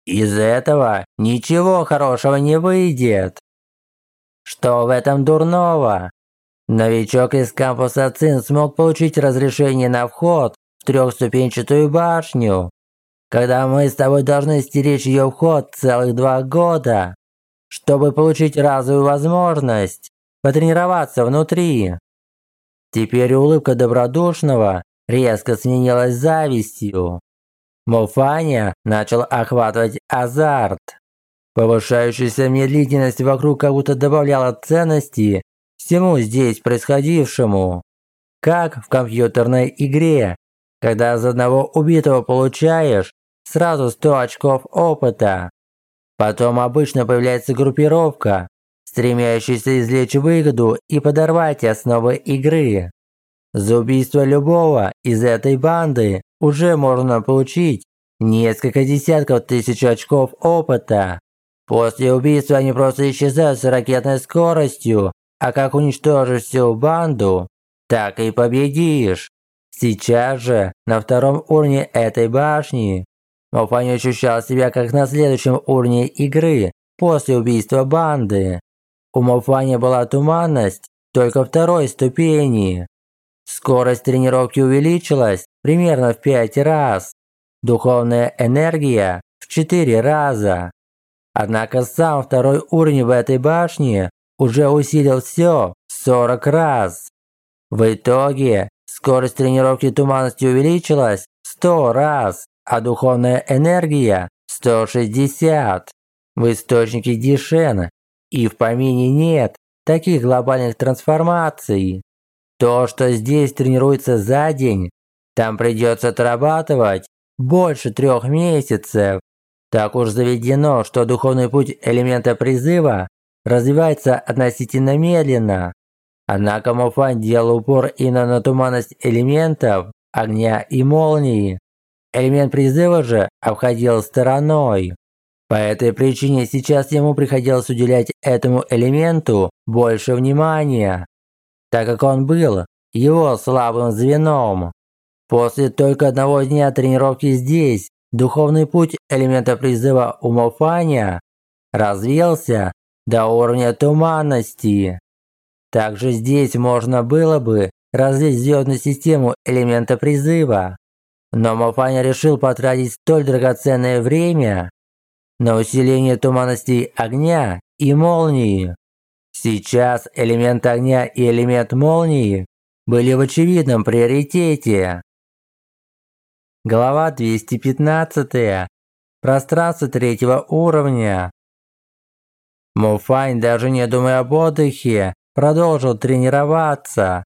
Из этого ничего хорошего не выйдет. Что в этом дурного? Новичок из кампуса ЦИН смог получить разрешение на вход в трехступенчатую башню, когда мы с тобой должны стеречь ее вход целых два года, чтобы получить разовую возможность потренироваться внутри. Теперь улыбка добродушного резко сменилась завистью. Муфаня начал охватывать азарт. Повышающаяся медлительность вокруг как будто добавляла ценности всему здесь происходившему. Как в компьютерной игре, когда за одного убитого получаешь сразу 100 очков опыта. Потом обычно появляется группировка, стремящаяся извлечь выгоду и подорвать основы игры. За убийство любого из этой банды уже можно получить несколько десятков тысяч очков опыта. После убийства они просто исчезают с ракетной скоростью, а как уничтожишь всю банду, так и победишь. Сейчас же, на втором уровне этой башни, Мофани ощущал себя как на следующем уровне игры после убийства банды. У Мофани была туманность только второй ступени. Скорость тренировки увеличилась примерно в 5 раз. Духовная энергия в 4 раза. Однако сам второй уровень в этой башне уже усилил все в 40 раз. В итоге скорость тренировки туманности увеличилась в 100 раз, а духовная энергия – 160. В источнике Дишена и в помине нет таких глобальных трансформаций. То, что здесь тренируется за день, там придется отрабатывать больше трех месяцев. Так уж заведено, что духовный путь элемента призыва развивается относительно медленно. Однако Муфан делал упор именно на туманность элементов, огня и молнии. Элемент призыва же обходил стороной. По этой причине сейчас ему приходилось уделять этому элементу больше внимания так как он был его слабым звеном. После только одного дня тренировки здесь, духовный путь элемента призыва умофания развился до уровня туманности. Также здесь можно было бы развить звездную систему элемента призыва. Но Мофаня решил потратить столь драгоценное время на усиление туманностей огня и молнии. Сейчас элемент огня и элемент молнии были в очевидном приоритете. Глава 215. Пространство третьего уровня. Муфань, даже не думая об отдыхе, продолжил тренироваться.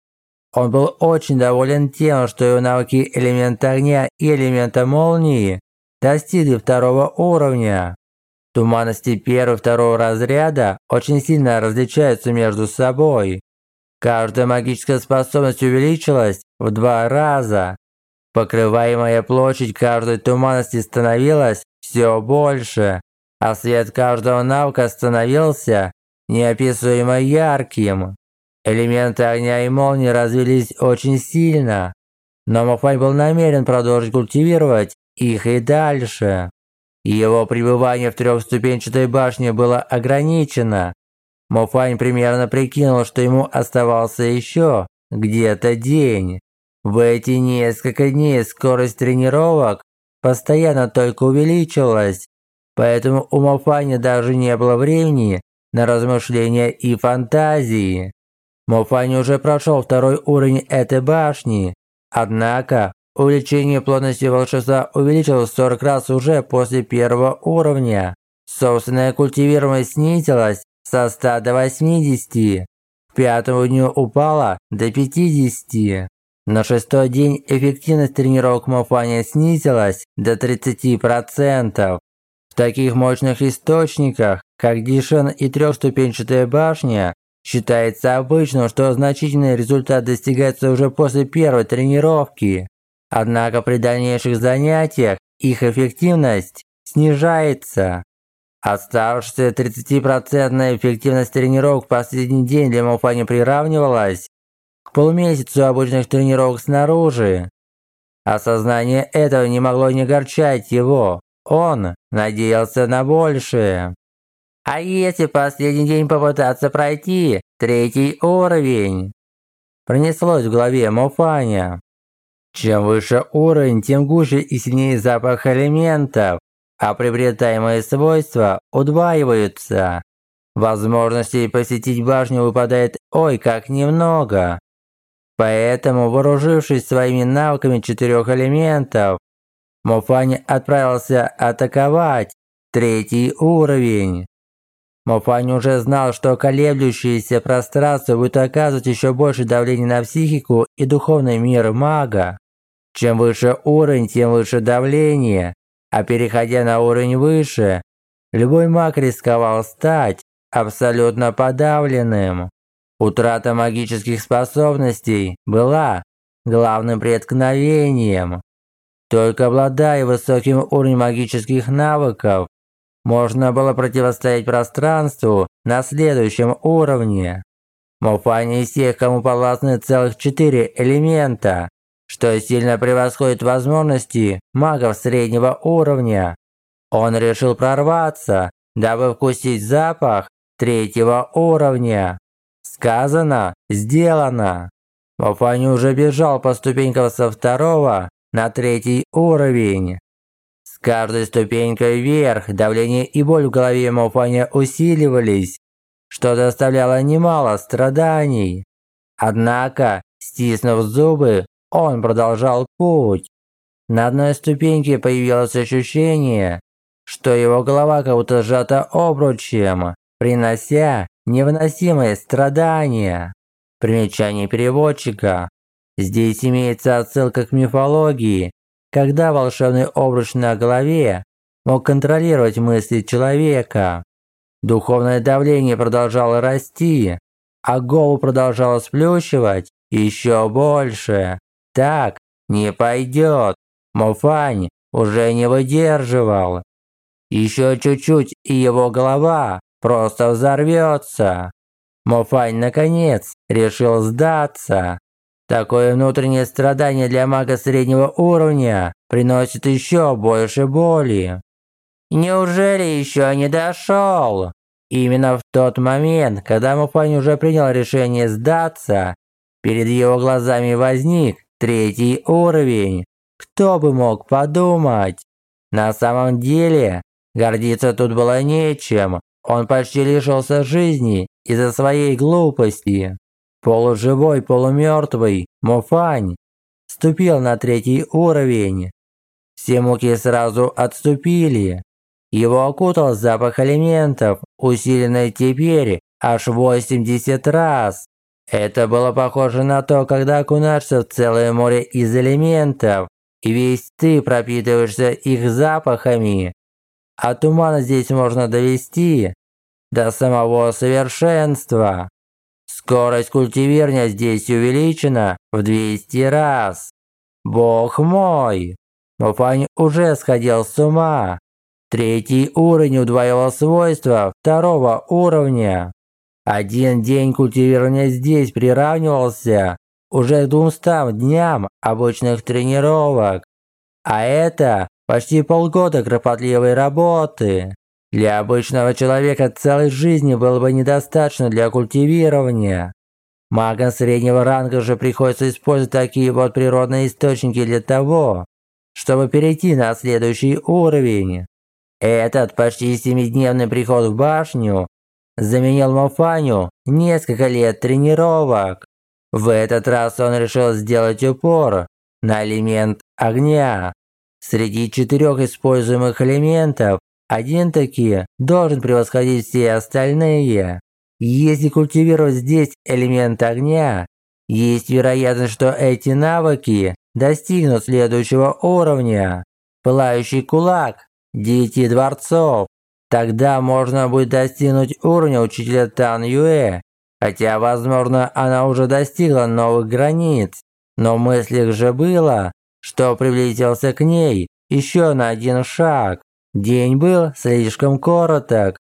Он был очень доволен тем, что его навыки элемента огня и элемента молнии достигли второго уровня. Туманности первого и второго разряда очень сильно различаются между собой. Каждая магическая способность увеличилась в два раза. Покрываемая площадь каждой туманности становилась все больше, а свет каждого навыка становился неописуемо ярким. Элементы огня и молнии развились очень сильно, но Махвань был намерен продолжить культивировать их и дальше. Его пребывание в трехступенчатой башне было ограничено. Мофань примерно прикинул, что ему оставался еще где-то день. В эти несколько дней скорость тренировок постоянно только увеличилась, поэтому у Мофани даже не было времени на размышления и фантазии. Мофани уже прошел второй уровень этой башни, однако Увеличение плотности волшебства увеличилось в 40 раз уже после первого уровня. Собственная культивируемость снизилась со 100 до 80. К пятому дню упала до 50. На шестой день эффективность тренировок Мофания снизилась до 30%. В таких мощных источниках, как Дишен и трехступенчатая башня, считается обычным, что значительный результат достигается уже после первой тренировки. Однако при дальнейших занятиях их эффективность снижается. Оставшаяся 30% эффективность тренировок в последний день для Муфани приравнивалась к полумесяцу обычных тренировок снаружи. Осознание этого не могло не горчать его. Он надеялся на большее. А если последний день попытаться пройти третий уровень? Пронеслось в голове Муфаня. Чем выше уровень, тем гуще и сильнее запах элементов, а приобретаемые свойства удваиваются. Возможностей посетить башню выпадает ой как немного. Поэтому, вооружившись своими навыками четырех элементов, Мофани отправился атаковать третий уровень. Мофани уже знал, что колеблющееся пространство будет оказывать еще больше давления на психику и духовный мир мага. Чем выше уровень, тем выше давление, а переходя на уровень выше, любой маг рисковал стать абсолютно подавленным. Утрата магических способностей была главным преткновением. Только обладая высоким уровнем магических навыков, можно было противостоять пространству на следующем уровне. Муфани из тех, кому подвластны целых четыре элемента, что сильно превосходит возможности магов среднего уровня. Он решил прорваться, дабы вкусить запах третьего уровня. Сказано, сделано. Мафани уже бежал по ступенькам со второго на третий уровень. С каждой ступенькой вверх давление и боль в голове Мафаня усиливались, что доставляло немало страданий. Однако, стиснув зубы, он продолжал путь. На одной ступеньке появилось ощущение, что его голова как будто сжата обручем, принося невыносимые страдания. Примечание переводчика. Здесь имеется отсылка к мифологии, когда волшебный обруч на голове мог контролировать мысли человека. Духовное давление продолжало расти, а голову продолжало сплющивать еще больше. Так не пойдет. Мофань уже не выдерживал. Еще чуть-чуть, и его голова просто взорвется. Мофань, наконец, решил сдаться. Такое внутреннее страдание для мага среднего уровня приносит еще больше боли. Неужели еще не дошел? Именно в тот момент, когда Муфань уже принял решение сдаться, перед его глазами возник Третий уровень. Кто бы мог подумать? На самом деле, гордиться тут было нечем. Он почти лишился жизни из-за своей глупости. Полуживой, полумертвый Мофань ступил на третий уровень. Все муки сразу отступили. Его окутал запах элементов, усиленный теперь аж 80 раз. Это было похоже на то, когда окунаешься в целое море из элементов, и весь ты пропитываешься их запахами. А туман здесь можно довести до самого совершенства. Скорость культивирования здесь увеличена в 200 раз. Бог мой! Муфань уже сходил с ума. Третий уровень удвоил свойства второго уровня. Один день культивирования здесь приравнивался уже к 200 дням обычных тренировок. А это почти полгода кропотливой работы. Для обычного человека целой жизни было бы недостаточно для культивирования. Магам среднего ранга же приходится использовать такие вот природные источники для того, чтобы перейти на следующий уровень. Этот почти семидневный приход в башню заменил Мофаню несколько лет тренировок. В этот раз он решил сделать упор на элемент огня. Среди четырех используемых элементов один таки должен превосходить все остальные. Если культивировать здесь элемент огня, есть вероятность, что эти навыки достигнут следующего уровня. Пылающий кулак девяти дворцов. Тогда можно будет достигнуть уровня учителя Тан Юэ, хотя, возможно, она уже достигла новых границ. Но в мыслях же было, что приблизился к ней еще на один шаг. День был слишком короток.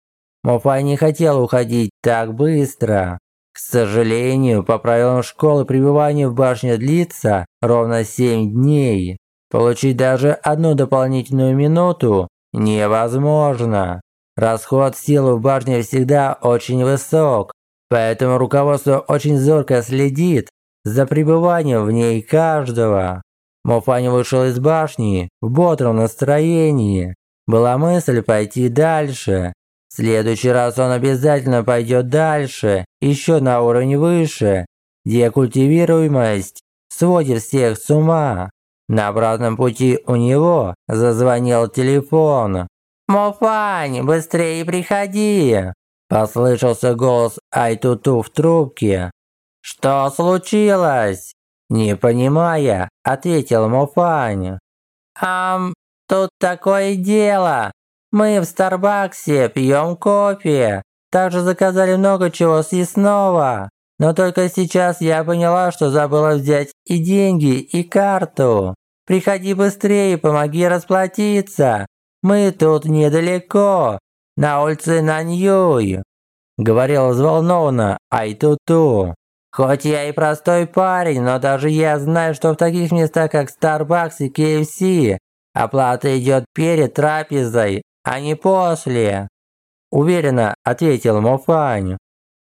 Мофай не хотел уходить так быстро. К сожалению, по правилам школы пребывание в башне длится ровно 7 дней. Получить даже одну дополнительную минуту невозможно. Расход сил в башне всегда очень высок, поэтому руководство очень зорко следит за пребыванием в ней каждого. Мофань вышел из башни в бодром настроении. Была мысль пойти дальше. В следующий раз он обязательно пойдет дальше, еще на уровень выше, где культивируемость сводит всех с ума. На обратном пути у него зазвонил телефон. «Мофань, быстрее приходи!» Послышался голос Айтуту в трубке. «Что случилось?» Не понимая, ответил Мофань. «Ам, Тут такое дело. Мы в Старбаксе пьем кофе. Также заказали много чего съестного. Но только сейчас я поняла, что забыла взять и деньги, и карту. Приходи быстрее, помоги расплатиться. Мы тут недалеко, на улице Наньюй. Говорил взволнованно Айтуту. Хоть я и простой парень, но даже я знаю, что в таких местах, как Starbucks и KFC, Оплата идет перед трапезой, а не после. Уверенно ответил Мофань.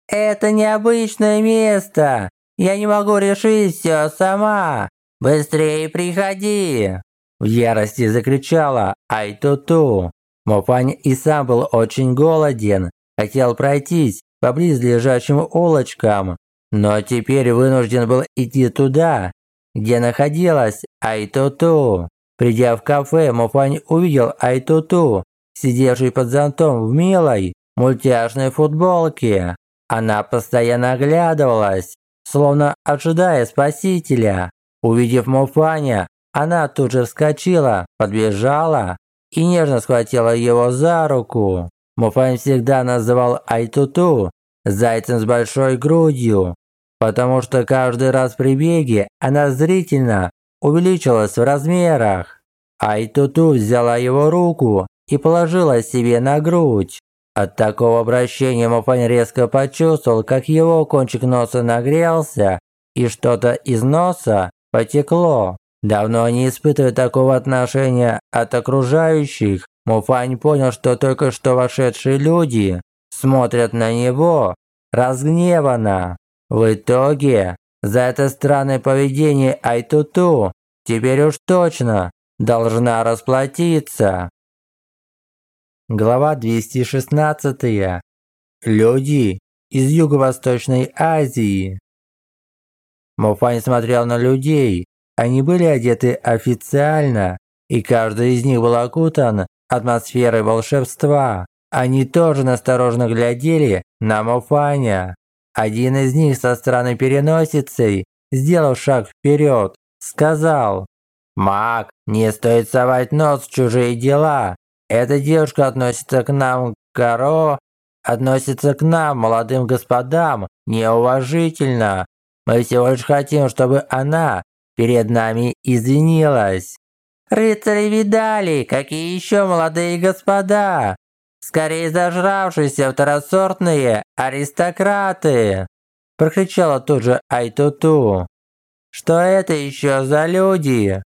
Это необычное место. Я не могу решить все сама. Быстрее приходи. В ярости закричала Айтуту. Мофань и сам был очень голоден. Хотел пройтись по близлежащим улочкам, но теперь вынужден был идти туда, где находилась Айтуту. Придя в кафе, Мофань увидел Айтуту, сидевший под зонтом в милой, мультяшной футболке. Она постоянно оглядывалась, словно ожидая спасителя. Увидев Мофаня, она тут же вскочила, подбежала и нежно схватила его за руку. Мофань всегда называл Айтуту зайцем с большой грудью, потому что каждый раз при беге она зрительно увеличилась в размерах. Айтуту взяла его руку и положила себе на грудь. От такого обращения Мофань резко почувствовал, как его кончик носа нагрелся и что-то из носа потекло. Давно не испытывая такого отношения от окружающих, Муфань понял, что только что вошедшие люди смотрят на него разгневанно. В итоге за это странное поведение Айтуту теперь уж точно должна расплатиться. Глава 216. Люди из Юго-Восточной Азии. Муфань смотрел на людей. Они были одеты официально, и каждый из них был окутан атмосферой волшебства. Они тоже насторожно глядели на Муфаня. Один из них со странной переносицей, сделав шаг вперед, сказал «Маг, не стоит совать нос в чужие дела. Эта девушка относится к нам, Каро, относится к нам, молодым господам, неуважительно. Мы всего лишь хотим, чтобы она перед нами извинилась. Рыцари видали, какие еще молодые господа. Скорее зажравшиеся второсортные аристократы. Прокричала тут же Айтуту. Что это еще за люди?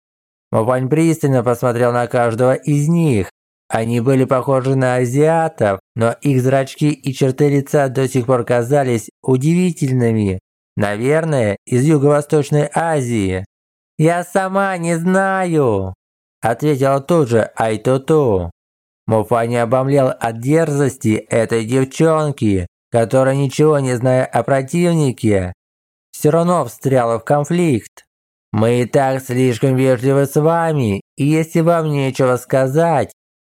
Мопань пристально посмотрел на каждого из них. Они были похожи на азиатов, но их зрачки и черты лица до сих пор казались удивительными. Наверное, из Юго-Восточной Азии. «Я сама не знаю», – ответила тут же Айтуту. Муфа не обомлел от дерзости этой девчонки, которая, ничего не зная о противнике, все равно встряла в конфликт. Мы и так слишком вежливы с вами, и если вам нечего сказать,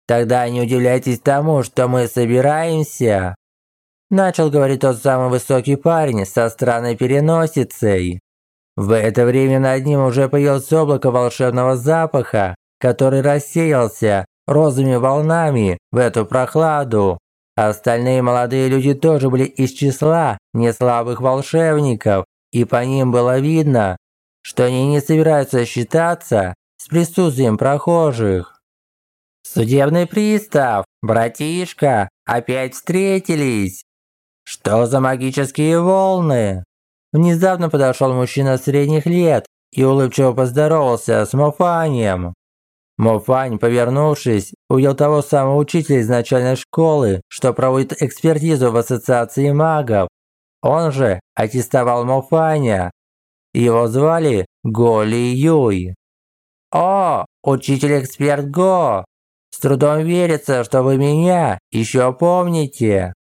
тогда не удивляйтесь тому, что мы собираемся. Начал говорить тот самый высокий парень со странной переносицей. В это время над ним уже появилось облако волшебного запаха, который рассеялся розовыми волнами в эту прохладу. Остальные молодые люди тоже были из числа неслабых волшебников, и по ним было видно, что они не собираются считаться с присутствием прохожих. «Судебный пристав, братишка, опять встретились!» «Что за магические волны?» Внезапно подошел мужчина средних лет и улыбчиво поздоровался с Мофанием. Мофань, повернувшись, увидел того самого учителя из начальной школы, что проводит экспертизу в ассоциации магов. Он же аттестовал Мофаня. Его звали Го Ли Юй. «О, учитель-эксперт Го! С трудом верится, что вы меня еще помните!»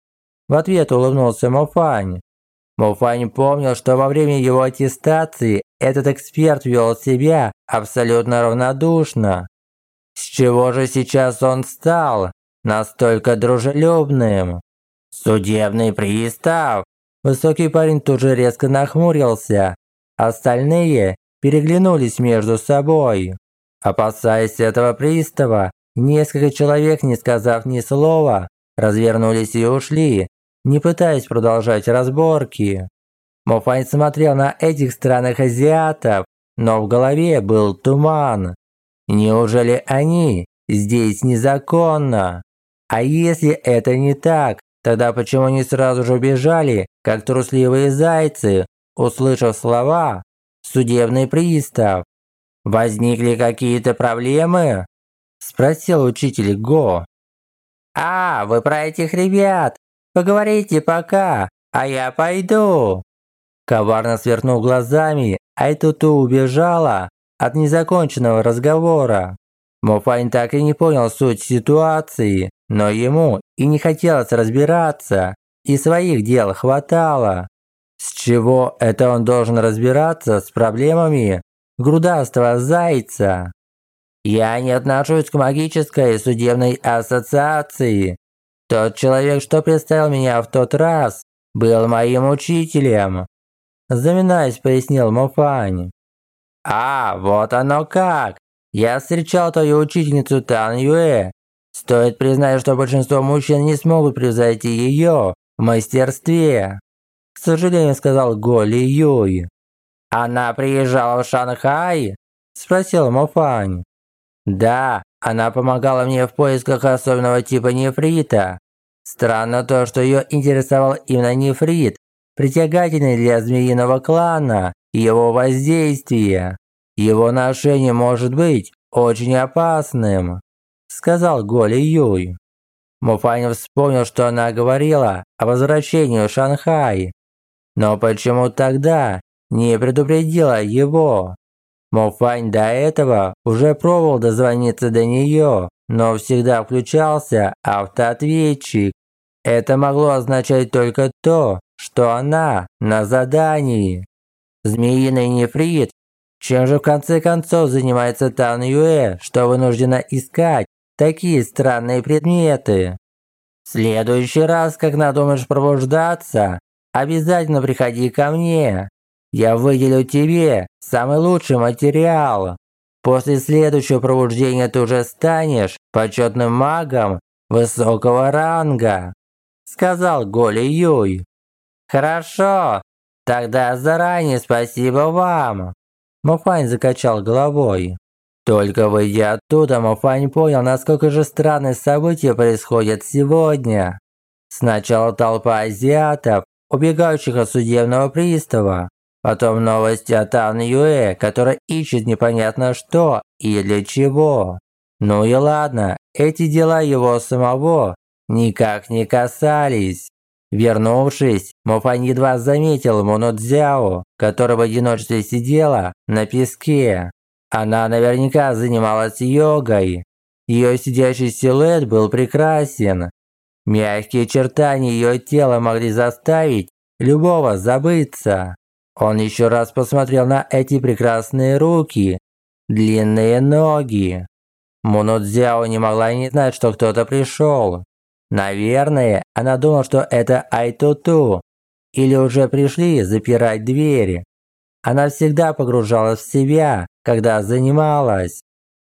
В ответ улыбнулся Мофань. Мофань помнил, что во время его аттестации этот эксперт вел себя абсолютно равнодушно. С чего же сейчас он стал настолько дружелюбным? Судебный пристав. Высокий парень тут же резко нахмурился. Остальные переглянулись между собой. Опасаясь этого пристава, несколько человек, не сказав ни слова, развернулись и ушли, не пытаясь продолжать разборки. Мофань смотрел на этих странных азиатов, но в голове был туман. Неужели они здесь незаконно? А если это не так, тогда почему они сразу же убежали, как трусливые зайцы, услышав слова «судебный пристав»? Возникли какие-то проблемы? Спросил учитель Го. «А, вы про этих ребят, Поговорите пока, а я пойду!» Коварно свернув глазами, Айтуту убежала от незаконченного разговора. Мофань так и не понял суть ситуации, но ему и не хотелось разбираться, и своих дел хватало. С чего это он должен разбираться с проблемами грудастого зайца? Я не отношусь к магической судебной ассоциации, тот человек, что представил меня в тот раз, был моим учителем. Заминаясь, пояснил Мофань. А, вот оно как. Я встречал твою учительницу Тан Юэ. Стоит признать, что большинство мужчин не смогут превзойти ее в мастерстве. К сожалению, сказал Го Ли Юй. Она приезжала в Шанхай? Спросил Мофань. Да, она помогала мне в поисках особенного типа нефрита. Странно то, что ее интересовал именно нефрит, притягательный для змеиного клана, его воздействие. Его ношение может быть очень опасным, сказал Голи Юй. Муфань вспомнил, что она говорила о возвращении в Шанхай. Но почему тогда не предупредила его? Мофань до этого уже пробовал дозвониться до нее, но всегда включался автоответчик. Это могло означать только то, что она на задании. Змеиный нефрит. Чем же в конце концов занимается Тан Юэ, что вынуждена искать такие странные предметы? В следующий раз, как надумаешь пробуждаться, обязательно приходи ко мне. Я выделю тебе самый лучший материал. После следующего пробуждения ты уже станешь почетным магом высокого ранга», – сказал Голи Юй. «Хорошо, тогда заранее спасибо вам». Муфань закачал головой. Только выйдя оттуда, Муфань понял, насколько же странные события происходят сегодня. Сначала толпа азиатов, убегающих от судебного пристава, Потом новости о Тан Юэ, который ищет непонятно что и для чего. Ну и ладно, эти дела его самого никак не касались. Вернувшись, Мофань едва заметил Моно Цзяо, которая в одиночестве сидела на песке. Она наверняка занималась йогой. Ее сидящий силуэт был прекрасен. Мягкие чертания ее тела могли заставить любого забыться. Он еще раз посмотрел на эти прекрасные руки, длинные ноги. Мунудзяо не могла не знать, что кто-то пришел. Наверное, она думала, что это Айтуту, или уже пришли запирать двери. Она всегда погружалась в себя, когда занималась.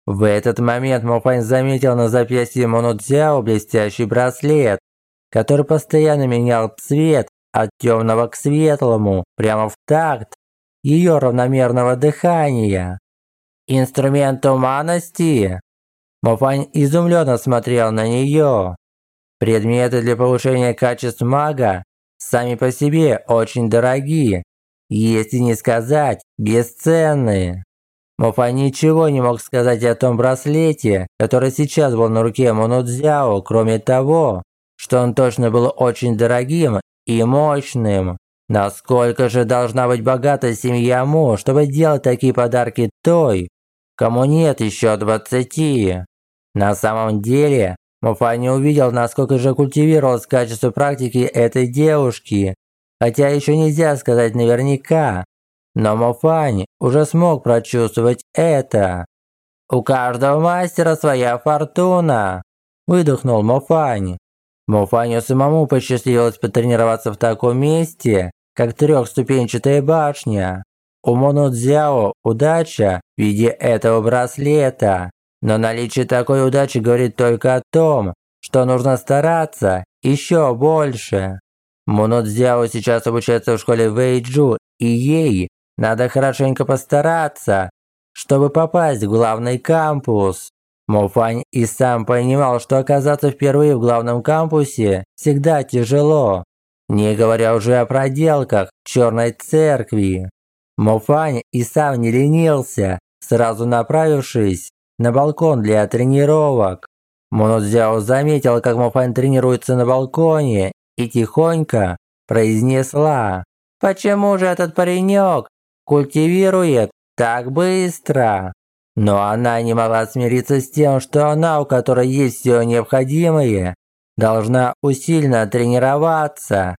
В этот момент Мопань заметил на запястье Монудзяо блестящий браслет, который постоянно менял цвет от темного к светлому, прямо в такт ее равномерного дыхания. Инструмент туманности. Мофань изумленно смотрел на нее. Предметы для повышения качеств мага сами по себе очень дорогие, если не сказать бесценные. Мофа ничего не мог сказать о том браслете, который сейчас был на руке Монудзяо, кроме того, что он точно был очень дорогим и мощным. Насколько же должна быть богата семья Му, чтобы делать такие подарки той, кому нет еще двадцати? На самом деле, Муфа не увидел, насколько же культивировалось качество практики этой девушки, хотя еще нельзя сказать наверняка. Но Муфань уже смог прочувствовать это. «У каждого мастера своя фортуна», – выдохнул Муфань. Муфаню самому посчастливилось потренироваться в таком месте, как трехступенчатая башня. У Монудзяо удача в виде этого браслета. Но наличие такой удачи говорит только о том, что нужно стараться еще больше. Монудзяо сейчас обучается в школе Вэйджу, и ей надо хорошенько постараться, чтобы попасть в главный кампус. Мофань и сам понимал, что оказаться впервые в главном кампусе всегда тяжело, не говоря уже о проделках Черной Церкви. Мофань и сам не ленился, сразу направившись на балкон для тренировок. Монозяо заметил, как Мофань тренируется на балконе и тихонько произнесла «Почему же этот паренек культивирует так быстро?» Но она не могла смириться с тем, что она, у которой есть все необходимое, должна усиленно тренироваться.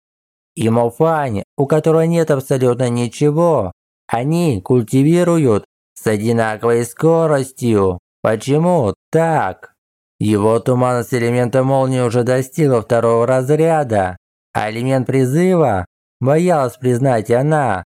И Мофань, у которого нет абсолютно ничего, они культивируют с одинаковой скоростью. Почему так? Его туманность элемента молнии уже достигла второго разряда, а элемент призыва, боялась признать она,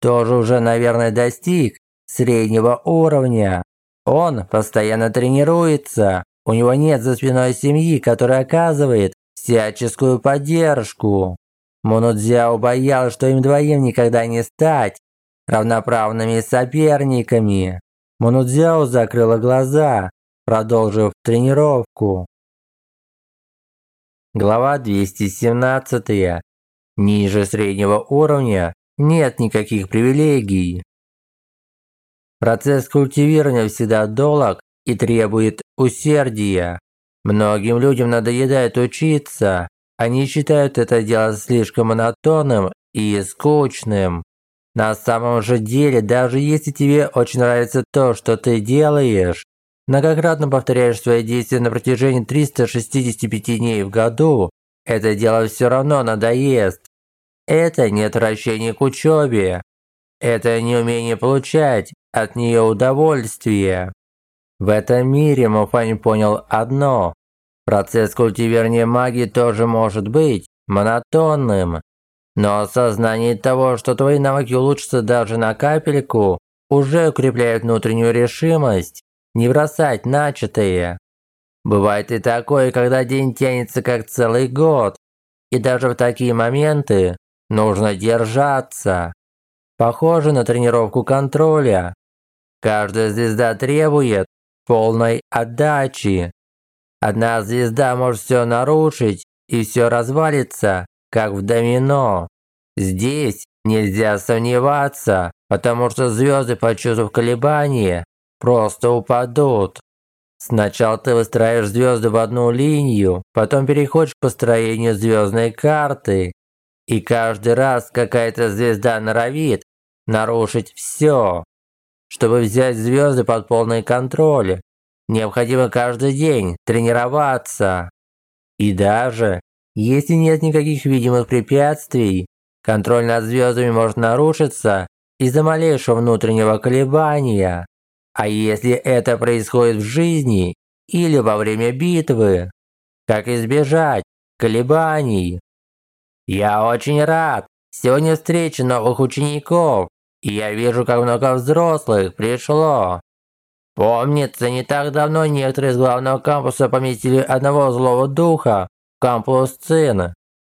тоже уже, наверное, достиг среднего уровня. Он постоянно тренируется. У него нет за спиной семьи, которая оказывает всяческую поддержку. Мунудзяо боялся, что им двоим никогда не стать равноправными соперниками. Мунудзяо закрыла глаза, продолжив тренировку. Глава 217. Ниже среднего уровня нет никаких привилегий. Процесс культивирования всегда долг и требует усердия. Многим людям надоедает учиться. Они считают это дело слишком монотонным и скучным. На самом же деле, даже если тебе очень нравится то, что ты делаешь, многократно повторяешь свои действия на протяжении 365 дней в году, это дело все равно надоест. это не отвращение к учебе. Это неумение получать от нее удовольствие. В этом мире Муфань понял одно. Процесс культивирования магии тоже может быть монотонным. Но осознание того, что твои навыки улучшатся даже на капельку, уже укрепляет внутреннюю решимость не бросать начатое. Бывает и такое, когда день тянется как целый год, и даже в такие моменты нужно держаться. Похоже на тренировку контроля. Каждая звезда требует полной отдачи. Одна звезда может все нарушить, и все развалится, как в домино. Здесь нельзя сомневаться, потому что звезды, почувствовав колебания, просто упадут. Сначала ты выстраиваешь звезды в одну линию, потом переходишь к построению звездной карты. И каждый раз какая-то звезда норовит нарушить все. Чтобы взять звезды под полный контроль, необходимо каждый день тренироваться. И даже если нет никаких видимых препятствий, контроль над звездами может нарушиться из-за малейшего внутреннего колебания. А если это происходит в жизни или во время битвы? Как избежать колебаний? Я очень рад. Сегодня встреча новых учеников, я вижу, как много взрослых пришло. Помнится, не так давно некоторые из главного кампуса поместили одного злого духа в кампус Цин.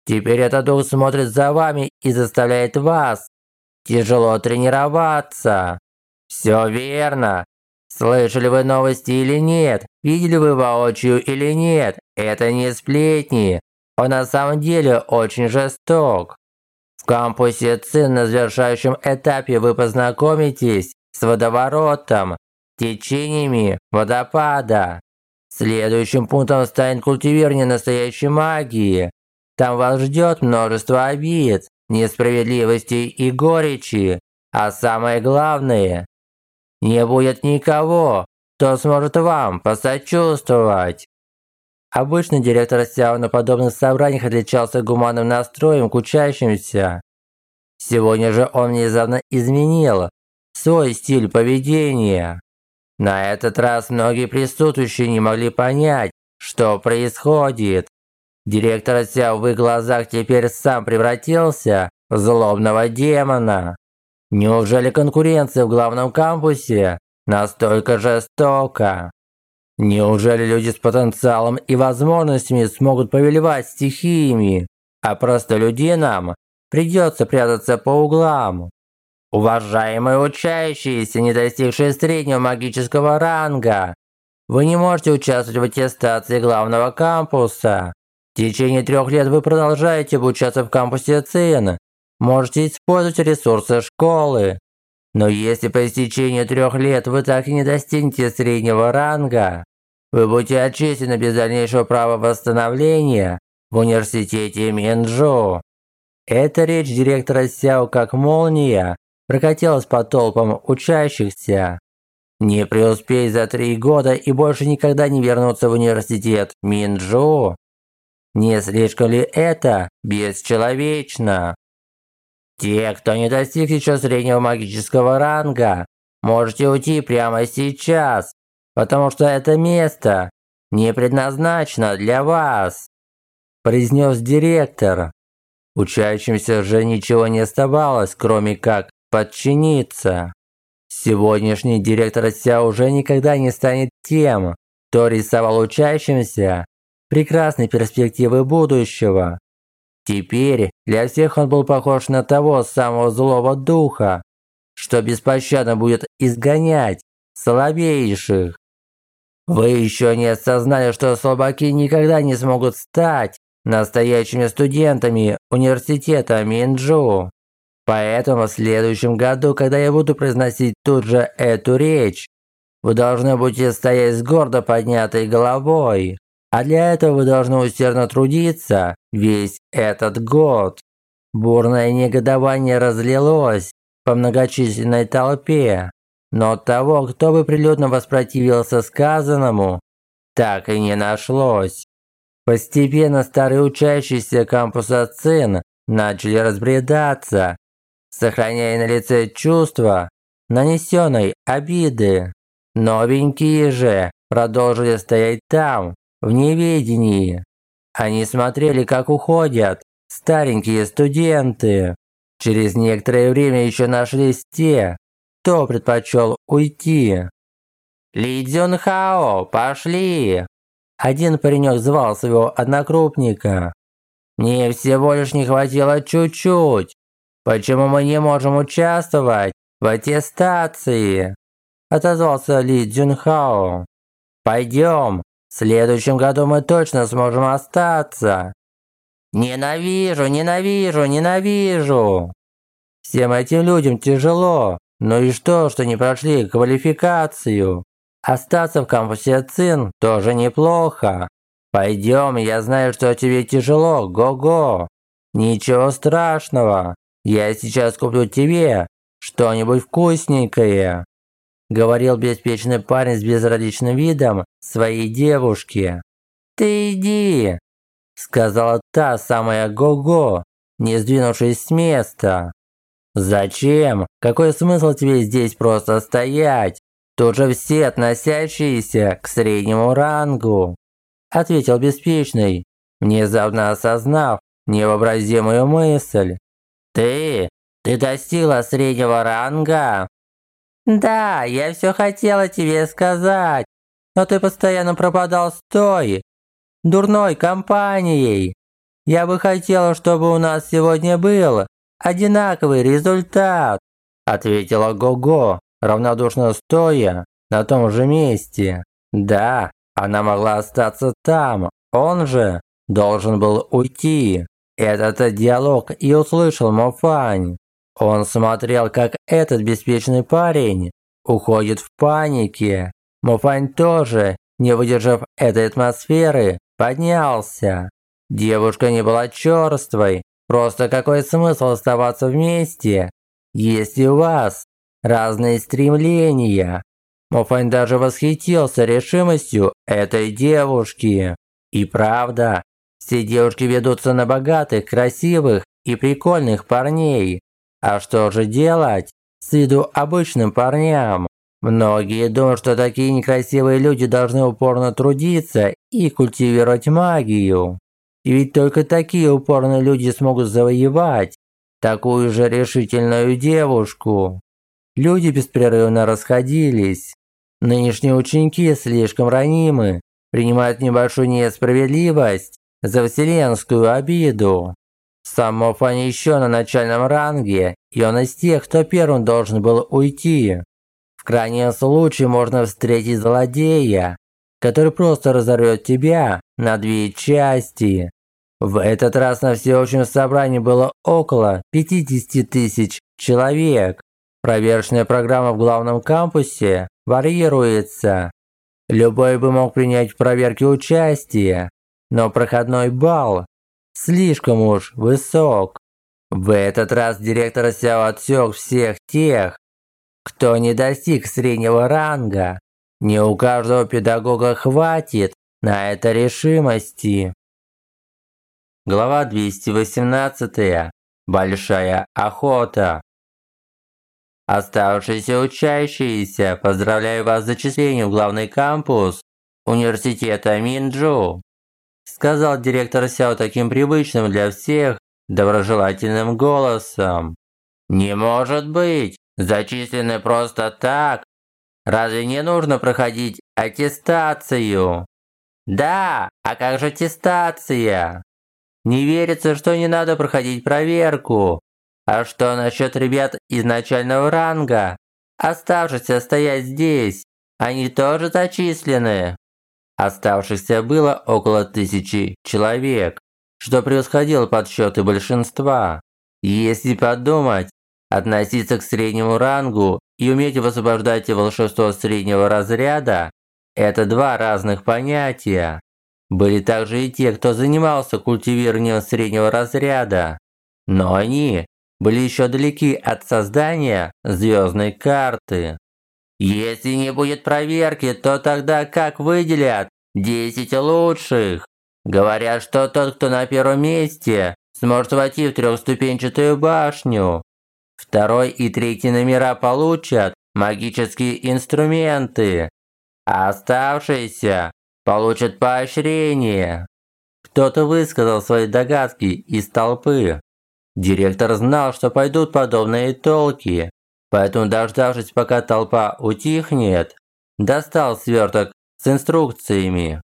Теперь этот дух смотрит за вами и заставляет вас тяжело тренироваться. Все верно. Слышали вы новости или нет? Видели вы воочию или нет? Это не сплетни. Он на самом деле очень жесток. В кампусе ЦИН на завершающем этапе вы познакомитесь с водоворотом, течениями водопада. Следующим пунктом станет культивирование настоящей магии. Там вас ждет множество обид, несправедливостей и горечи. А самое главное, не будет никого, кто сможет вам посочувствовать. Обычно директор Сяо на подобных собраниях отличался гуманным настроем к учащимся. Сегодня же он внезапно изменил свой стиль поведения. На этот раз многие присутствующие не могли понять, что происходит. Директор Сяо в их глазах теперь сам превратился в злобного демона. Неужели конкуренция в главном кампусе настолько жестока? Неужели люди с потенциалом и возможностями смогут повелевать стихиями, а простолюдинам придется прятаться по углам? Уважаемые учащиеся, не достигшие среднего магического ранга, вы не можете участвовать в аттестации главного кампуса. В течение трех лет вы продолжаете обучаться в кампусе ЦИН. Можете использовать ресурсы школы. Но если по истечении трех лет вы так и не достигнете среднего ранга, вы будете отчислены без дальнейшего права восстановления в университете Минджу. Эта речь директора Сяо как молния прокатилась по толпам учащихся. Не преуспеть за три года и больше никогда не вернуться в университет Минджу. Не слишком ли это бесчеловечно? Те, кто не достиг еще среднего магического ранга, можете уйти прямо сейчас, потому что это место не предназначено для вас», произнес директор. Учащимся же ничего не оставалось, кроме как подчиниться. Сегодняшний директор СЯ уже никогда не станет тем, кто рисовал учащимся прекрасной перспективы будущего. Теперь для всех он был похож на того самого злого духа, что беспощадно будет изгонять слабейших. Вы еще не осознали, что слабаки никогда не смогут стать настоящими студентами университета Минджу. Поэтому в следующем году, когда я буду произносить тут же эту речь, вы должны будете стоять с гордо поднятой головой. А для этого вы должны усердно трудиться весь этот год. Бурное негодование разлилось по многочисленной толпе, но того, кто бы прилюдно воспротивился сказанному, так и не нашлось. Постепенно старые учащиеся кампуса ЦИН начали разбредаться, сохраняя на лице чувство нанесенной обиды. Новенькие же продолжили стоять там, в неведении. Они смотрели, как уходят старенькие студенты. Через некоторое время еще нашлись те, кто предпочел уйти. «Ли Хао, пошли!» Один паренек звал своего однокрупника. «Мне всего лишь не хватило чуть-чуть. Почему мы не можем участвовать в аттестации?» Отозвался Ли Хао. «Пойдем, следующем году мы точно сможем остаться». «Ненавижу, ненавижу, ненавижу!» Всем этим людям тяжело, ну и что, что не прошли квалификацию? Остаться в кампусе ЦИН тоже неплохо. Пойдем, я знаю, что тебе тяжело, го-го. Ничего страшного, я сейчас куплю тебе что-нибудь вкусненькое. Говорил беспечный парень с безразличным видом своей девушке. «Ты иди!» Сказала та самая Го-Го, не сдвинувшись с места. «Зачем? Какой смысл тебе здесь просто стоять? Тут же все относящиеся к среднему рангу», ответил Беспечный, внезапно осознав невообразимую мысль. «Ты? Ты достигла среднего ранга?» «Да, я все хотела тебе сказать, но ты постоянно пропадал с той, дурной компанией. Я бы хотела, чтобы у нас сегодня был одинаковый результат», ответила Гого, равнодушно стоя на том же месте. Да, она могла остаться там, он же должен был уйти. Этот диалог и услышал Мофань. Он смотрел, как этот беспечный парень уходит в панике. Мофань тоже, не выдержав этой атмосферы, поднялся. Девушка не была черствой, Просто какой смысл оставаться вместе, если у вас разные стремления? Мофань даже восхитился решимостью этой девушки. И правда, все девушки ведутся на богатых, красивых и прикольных парней. А что же делать с виду обычным парням? Многие думают, что такие некрасивые люди должны упорно трудиться и культивировать магию. И ведь только такие упорные люди смогут завоевать такую же решительную девушку. Люди беспрерывно расходились. Нынешние ученики слишком ранимы, принимают небольшую несправедливость за вселенскую обиду. Сам Мофан еще на начальном ранге, и он из тех, кто первым должен был уйти. В крайнем случае можно встретить злодея, который просто разорвет тебя на две части. В этот раз на всеобщем собрании было около 50 тысяч человек. Проверочная программа в главном кампусе варьируется. Любой бы мог принять в проверке участие, но проходной балл слишком уж высок. В этот раз директор Сяо отсек всех тех, кто не достиг среднего ранга. Не у каждого педагога хватит на это решимости. Глава 218. Большая охота. Оставшиеся учащиеся, поздравляю вас с зачислением в главный кампус университета Минджу, сказал директор Сяо таким привычным для всех доброжелательным голосом. Не может быть, зачислены просто так. Разве не нужно проходить аттестацию? Да, а как же аттестация? Не верится, что не надо проходить проверку. А что насчет ребят из начального ранга, оставшихся стоять здесь? Они тоже зачислены. Оставшихся было около тысячи человек, что превосходило подсчеты большинства. Если подумать, относиться к среднему рангу и уметь высвобождать волшебство среднего разряда – это два разных понятия. Были также и те, кто занимался культивированием среднего разряда, но они были еще далеки от создания звездной карты. Если не будет проверки, то тогда как выделят 10 лучших? Говорят, что тот, кто на первом месте, сможет войти в трехступенчатую башню. Второй и третий номера получат магические инструменты, а оставшиеся получат поощрение. Кто-то высказал свои догадки из толпы. Директор знал, что пойдут подобные толки, поэтому, дождавшись, пока толпа утихнет, достал сверток с инструкциями.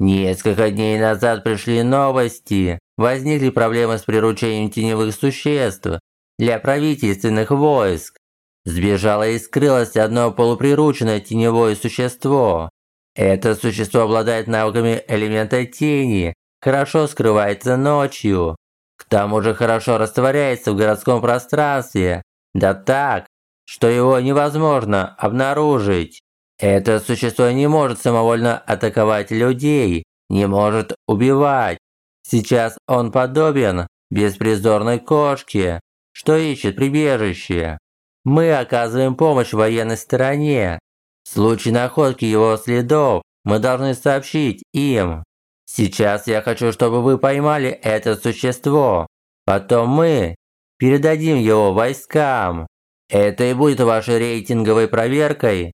Несколько дней назад пришли новости. Возникли проблемы с приручением теневых существ для правительственных войск. Сбежало и скрылось одно полуприрученное теневое существо. Это существо обладает навыками элемента тени, хорошо скрывается ночью. К тому же хорошо растворяется в городском пространстве. Да так, что его невозможно обнаружить. Это существо не может самовольно атаковать людей, не может убивать. Сейчас он подобен беспризорной кошке, что ищет прибежище. Мы оказываем помощь военной стороне. В случае находки его следов мы должны сообщить им. Сейчас я хочу, чтобы вы поймали это существо. Потом мы передадим его войскам. Это и будет вашей рейтинговой проверкой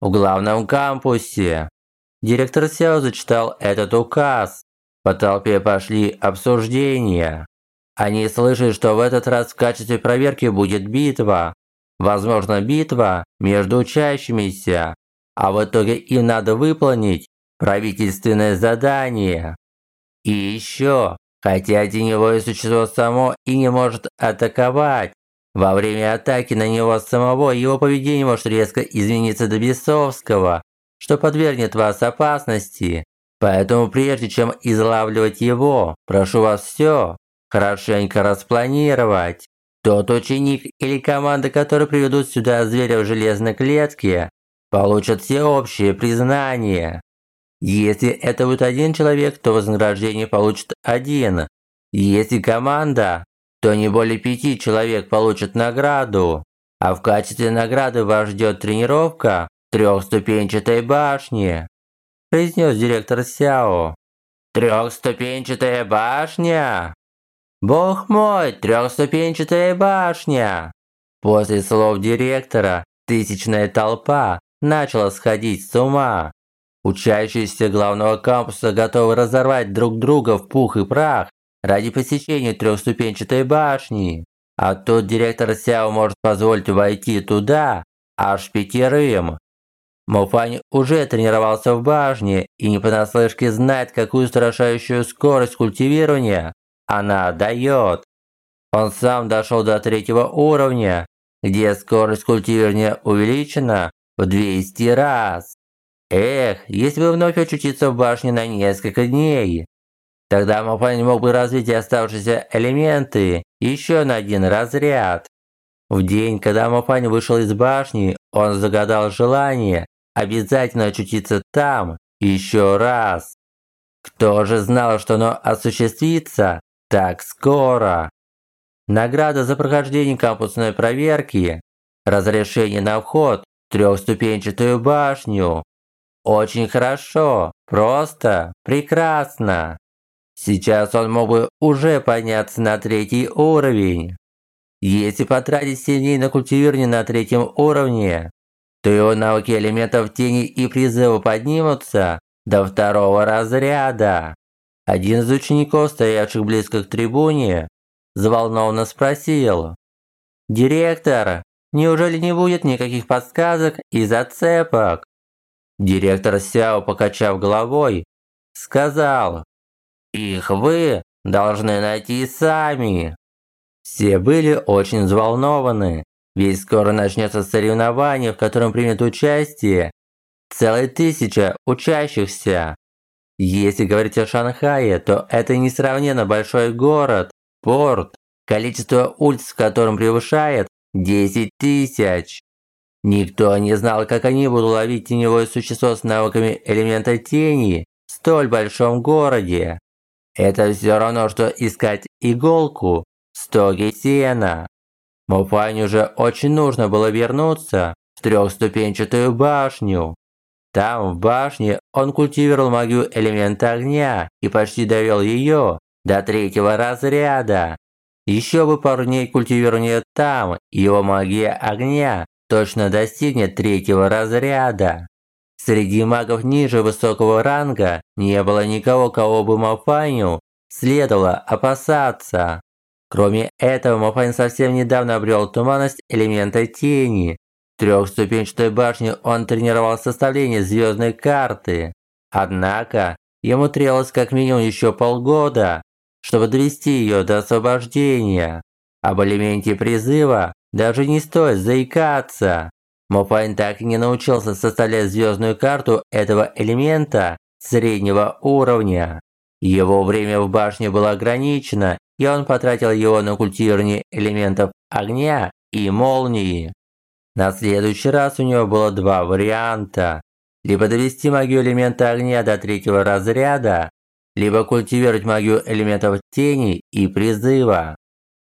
в главном кампусе. Директор Сяо зачитал этот указ. По толпе пошли обсуждения. Они слышали, что в этот раз в качестве проверки будет битва. Возможно, битва между учащимися. А в итоге им надо выполнить правительственное задание. И еще, хотя теневое существо само и не может атаковать, во время атаки на него самого его поведение может резко измениться до бесовского, что подвергнет вас опасности. Поэтому прежде чем излавливать его, прошу вас все хорошенько распланировать. Тот ученик или команда, которые приведут сюда зверя в железной клетке, получат всеобщее признание. Если это будет один человек, то вознаграждение получит один. Если команда, то не более пяти человек получат награду, а в качестве награды вас ждет тренировка трехступенчатой башне», произнес директор Сяо. «Трехступенчатая башня? Бог мой, трехступенчатая башня!» После слов директора тысячная толпа начала сходить с ума. Учащиеся главного кампуса готовы разорвать друг друга в пух и прах ради посещения трехступенчатой башни. А тут директор Сяо может позволить войти туда аж пятерым. Муфань уже тренировался в башне и не понаслышке знает, какую устрашающую скорость культивирования она дает. Он сам дошел до третьего уровня, где скорость культивирования увеличена в 200 раз. Эх, если бы вновь очутиться в башне на несколько дней. Тогда Мапань мог бы развить оставшиеся элементы еще на один разряд. В день, когда Мапань вышел из башни, он загадал желание обязательно очутиться там еще раз. Кто же знал, что оно осуществится так скоро? Награда за прохождение кампусной проверки, разрешение на вход в трехступенчатую башню. Очень хорошо, просто, прекрасно. Сейчас он мог бы уже подняться на третий уровень. Если потратить сильнее на культивирование на третьем уровне, то его навыки элементов тени и призыва поднимутся до второго разряда. Один из учеников, стоявших близко к трибуне, взволнованно спросил. «Директор, неужели не будет никаких подсказок и зацепок?» Директор Сяо, покачав головой, сказал. Их вы должны найти сами. Все были очень взволнованы, ведь скоро начнется соревнование, в котором примет участие целая тысяча учащихся. Если говорить о Шанхае, то это несравненно большой город, порт, количество улиц в котором превышает 10 тысяч. Никто не знал, как они будут ловить теневое существо с навыками элемента тени в столь большом городе. Это все равно, что искать иголку в стоге сена. Муфань уже очень нужно было вернуться в трехступенчатую башню. Там, в башне, он культивировал магию элемента огня и почти довел ее до третьего разряда. Еще бы пару дней культивирования там, его магия огня точно достигнет третьего разряда. Среди магов ниже высокого ранга не было никого, кого бы Мафаню следовало опасаться. Кроме этого, Мафань совсем недавно обрел туманность элемента тени. В трехступенчатой башне он тренировал составление звездной карты. Однако, ему требовалось как минимум еще полгода, чтобы довести ее до освобождения. Об элементе призыва даже не стоит заикаться. Мо Фань так и не научился составлять звездную карту этого элемента среднего уровня. Его время в башне было ограничено, и он потратил его на культивирование элементов огня и молнии. На следующий раз у него было два варианта. Либо довести магию элемента огня до третьего разряда, либо культивировать магию элементов тени и призыва.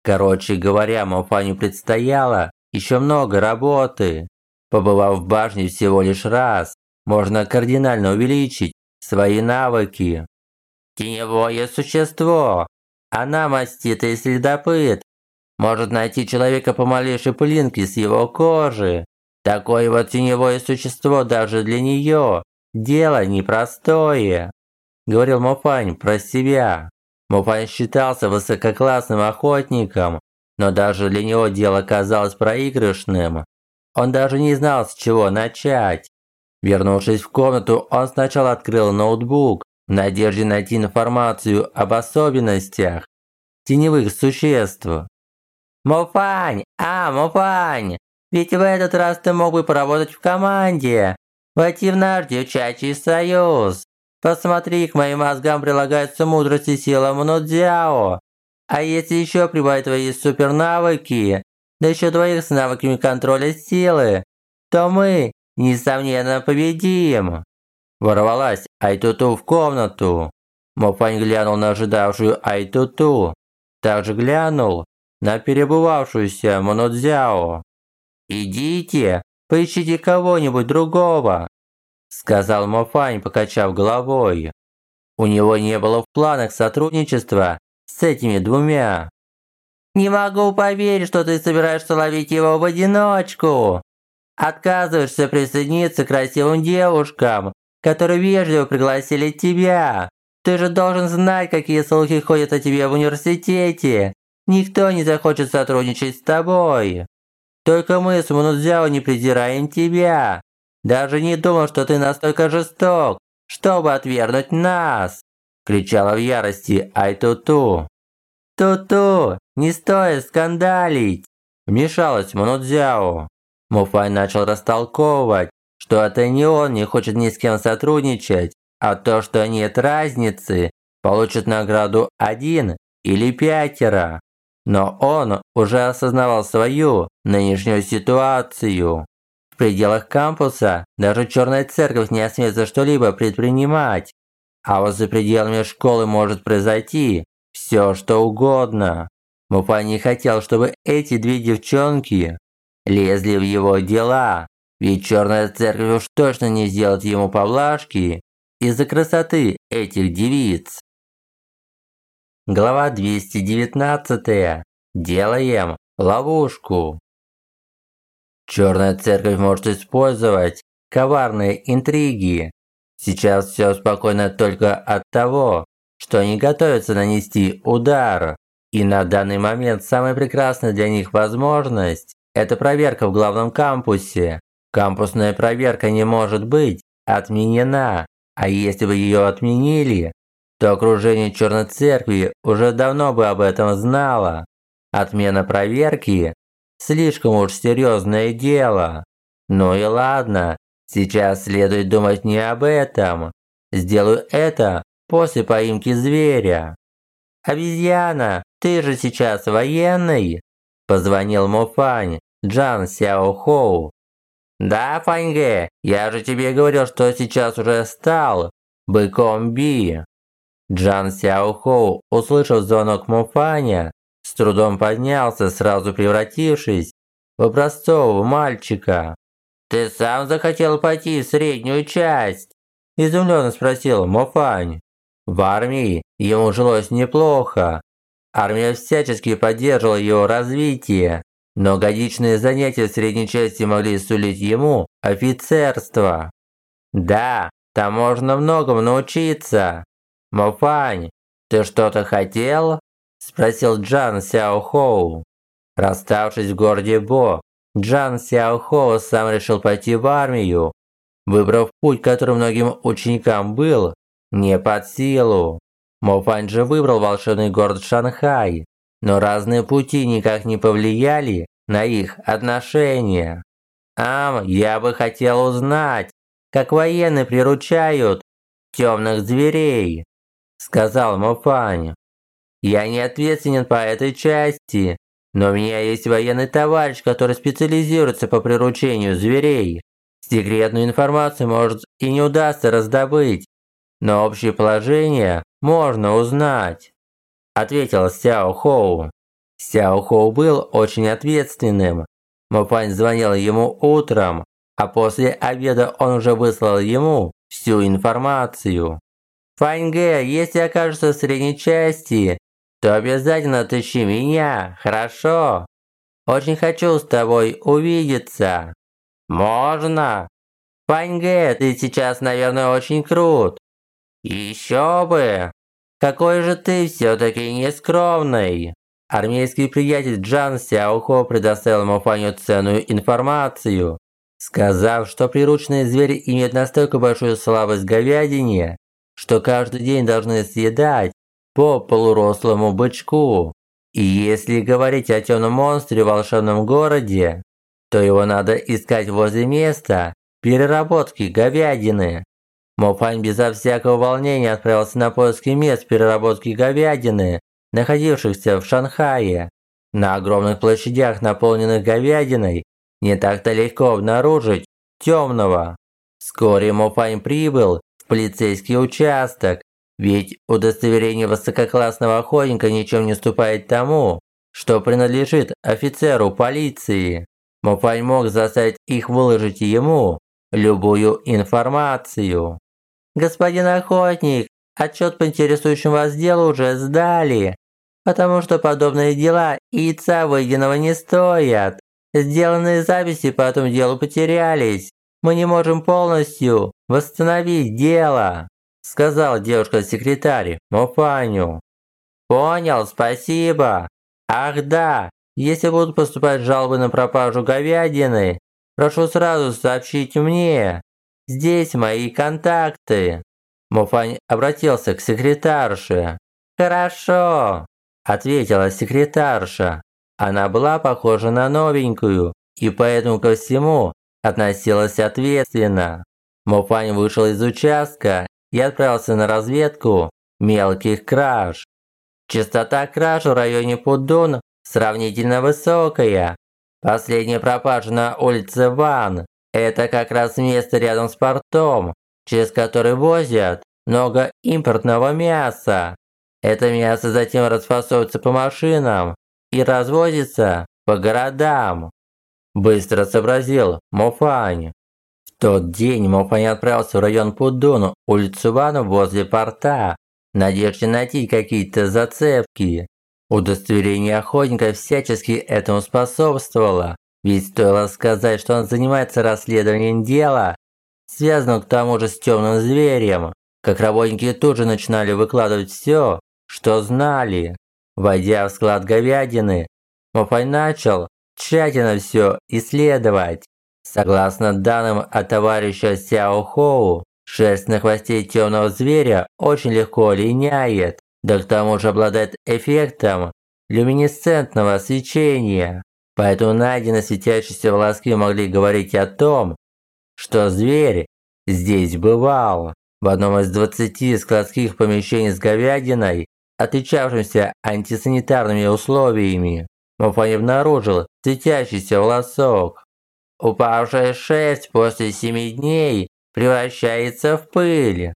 Короче говоря, Мофаню предстояло еще много работы. Побывав в башне всего лишь раз, можно кардинально увеличить свои навыки. Теневое существо. Она маститый следопыт. Может найти человека по малейшей пылинке с его кожи. Такое вот теневое существо даже для нее. Дело непростое. Говорил Мопань про себя. Мопань считался высококлассным охотником, но даже для него дело казалось проигрышным. Он даже не знал, с чего начать. Вернувшись в комнату, он сначала открыл ноутбук в надежде найти информацию об особенностях теневых существ. «Мопань! А, Мопань! Ведь в этот раз ты мог бы поработать в команде, войти в наш девчачий союз. Посмотри, к моим мозгам прилагается мудрость и сила Мнудзяо. А если еще прибавить твои супернавыки, да еще двоих с навыками контроля силы, то мы, несомненно, победим!» Ворвалась Айтуту в комнату. Мофань глянул на ожидавшую Айтуту. Также глянул на перебывавшуюся Монодзяо. «Идите, поищите кого-нибудь другого», сказал Мофань, покачав головой. У него не было в планах сотрудничества с этими двумя. Не могу поверить, что ты собираешься ловить его в одиночку. Отказываешься присоединиться к красивым девушкам, которые вежливо пригласили тебя. Ты же должен знать, какие слухи ходят о тебе в университете. Никто не захочет сотрудничать с тобой. Только мы с Мунудзяо не презираем тебя. Даже не думал, что ты настолько жесток, чтобы отвергнуть нас!» Кричала в ярости Айтуту. «Ту-ту, не стоит скандалить!» Вмешалась Мунудзяо. Муфай начал растолковывать, что это не он не хочет ни с кем сотрудничать, а то, что нет разницы, получит награду один или пятеро. Но он уже осознавал свою нынешнюю ситуацию. В пределах кампуса даже Черная Церковь не осмеется что-либо предпринимать. А вот за пределами школы может произойти все что угодно. Мупа не хотел, чтобы эти две девчонки лезли в его дела, ведь Черная Церковь уж точно не сделает ему поблажки из-за красоты этих девиц. Глава 219. Делаем ловушку. Черная Церковь может использовать коварные интриги. Сейчас все спокойно только от того, что они готовятся нанести удар. И на данный момент самая прекрасная для них возможность – это проверка в главном кампусе. Кампусная проверка не может быть отменена, а если бы ее отменили, то окружение Черной Церкви уже давно бы об этом знало. Отмена проверки – слишком уж серьезное дело. Ну и ладно, сейчас следует думать не об этом. Сделаю это после поимки зверя. «Обезьяна, ты же сейчас военный?» Позвонил Муфань, Джан Сяо Хоу. «Да, Фаньге, я же тебе говорил, что сейчас уже стал быком Би». Джан Сяо Хоу, услышав звонок Муфаня, с трудом поднялся, сразу превратившись в образцового мальчика. «Ты сам захотел пойти в среднюю часть?» Изумленно спросил Мофань. В армии ему жилось неплохо. Армия всячески поддерживала его развитие, но годичные занятия в средней части могли сулить ему офицерство. Да, там можно многому научиться. Мофань, ты что-то хотел? Спросил Джан Сяохоу. Расставшись в городе Бо, Джан Сяохоу сам решил пойти в армию, выбрав путь, который многим ученикам был не под силу. Мофань же выбрал волшебный город Шанхай, но разные пути никак не повлияли на их отношения. Ам, я бы хотел узнать, как военные приручают темных зверей, сказал Мофань. Я не ответственен по этой части, но у меня есть военный товарищ, который специализируется по приручению зверей. Секретную информацию может и не удастся раздобыть, но общее положение можно узнать», – ответил Сяо Хоу. Сяо Хоу был очень ответственным. Мопань звонил ему утром, а после обеда он уже выслал ему всю информацию. «Фаньге, если окажется в средней части, то обязательно отыщи меня, хорошо? Очень хочу с тобой увидеться». «Можно?» «Фаньге, ты сейчас, наверное, очень крут. «Еще бы! Какой же ты все-таки нескромный!» Армейский приятель Джан Сяохо предоставил Мофаню ценную информацию, сказав, что приручные звери имеют настолько большую слабость говядине, что каждый день должны съедать по полурослому бычку. И если говорить о темном монстре в волшебном городе, то его надо искать возле места переработки говядины. Мопань безо всякого волнения отправился на поиски мест переработки говядины, находившихся в Шанхае. На огромных площадях, наполненных говядиной, не так-то легко обнаружить темного. Вскоре Мопань прибыл в полицейский участок, ведь удостоверение высококлассного охотника ничем не уступает тому, что принадлежит офицеру полиции. Мопань мог заставить их выложить ему любую информацию. «Господин охотник, отчет по интересующему вас делу уже сдали, потому что подобные дела яйца выеденного не стоят. Сделанные записи по этому делу потерялись. Мы не можем полностью восстановить дело», сказала девушка-секретарь Мофаню. «Понял, спасибо. Ах да, если будут поступать жалобы на пропажу говядины, прошу сразу сообщить мне. Здесь мои контакты». Муфань обратился к секретарше. «Хорошо», – ответила секретарша. Она была похожа на новенькую и поэтому ко всему относилась ответственно. Муфань вышел из участка и отправился на разведку мелких краж. Частота краж в районе Пудун сравнительно высокая. Последняя пропажа на улице Ван это как раз место рядом с портом, через который возят много импортного мяса. Это мясо затем расфасовывается по машинам и развозится по городам. Быстро сообразил Мофань. В тот день Мофань отправился в район Пудун, улицу Вану возле порта, надежде найти какие-то зацепки. Удостоверение охотника всячески этому способствовало. Ведь стоило сказать, что он занимается расследованием дела, связанного к тому же с темным зверем, как работники тут же начинали выкладывать все, что знали. Войдя в склад говядины, Мопай начал тщательно все исследовать. Согласно данным от товарища Сяо Хоу, шерсть на хвосте темного зверя очень легко линяет, да к тому же обладает эффектом люминесцентного свечения. Поэтому найденные светящиеся волоски могли говорить о том, что зверь здесь бывал. В одном из 20 складских помещений с говядиной, отличавшимся антисанитарными условиями, Муфани обнаружил светящийся волосок. Упавшая шерсть после 7 дней превращается в пыль.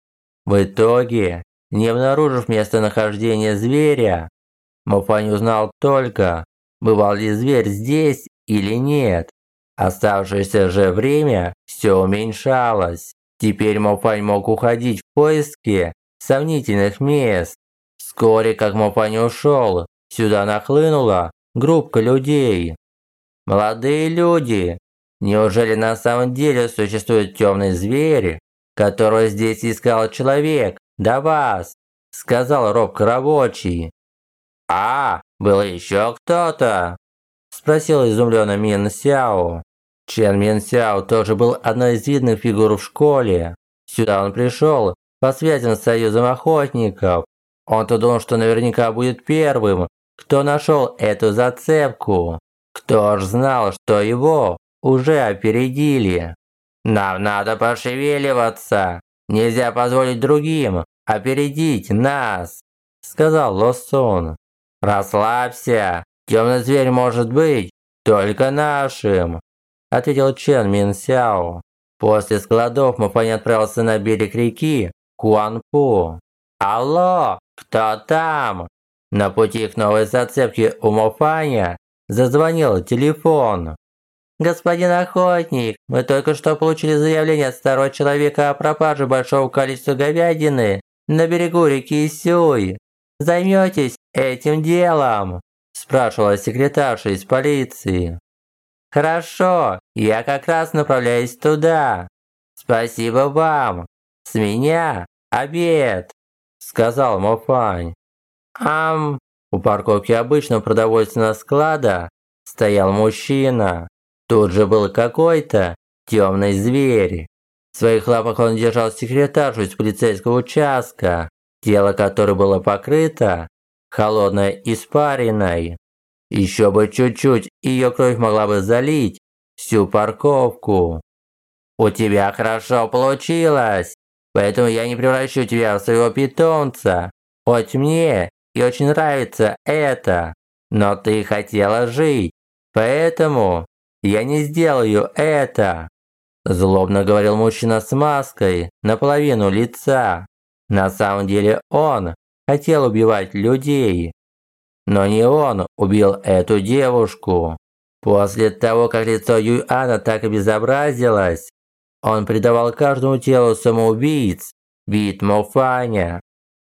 В итоге, не обнаружив местонахождение зверя, Муфань узнал только, бывал ли зверь здесь или нет. Оставшееся же время все уменьшалось. Теперь Мофань мог уходить в поиски сомнительных мест. Вскоре, как Мопа не ушел, сюда нахлынула группа людей. Молодые люди, неужели на самом деле существует темный зверь, которого здесь искал человек, до вас? Сказал робко рабочий. А, был еще кто-то? Спросил изумленно Мин Сяо. Чен Мин Сяо тоже был одной из видных фигур в школе. Сюда он пришел по связям с Союзом Охотников. Он-то думал, что наверняка будет первым, кто нашел эту зацепку. Кто ж знал, что его уже опередили. Нам надо пошевеливаться. Нельзя позволить другим опередить нас, сказал Лосон. Расслабься. Темный зверь может быть только нашим, ответил Чен Мин Сяо. После складов Муфань отправился на берег реки Куанпу. «Алло, кто там?» На пути к новой зацепке у Муфаня зазвонил телефон. «Господин охотник, мы только что получили заявление от старого человека о пропаже большого количества говядины на берегу реки Сюй. Займетесь этим делом?» спрашивала секретарша из полиции. «Хорошо, я как раз направляюсь туда. Спасибо вам. С меня обед», сказал Мофань. «Ам...» У парковки обычного продовольственного склада стоял мужчина. Тут же был какой-то темный зверь. В своих лапах он держал секретаршу из полицейского участка, тело которой было покрыто холодной испариной. Еще бы чуть-чуть, ее кровь могла бы залить всю парковку. У тебя хорошо получилось, поэтому я не превращу тебя в своего питомца. Хоть мне и очень нравится это, но ты хотела жить, поэтому я не сделаю это. Злобно говорил мужчина с маской наполовину лица. На самом деле он хотел убивать людей. Но не он убил эту девушку. После того, как лицо Юйана так обезобразилось, он придавал каждому телу самоубийц вид Мофаня.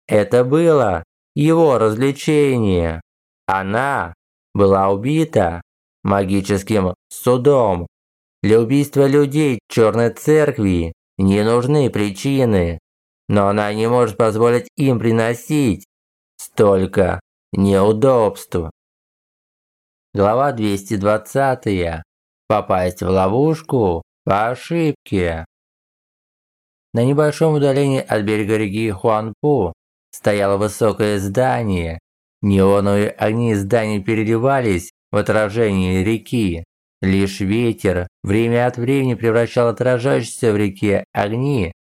Это было его развлечение. Она была убита магическим судом. Для убийства людей Черной Церкви не нужны причины, но она не может позволить им приносить столько Неудобство. Глава 220. Попасть в ловушку по ошибке. На небольшом удалении от берега реки Хуанпу стояло высокое здание. Неоновые огни здания переливались в отражении реки. Лишь ветер время от времени превращал отражающиеся в реке огни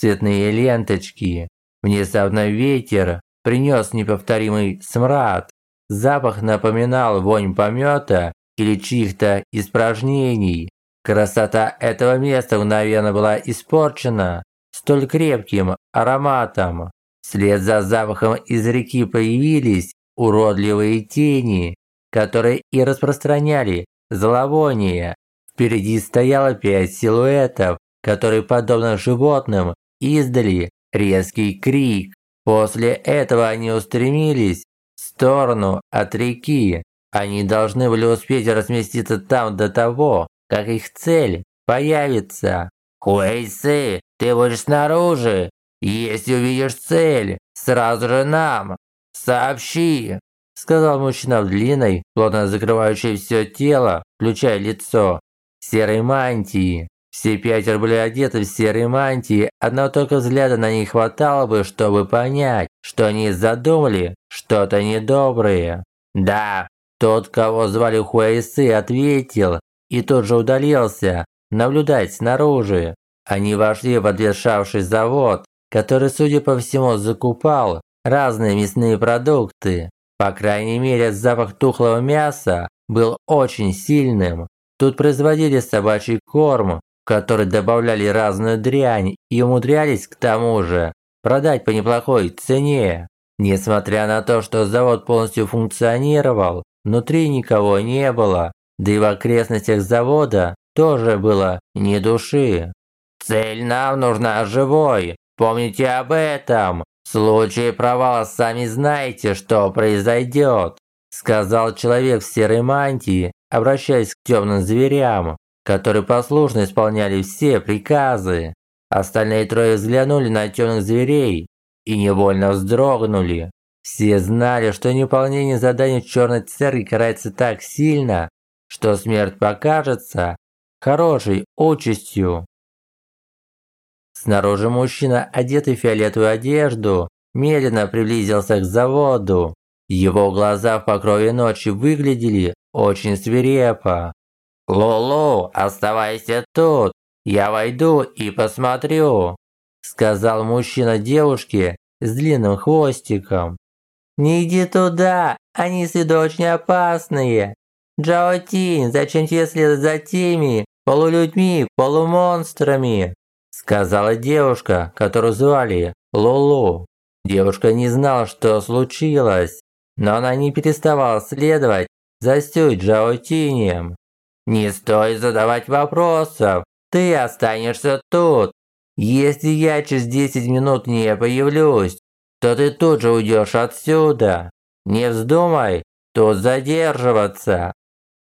цветные ленточки. Внезапно ветер принес неповторимый смрад. Запах напоминал вонь помета или чьих-то испражнений. Красота этого места мгновенно была испорчена столь крепким ароматом. Вслед за запахом из реки появились уродливые тени, которые и распространяли зловоние. Впереди стояло пять силуэтов, которые, подобно животным, издали резкий крик. После этого они устремились в сторону от реки. Они должны были успеть разместиться там до того, как их цель появится. Хуэйсы, ты будешь снаружи. Если увидишь цель, сразу же нам сообщи, сказал мужчина в длинной, плотно закрывающей все тело, включая лицо, серой мантии. Все пятеро были одеты в серые мантии, одного только взгляда на них хватало бы, чтобы понять, что они задумали что-то недоброе. Да, тот, кого звали Хуэйсы, ответил и тут же удалился, наблюдать снаружи. Они вошли в отвершавший завод, который, судя по всему, закупал разные мясные продукты. По крайней мере, запах тухлого мяса был очень сильным. Тут производили собачий корм, которой добавляли разную дрянь и умудрялись к тому же продать по неплохой цене. Несмотря на то, что завод полностью функционировал, внутри никого не было, да и в окрестностях завода тоже было ни души. «Цель нам нужна живой, помните об этом!» В случае провала сами знаете, что произойдет, сказал человек в серой мантии, обращаясь к темным зверям, которые послушно исполняли все приказы. Остальные трое взглянули на темных зверей и невольно вздрогнули. Все знали, что неуполнение задания в Черной Церкви карается так сильно, что смерть покажется хорошей участью. Снаружи мужчина, одетый в фиолетовую одежду, медленно приблизился к заводу. Его глаза в покрове ночи выглядели очень свирепо. «Лоло, оставайся тут, я войду и посмотрю», сказал мужчина девушке с длинным хвостиком. «Не иди туда, они с виду очень опасные. Джао Тинь, зачем тебе следовать за теми полулюдьми, полумонстрами?» Сказала девушка, которую звали Лоло. Девушка не знала, что случилось, но она не переставала следовать за Сюй Джао Тинем. «Не стоит задавать вопросов, ты останешься тут. Если я через 10 минут не появлюсь, то ты тут же уйдешь отсюда. Не вздумай тут задерживаться!»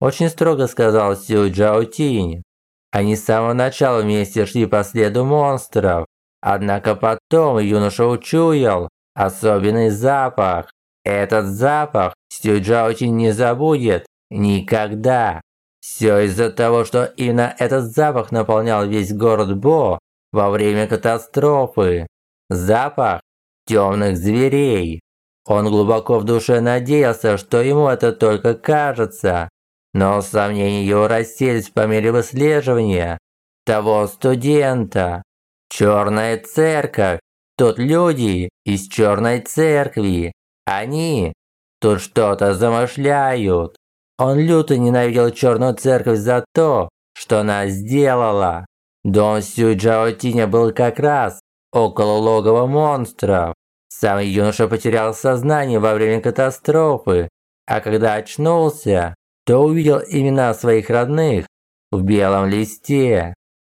Очень строго сказал Сю Джао Тинь. Они с самого начала вместе шли по следу монстров. Однако потом юноша учуял особенный запах. Этот запах Сю Джао Тинь не забудет никогда. Все из-за того, что именно этот запах наполнял весь город Бо во время катастрофы. Запах темных зверей. Он глубоко в душе надеялся, что ему это только кажется, но сомнения его расселись по мере выслеживания того студента. Черная церковь. Тут люди из черной церкви. Они тут что-то замышляют. Он люто ненавидел черную церковь за то, что она сделала. Дом Сю Джаотиня был как раз около логова монстров. Сам юноша потерял сознание во время катастрофы, а когда очнулся, то увидел имена своих родных в белом листе.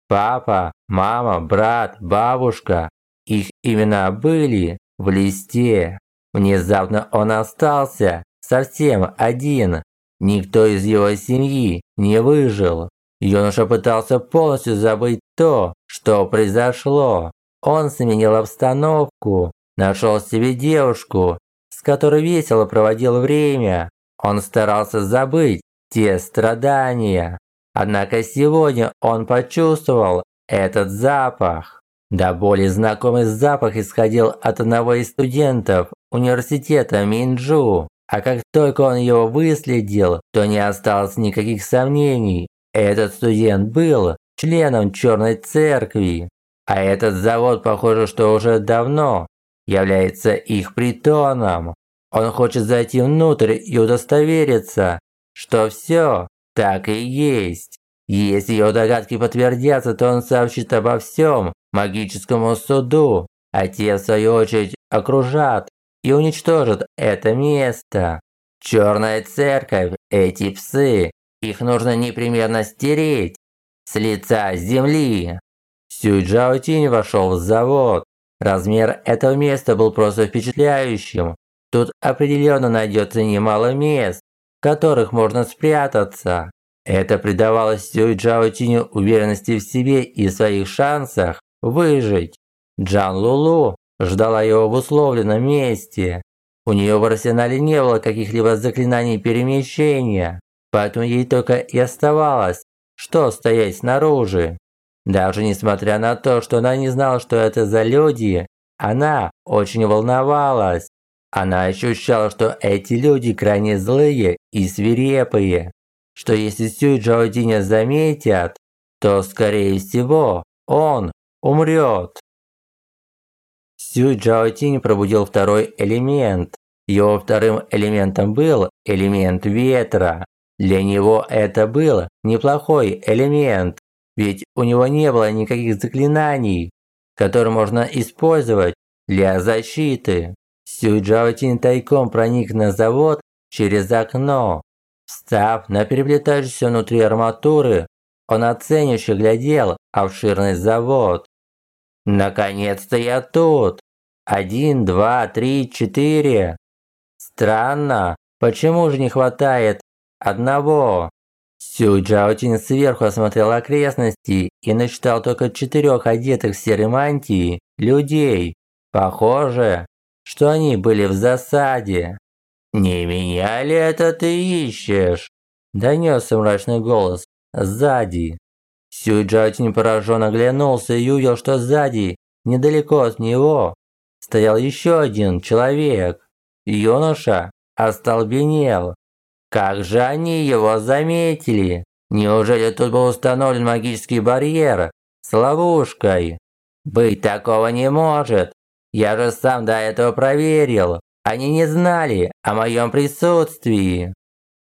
Папа, мама, брат, бабушка. Их имена были в листе. Внезапно он остался совсем один. Никто из его семьи не выжил. Юноша пытался полностью забыть то, что произошло. Он сменил обстановку, нашел себе девушку, с которой весело проводил время. Он старался забыть те страдания. Однако сегодня он почувствовал этот запах. Да более знакомый запах исходил от одного из студентов университета Минджу. А как только он его выследил, то не осталось никаких сомнений. Этот студент был членом Черной Церкви. А этот завод, похоже, что уже давно является их притоном. Он хочет зайти внутрь и удостовериться, что все так и есть. Если его догадки подтвердятся, то он сообщит обо всем магическому суду, а те, в свою очередь, окружат и уничтожат это место. Черная церковь, эти псы, их нужно непременно стереть с лица земли. Сюй Джао Тинь вошел в завод. Размер этого места был просто впечатляющим. Тут определенно найдется немало мест, в которых можно спрятаться. Это придавало Сюй Джао Тиню уверенности в себе и своих шансах выжить. Джан Лулу ждала его в условленном месте. У нее в арсенале не было каких-либо заклинаний перемещения, поэтому ей только и оставалось, что стоять снаружи. Даже несмотря на то, что она не знала, что это за люди, она очень волновалась. Она ощущала, что эти люди крайне злые и свирепые, что если Сюй Джаодиня заметят, то, скорее всего, он умрет. Сюй Джаотинь пробудил второй элемент. Его вторым элементом был элемент ветра. Для него это был неплохой элемент, ведь у него не было никаких заклинаний, которые можно использовать для защиты. Сюй Джаотинь тайком проник на завод через окно. Встав на переплетающуюся внутри арматуры, он оценивающе глядел обширный завод. «Наконец-то я тут! Один, два, три, четыре. Странно, почему же не хватает одного? Сюй Джаотин сверху осмотрел окрестности и насчитал только четырех одетых в серой мантии людей. Похоже, что они были в засаде. «Не меня ли это ты ищешь?» Донесся мрачный голос сзади. Сюй Джаотин пораженно оглянулся и увидел, что сзади, недалеко от него, стоял еще один человек. Юноша остолбенел. Как же они его заметили? Неужели тут был установлен магический барьер с ловушкой? Быть такого не может. Я же сам до этого проверил. Они не знали о моем присутствии.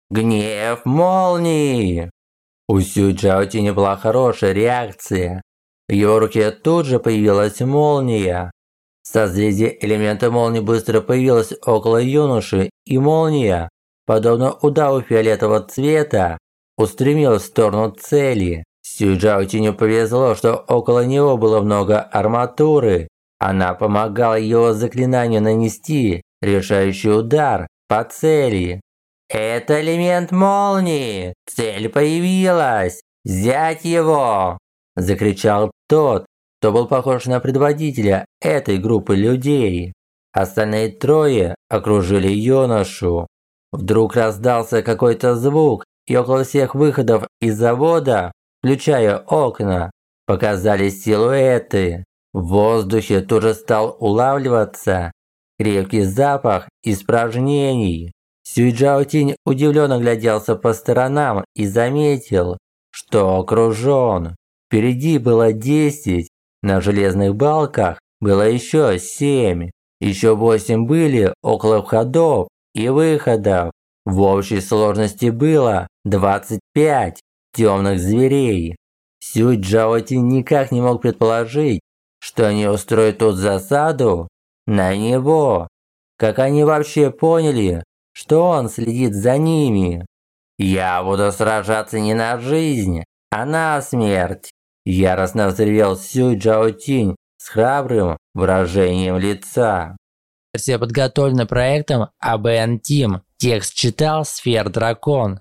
Гнев молнии. У Сю Джаотини была хорошая реакция. В его руке тут же появилась молния. Созвездие элемента молнии быстро появилось около юноши, и молния, подобно удару фиолетового цвета, устремилась в сторону цели. Сю Джаотиню повезло, что около него было много арматуры. Она помогала его заклинанию нанести решающий удар по цели. «Это элемент молнии! Цель появилась! Взять его!» Закричал тот, кто был похож на предводителя этой группы людей. Остальные трое окружили юношу. Вдруг раздался какой-то звук, и около всех выходов из завода, включая окна, показались силуэты. В воздухе тоже стал улавливаться крепкий запах испражнений. Сюйджао Тинь удивленно гляделся по сторонам и заметил, что окружен. Впереди было 10, на железных балках было еще 7, еще 8 были около входов и выходов. В общей сложности было 25 темных зверей. Сюй Джаотин никак не мог предположить, что они устроят тут засаду на него. Как они вообще поняли, что он следит за ними. «Я буду сражаться не на жизнь, а на смерть!» Яростно взревел Сюй Джао Тинь с храбрым выражением лица. Версия подготовлена проектом ABN Team. Текст читал Сфер Дракон.